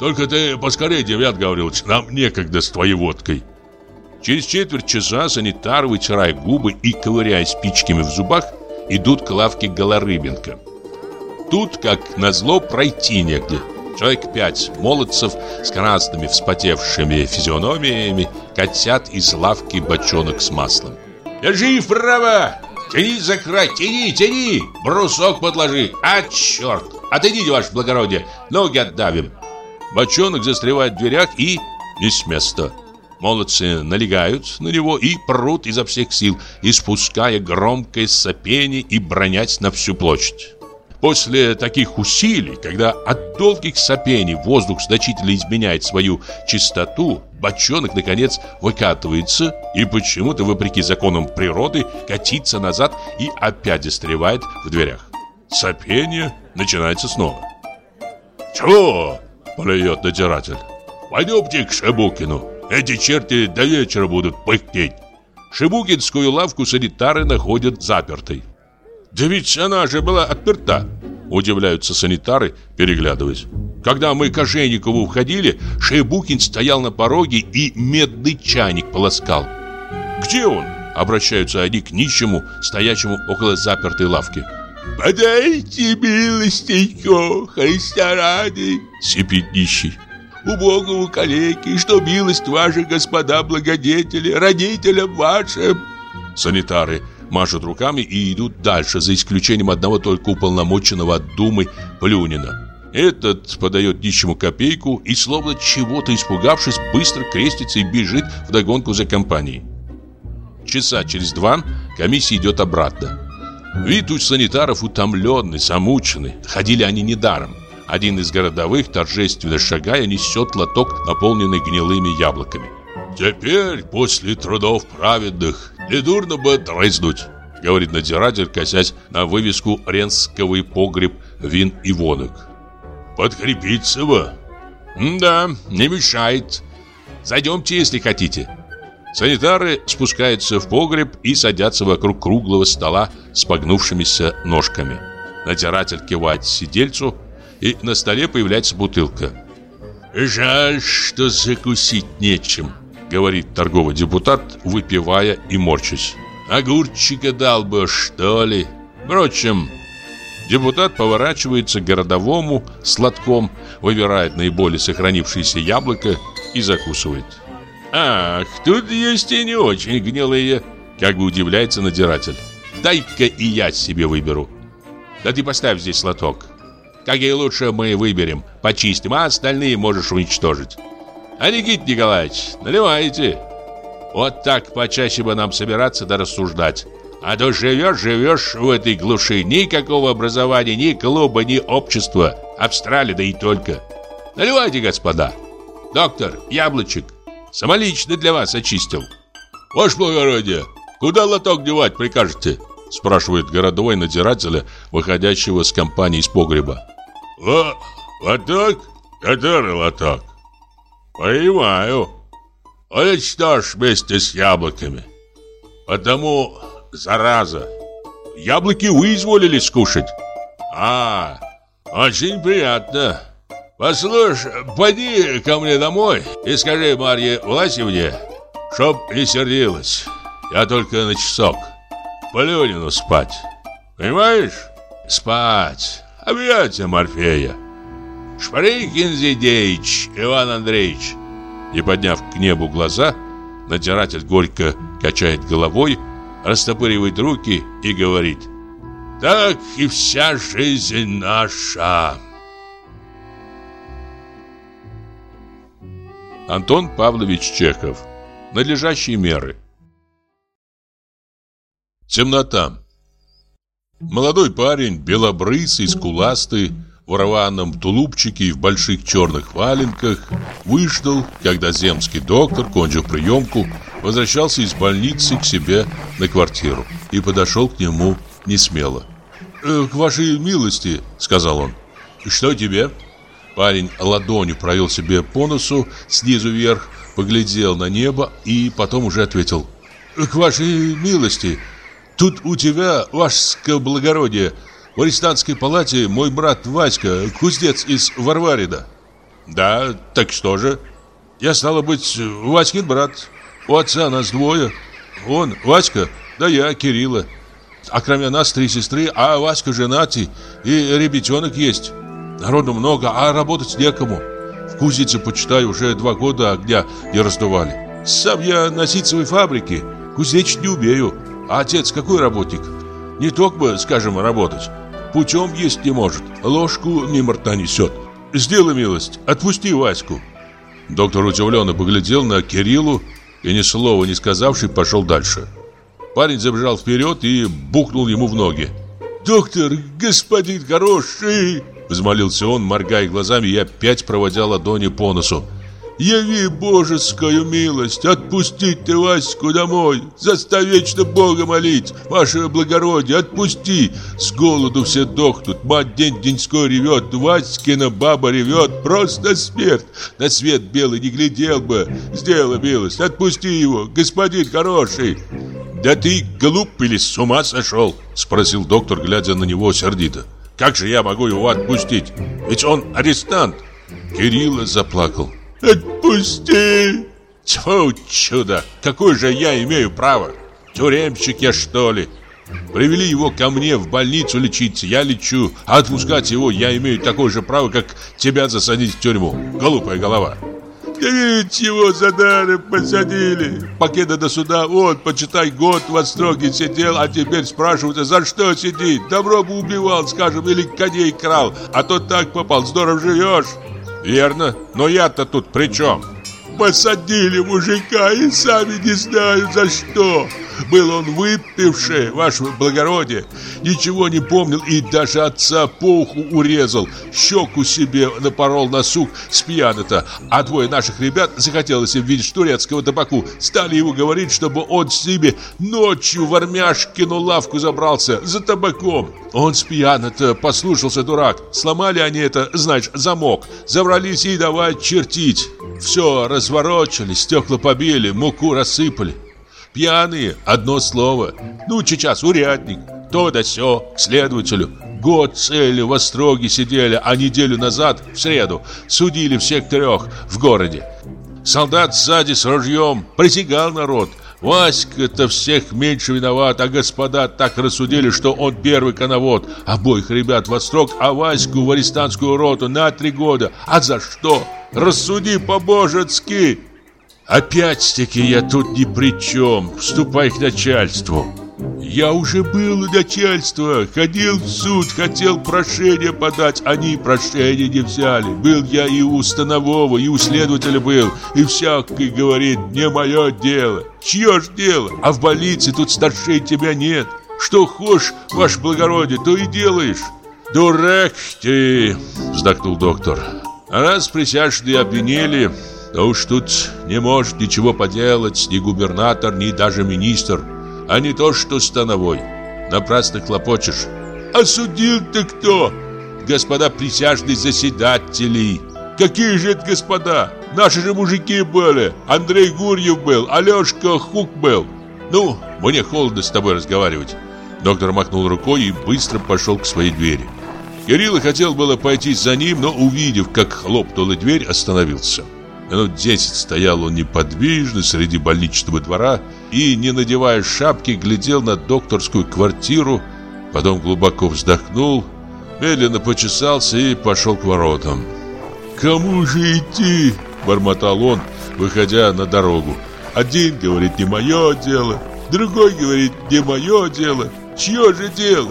только ты поскорее, Девят Гаврилович, нам некогда с твоей водкой». Через четверть часа санитар, вытирая губы и ковыряя спичками в зубах, идут к лавке Голорыбенко. Тут, как назло, пройти негде. Человек пять молодцев с красными вспотевшими физиономиями катят из лавки бочонок с маслом. «Держи вправо! Тяни за край, тяни, тяни! Брусок подложи! А, черт! Отойдите, ваше благородие, ноги отдавим!» Бочонок застревает в дверях и не с места. Молодцы налегают на него и прут изо всех сил, испуская громкое сопение и бронять на всю площадь. После таких усилий, когда от долгих сопений воздух значительно изменяет свою чистоту, бочонок, наконец, выкатывается и почему-то, вопреки законам природы, катится назад и опять застревает в дверях. Сопение начинается снова. «Чего?» – плюет надзиратель. «Пойдемте к Шебукину. Эти черти до вечера будут пыхтеть». Шебукинскую лавку санитары находят запертой. «Да ведь она же была отперта!» Удивляются санитары, переглядываясь. Когда мы к Ожейникову входили, Шейбукин стоял на пороге и медный чайник полоскал. «Где он?» – обращаются они к нищему, стоящему около запертой лавки. «Подайте милостенько, Христа ради!» – сипит нищий. «Убогому калеки, что милость ваша, господа благодетели, родителям вашим!» Санитары машут руками и идут дальше, за исключением одного только уполномоченного от Думы Плюнина. Этот подает нищему копейку и, словно чего-то испугавшись, быстро крестится и бежит вдогонку за компанией. Часа через два комиссия идет обратно. Вид у санитаров утомленный, замученный. Ходили они недаром. Один из городовых, торжественно шагая, несет лоток, наполненный гнилыми яблоками. «Теперь, после трудов праведных, недурно бы дрызнуть», говорит надзиратель, косясь на вывеску «Ренсковый погреб вин и вонок». «Подкрепиться бы». «Да, не мешает. Зайдемте, если хотите». Санитары спускаются в погреб и садятся вокруг круглого стола с погнувшимися ножками. Натиратель кивает сидельцу, и на столе появляется бутылка. «Жаль, что закусить нечем», — говорит торговый депутат, выпивая и морчась. «Огурчика дал бы, что ли? Впрочем...» Депутат поворачивается к городовому сладком, выбирает наиболее сохранившееся яблоко и закусывает. «Ах, тут есть и не очень гнилые», — как бы удивляется надзиратель. «Дай-ка и я себе выберу». «Да ты поставь здесь лоток. Какие лучше мы выберем, почистим, а остальные можешь уничтожить». «А Никит Николаевич, наливайте». Вот так почаще бы нам собираться да рассуждать. А то живешь, живешь в этой глуши. Никакого образования, ни клуба, ни общества. Австралия, да и только. Наливайте, господа. Доктор, яблочек. Самолично для вас очистил. Ваше благородие, куда лоток девать прикажете? Спрашивает городовой надзирателя, выходящего с компании из погреба. О, лоток? Который лоток? Понимаю. Он что ж вместе с яблоками. Потому, зараза, яблоки вы изволили скушать. А, очень приятно. Послушай, пойди ко мне домой и скажи Марье Власевне, чтоб не сердилась. Я только на часок. Полюнину спать. Понимаешь? Спать. Объятия Морфея. Шпарикин Зидеич, Иван Андреевич. И подняв к небу глаза, надзиратель горько качает головой, растопыривает руки и говорит «Так и вся жизнь наша». Антон Павлович Чехов. Надлежащие меры. Темнота. Молодой парень, белобрысый, скуластый, в рваном тулупчике и в больших черных валенках, выждал, когда земский доктор, кончив приемку, возвращался из больницы к себе на квартиру и подошел к нему не смело. «Э, «К вашей милости», — сказал он. «Что тебе?» Парень ладонью провел себе по носу снизу вверх, поглядел на небо и потом уже ответил. «К вашей милости, тут у тебя, ваше благородие, в арестантской палате мой брат Васька, кузнец из Варварида». «Да, так что же?» «Я, стало быть, Васькин брат. У отца нас двое. Он, Васька, да я, Кирилла. А кроме нас три сестры, а Васька женатый, и ребятенок есть». Народу много, а работать некому. В кузнице, почитай, уже два года огня не раздували. Сам я на ситцевой фабрике, кузнечить не умею. Отец какой работник? Не только бы, скажем, работать. Путем есть не может, ложку мимо несет. Сделай милость, отпусти Ваську. Доктор удивленно поглядел на Кириллу и, ни слова не сказавший, пошел дальше. Парень забежал вперед и бухнул ему в ноги. «Доктор, господин хороший!» Взмолился он, моргая глазами и опять проводя ладони по носу. «Яви божескую милость, отпустить ты Ваську домой, заставь вечно Бога молить, ваше благородие, отпусти, с голоду все дохнут, мать день деньской ревет, Васькина баба ревет, просто смерть, на свет белый не глядел бы, сделай милость, отпусти его, господин хороший». «Да ты глуп или с ума сошел?» – спросил доктор, глядя на него сердито. Как же я могу его отпустить? Ведь он арестант. Кирилла заплакал. Отпусти! Тьфу, чудо! Какое же я имею право? Тюремщик я, что ли? Привели его ко мне в больницу лечиться, я лечу, а отпускать его я имею такое же право, как тебя засадить в тюрьму. Глупая голова. Да ведь его за даром посадили. Покеда до суда, он, почитай, год в отстроге сидел, а теперь спрашивают, за что сидит? Добро бы убивал, скажем, или коней крал, а то так попал, здорово живешь. Верно, но я-то тут при чем? Посадили мужика и сами не знают за что. Был он выпивший, ваше благородие, ничего не помнил и даже отца по уху урезал, щеку себе напорол на сук с пьяно-то, а двое наших ребят захотелось им видеть турецкого табаку, стали ему говорить, чтобы он с ними ночью в армяшкину лавку забрался за табаком. Он с пьяно-то послушался, дурак, сломали они это, знаешь, замок, забрались и давай чертить. Все разворочили, стекла побили, муку рассыпали. Пьяные, одно слово. Ну, сейчас урядник, то да сё, к следователю. Год целью в Остроге сидели, а неделю назад, в среду, судили всех трех в городе. Солдат сзади с ружьем, присягал народ. Васька-то всех меньше виноват, а господа так рассудили, что он первый коновод. Обоих ребят в Острог, а Ваську в арестантскую роту на три года. А за что? Рассуди по-божески!» Опять-таки я тут ни при чем. Вступай к начальству. Я уже был у начальства, ходил в суд, хотел прошение подать, они прошение не взяли. Был я и у станового, и у следователя был, и всякий говорит, не мое дело. Чье ж дело? А в больнице тут старшей тебя нет. Что хочешь, ваше благородие, то и делаешь. Дурак ты, вздохнул доктор. Раз присяжные обвинили, да уж тут не может ничего поделать ни губернатор, ни даже министр, а не то, что становой. Напрасно хлопочешь. А судил-то кто? Господа присяжные заседатели. Какие же это господа? Наши же мужики были. Андрей Гурьев был, Алешка Хук был. Ну, мне холодно с тобой разговаривать. Доктор махнул рукой и быстро пошел к своей двери. Кирилл хотел было пойти за ним, но увидев, как хлопнула дверь, остановился. Минут десять стоял он неподвижно среди больничного двора и, не надевая шапки, глядел на докторскую квартиру, потом глубоко вздохнул, медленно почесался и пошел к воротам. «Кому же идти?» – бормотал он, выходя на дорогу. «Один говорит, не мое дело, другой говорит, не мое дело. Чье же дело?»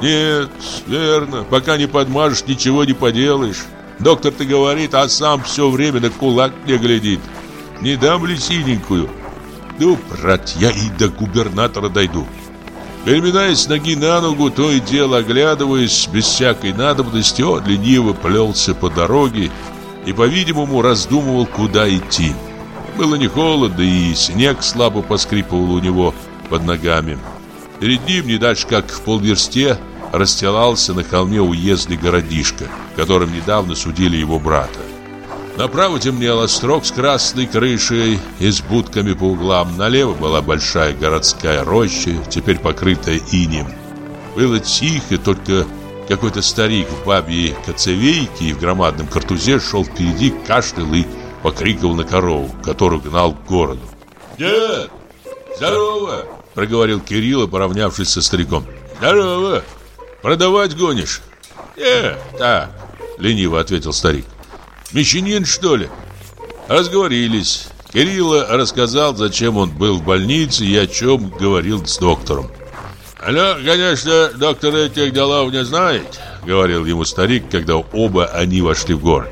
«Нет, верно, пока не подмажешь, ничего не поделаешь». Доктор-то говорит, а сам все время на кулак не глядит. Не дам ли синенькую? Ну, брат, я и до губернатора дойду. Переминаясь ноги на ногу, то и дело оглядываясь, без всякой надобности, он лениво плелся по дороге и, по-видимому, раздумывал, куда идти. Было не холодно, и снег слабо поскрипывал у него под ногами. Перед ним, не дальше как в полверсте, расстилался на холме уездный городишко, которым недавно судили его брата. Направо темнел острог с красной крышей и с будками по углам. Налево была большая городская роща, теперь покрытая инем. Было тихо, только какой-то старик в бабьей коцевейке и в громадном картузе шел впереди, кашлял и покрикивал на корову, которую гнал к городу. «Дед! Здорово!» — проговорил Кирилл, поравнявшись со стариком. «Здорово! Продавать гонишь? Э, так, лениво ответил старик. Мещанин, что ли? Разговорились. Кирилла рассказал, зачем он был в больнице и о чем говорил с доктором. «Ну, конечно, доктор этих делов не знает», — говорил ему старик, когда оба они вошли в город.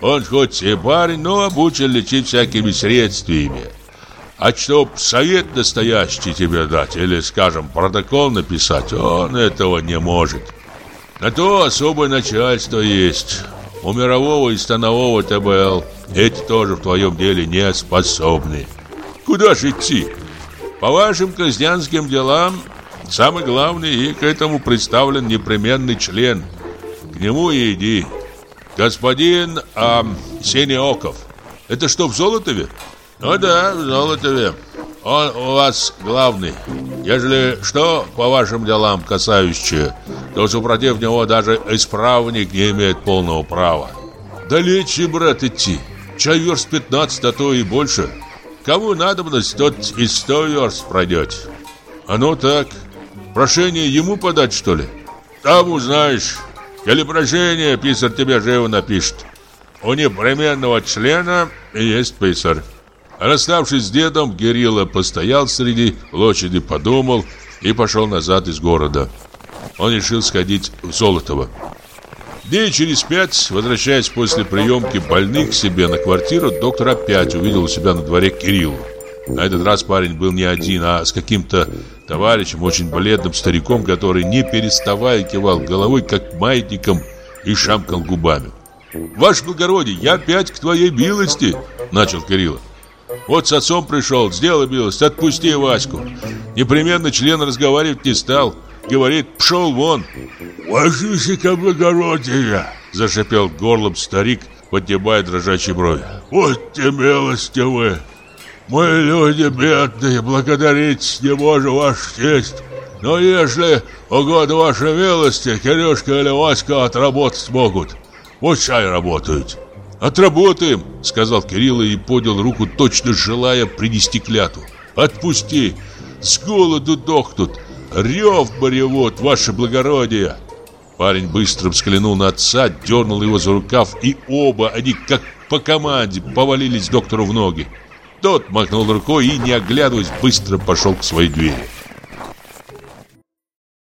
«Он хоть и парень, но обучен лечить всякими средствами. А чтоб совет настоящий тебе дать или, скажем, протокол написать, он этого не может. На то особое начальство есть. У мирового и станового ТБЛ эти тоже в твоем деле не способны. Куда же идти? По вашим крестьянским делам самый главный и к этому представлен непременный член. К нему и иди. Господин а, Синеоков. Это что, в Золотове? Ну да, Золотове. Он у вас главный. Ежели что по вашим делам касающее, то супротив него даже исправник не имеет полного права. Далече, брат, идти. Чай верст 15, а то и больше. Кому надобность, тот и сто верст пройдет. А ну так, прошение ему подать, что ли? Там узнаешь. Или прошение, писарь тебе живо напишет. у непременного члена есть писарь. Расставшись с дедом, Герилла постоял среди лошади, подумал и пошел назад из города. Он решил сходить в Золотово. Дней через пять, возвращаясь после приемки больных к себе на квартиру, доктор опять увидел у себя на дворе Кириллу. На этот раз парень был не один, а с каким-то товарищем, очень бледным стариком, который, не переставая, кивал головой, как маятником, и шамкал губами. «Ваше благородие, я опять к твоей милости!» – начал Кирилл. «Вот с отцом пришел, сделай милость, отпусти Ваську. Непременно член разговаривать не стал. Говорит, пшел вон!» «Ваше благородие!» – зашипел горлом старик, поднимая дрожащие брови. «Вот те милостивы! Мы люди бедные, благодарить не можем ваш честь. Но если угодно вашей милости, Кирюшка или Васька отработать могут, пускай работают. «Отработаем!» — сказал Кирилл и поднял руку, точно желая принести клятву. «Отпусти! С голоду дохнут! Рев боревод, ваше благородие!» Парень быстро взглянул на отца, дернул его за рукав, и оба они, как по команде, повалились доктору в ноги. Тот махнул рукой и, не оглядываясь, быстро пошел к своей двери.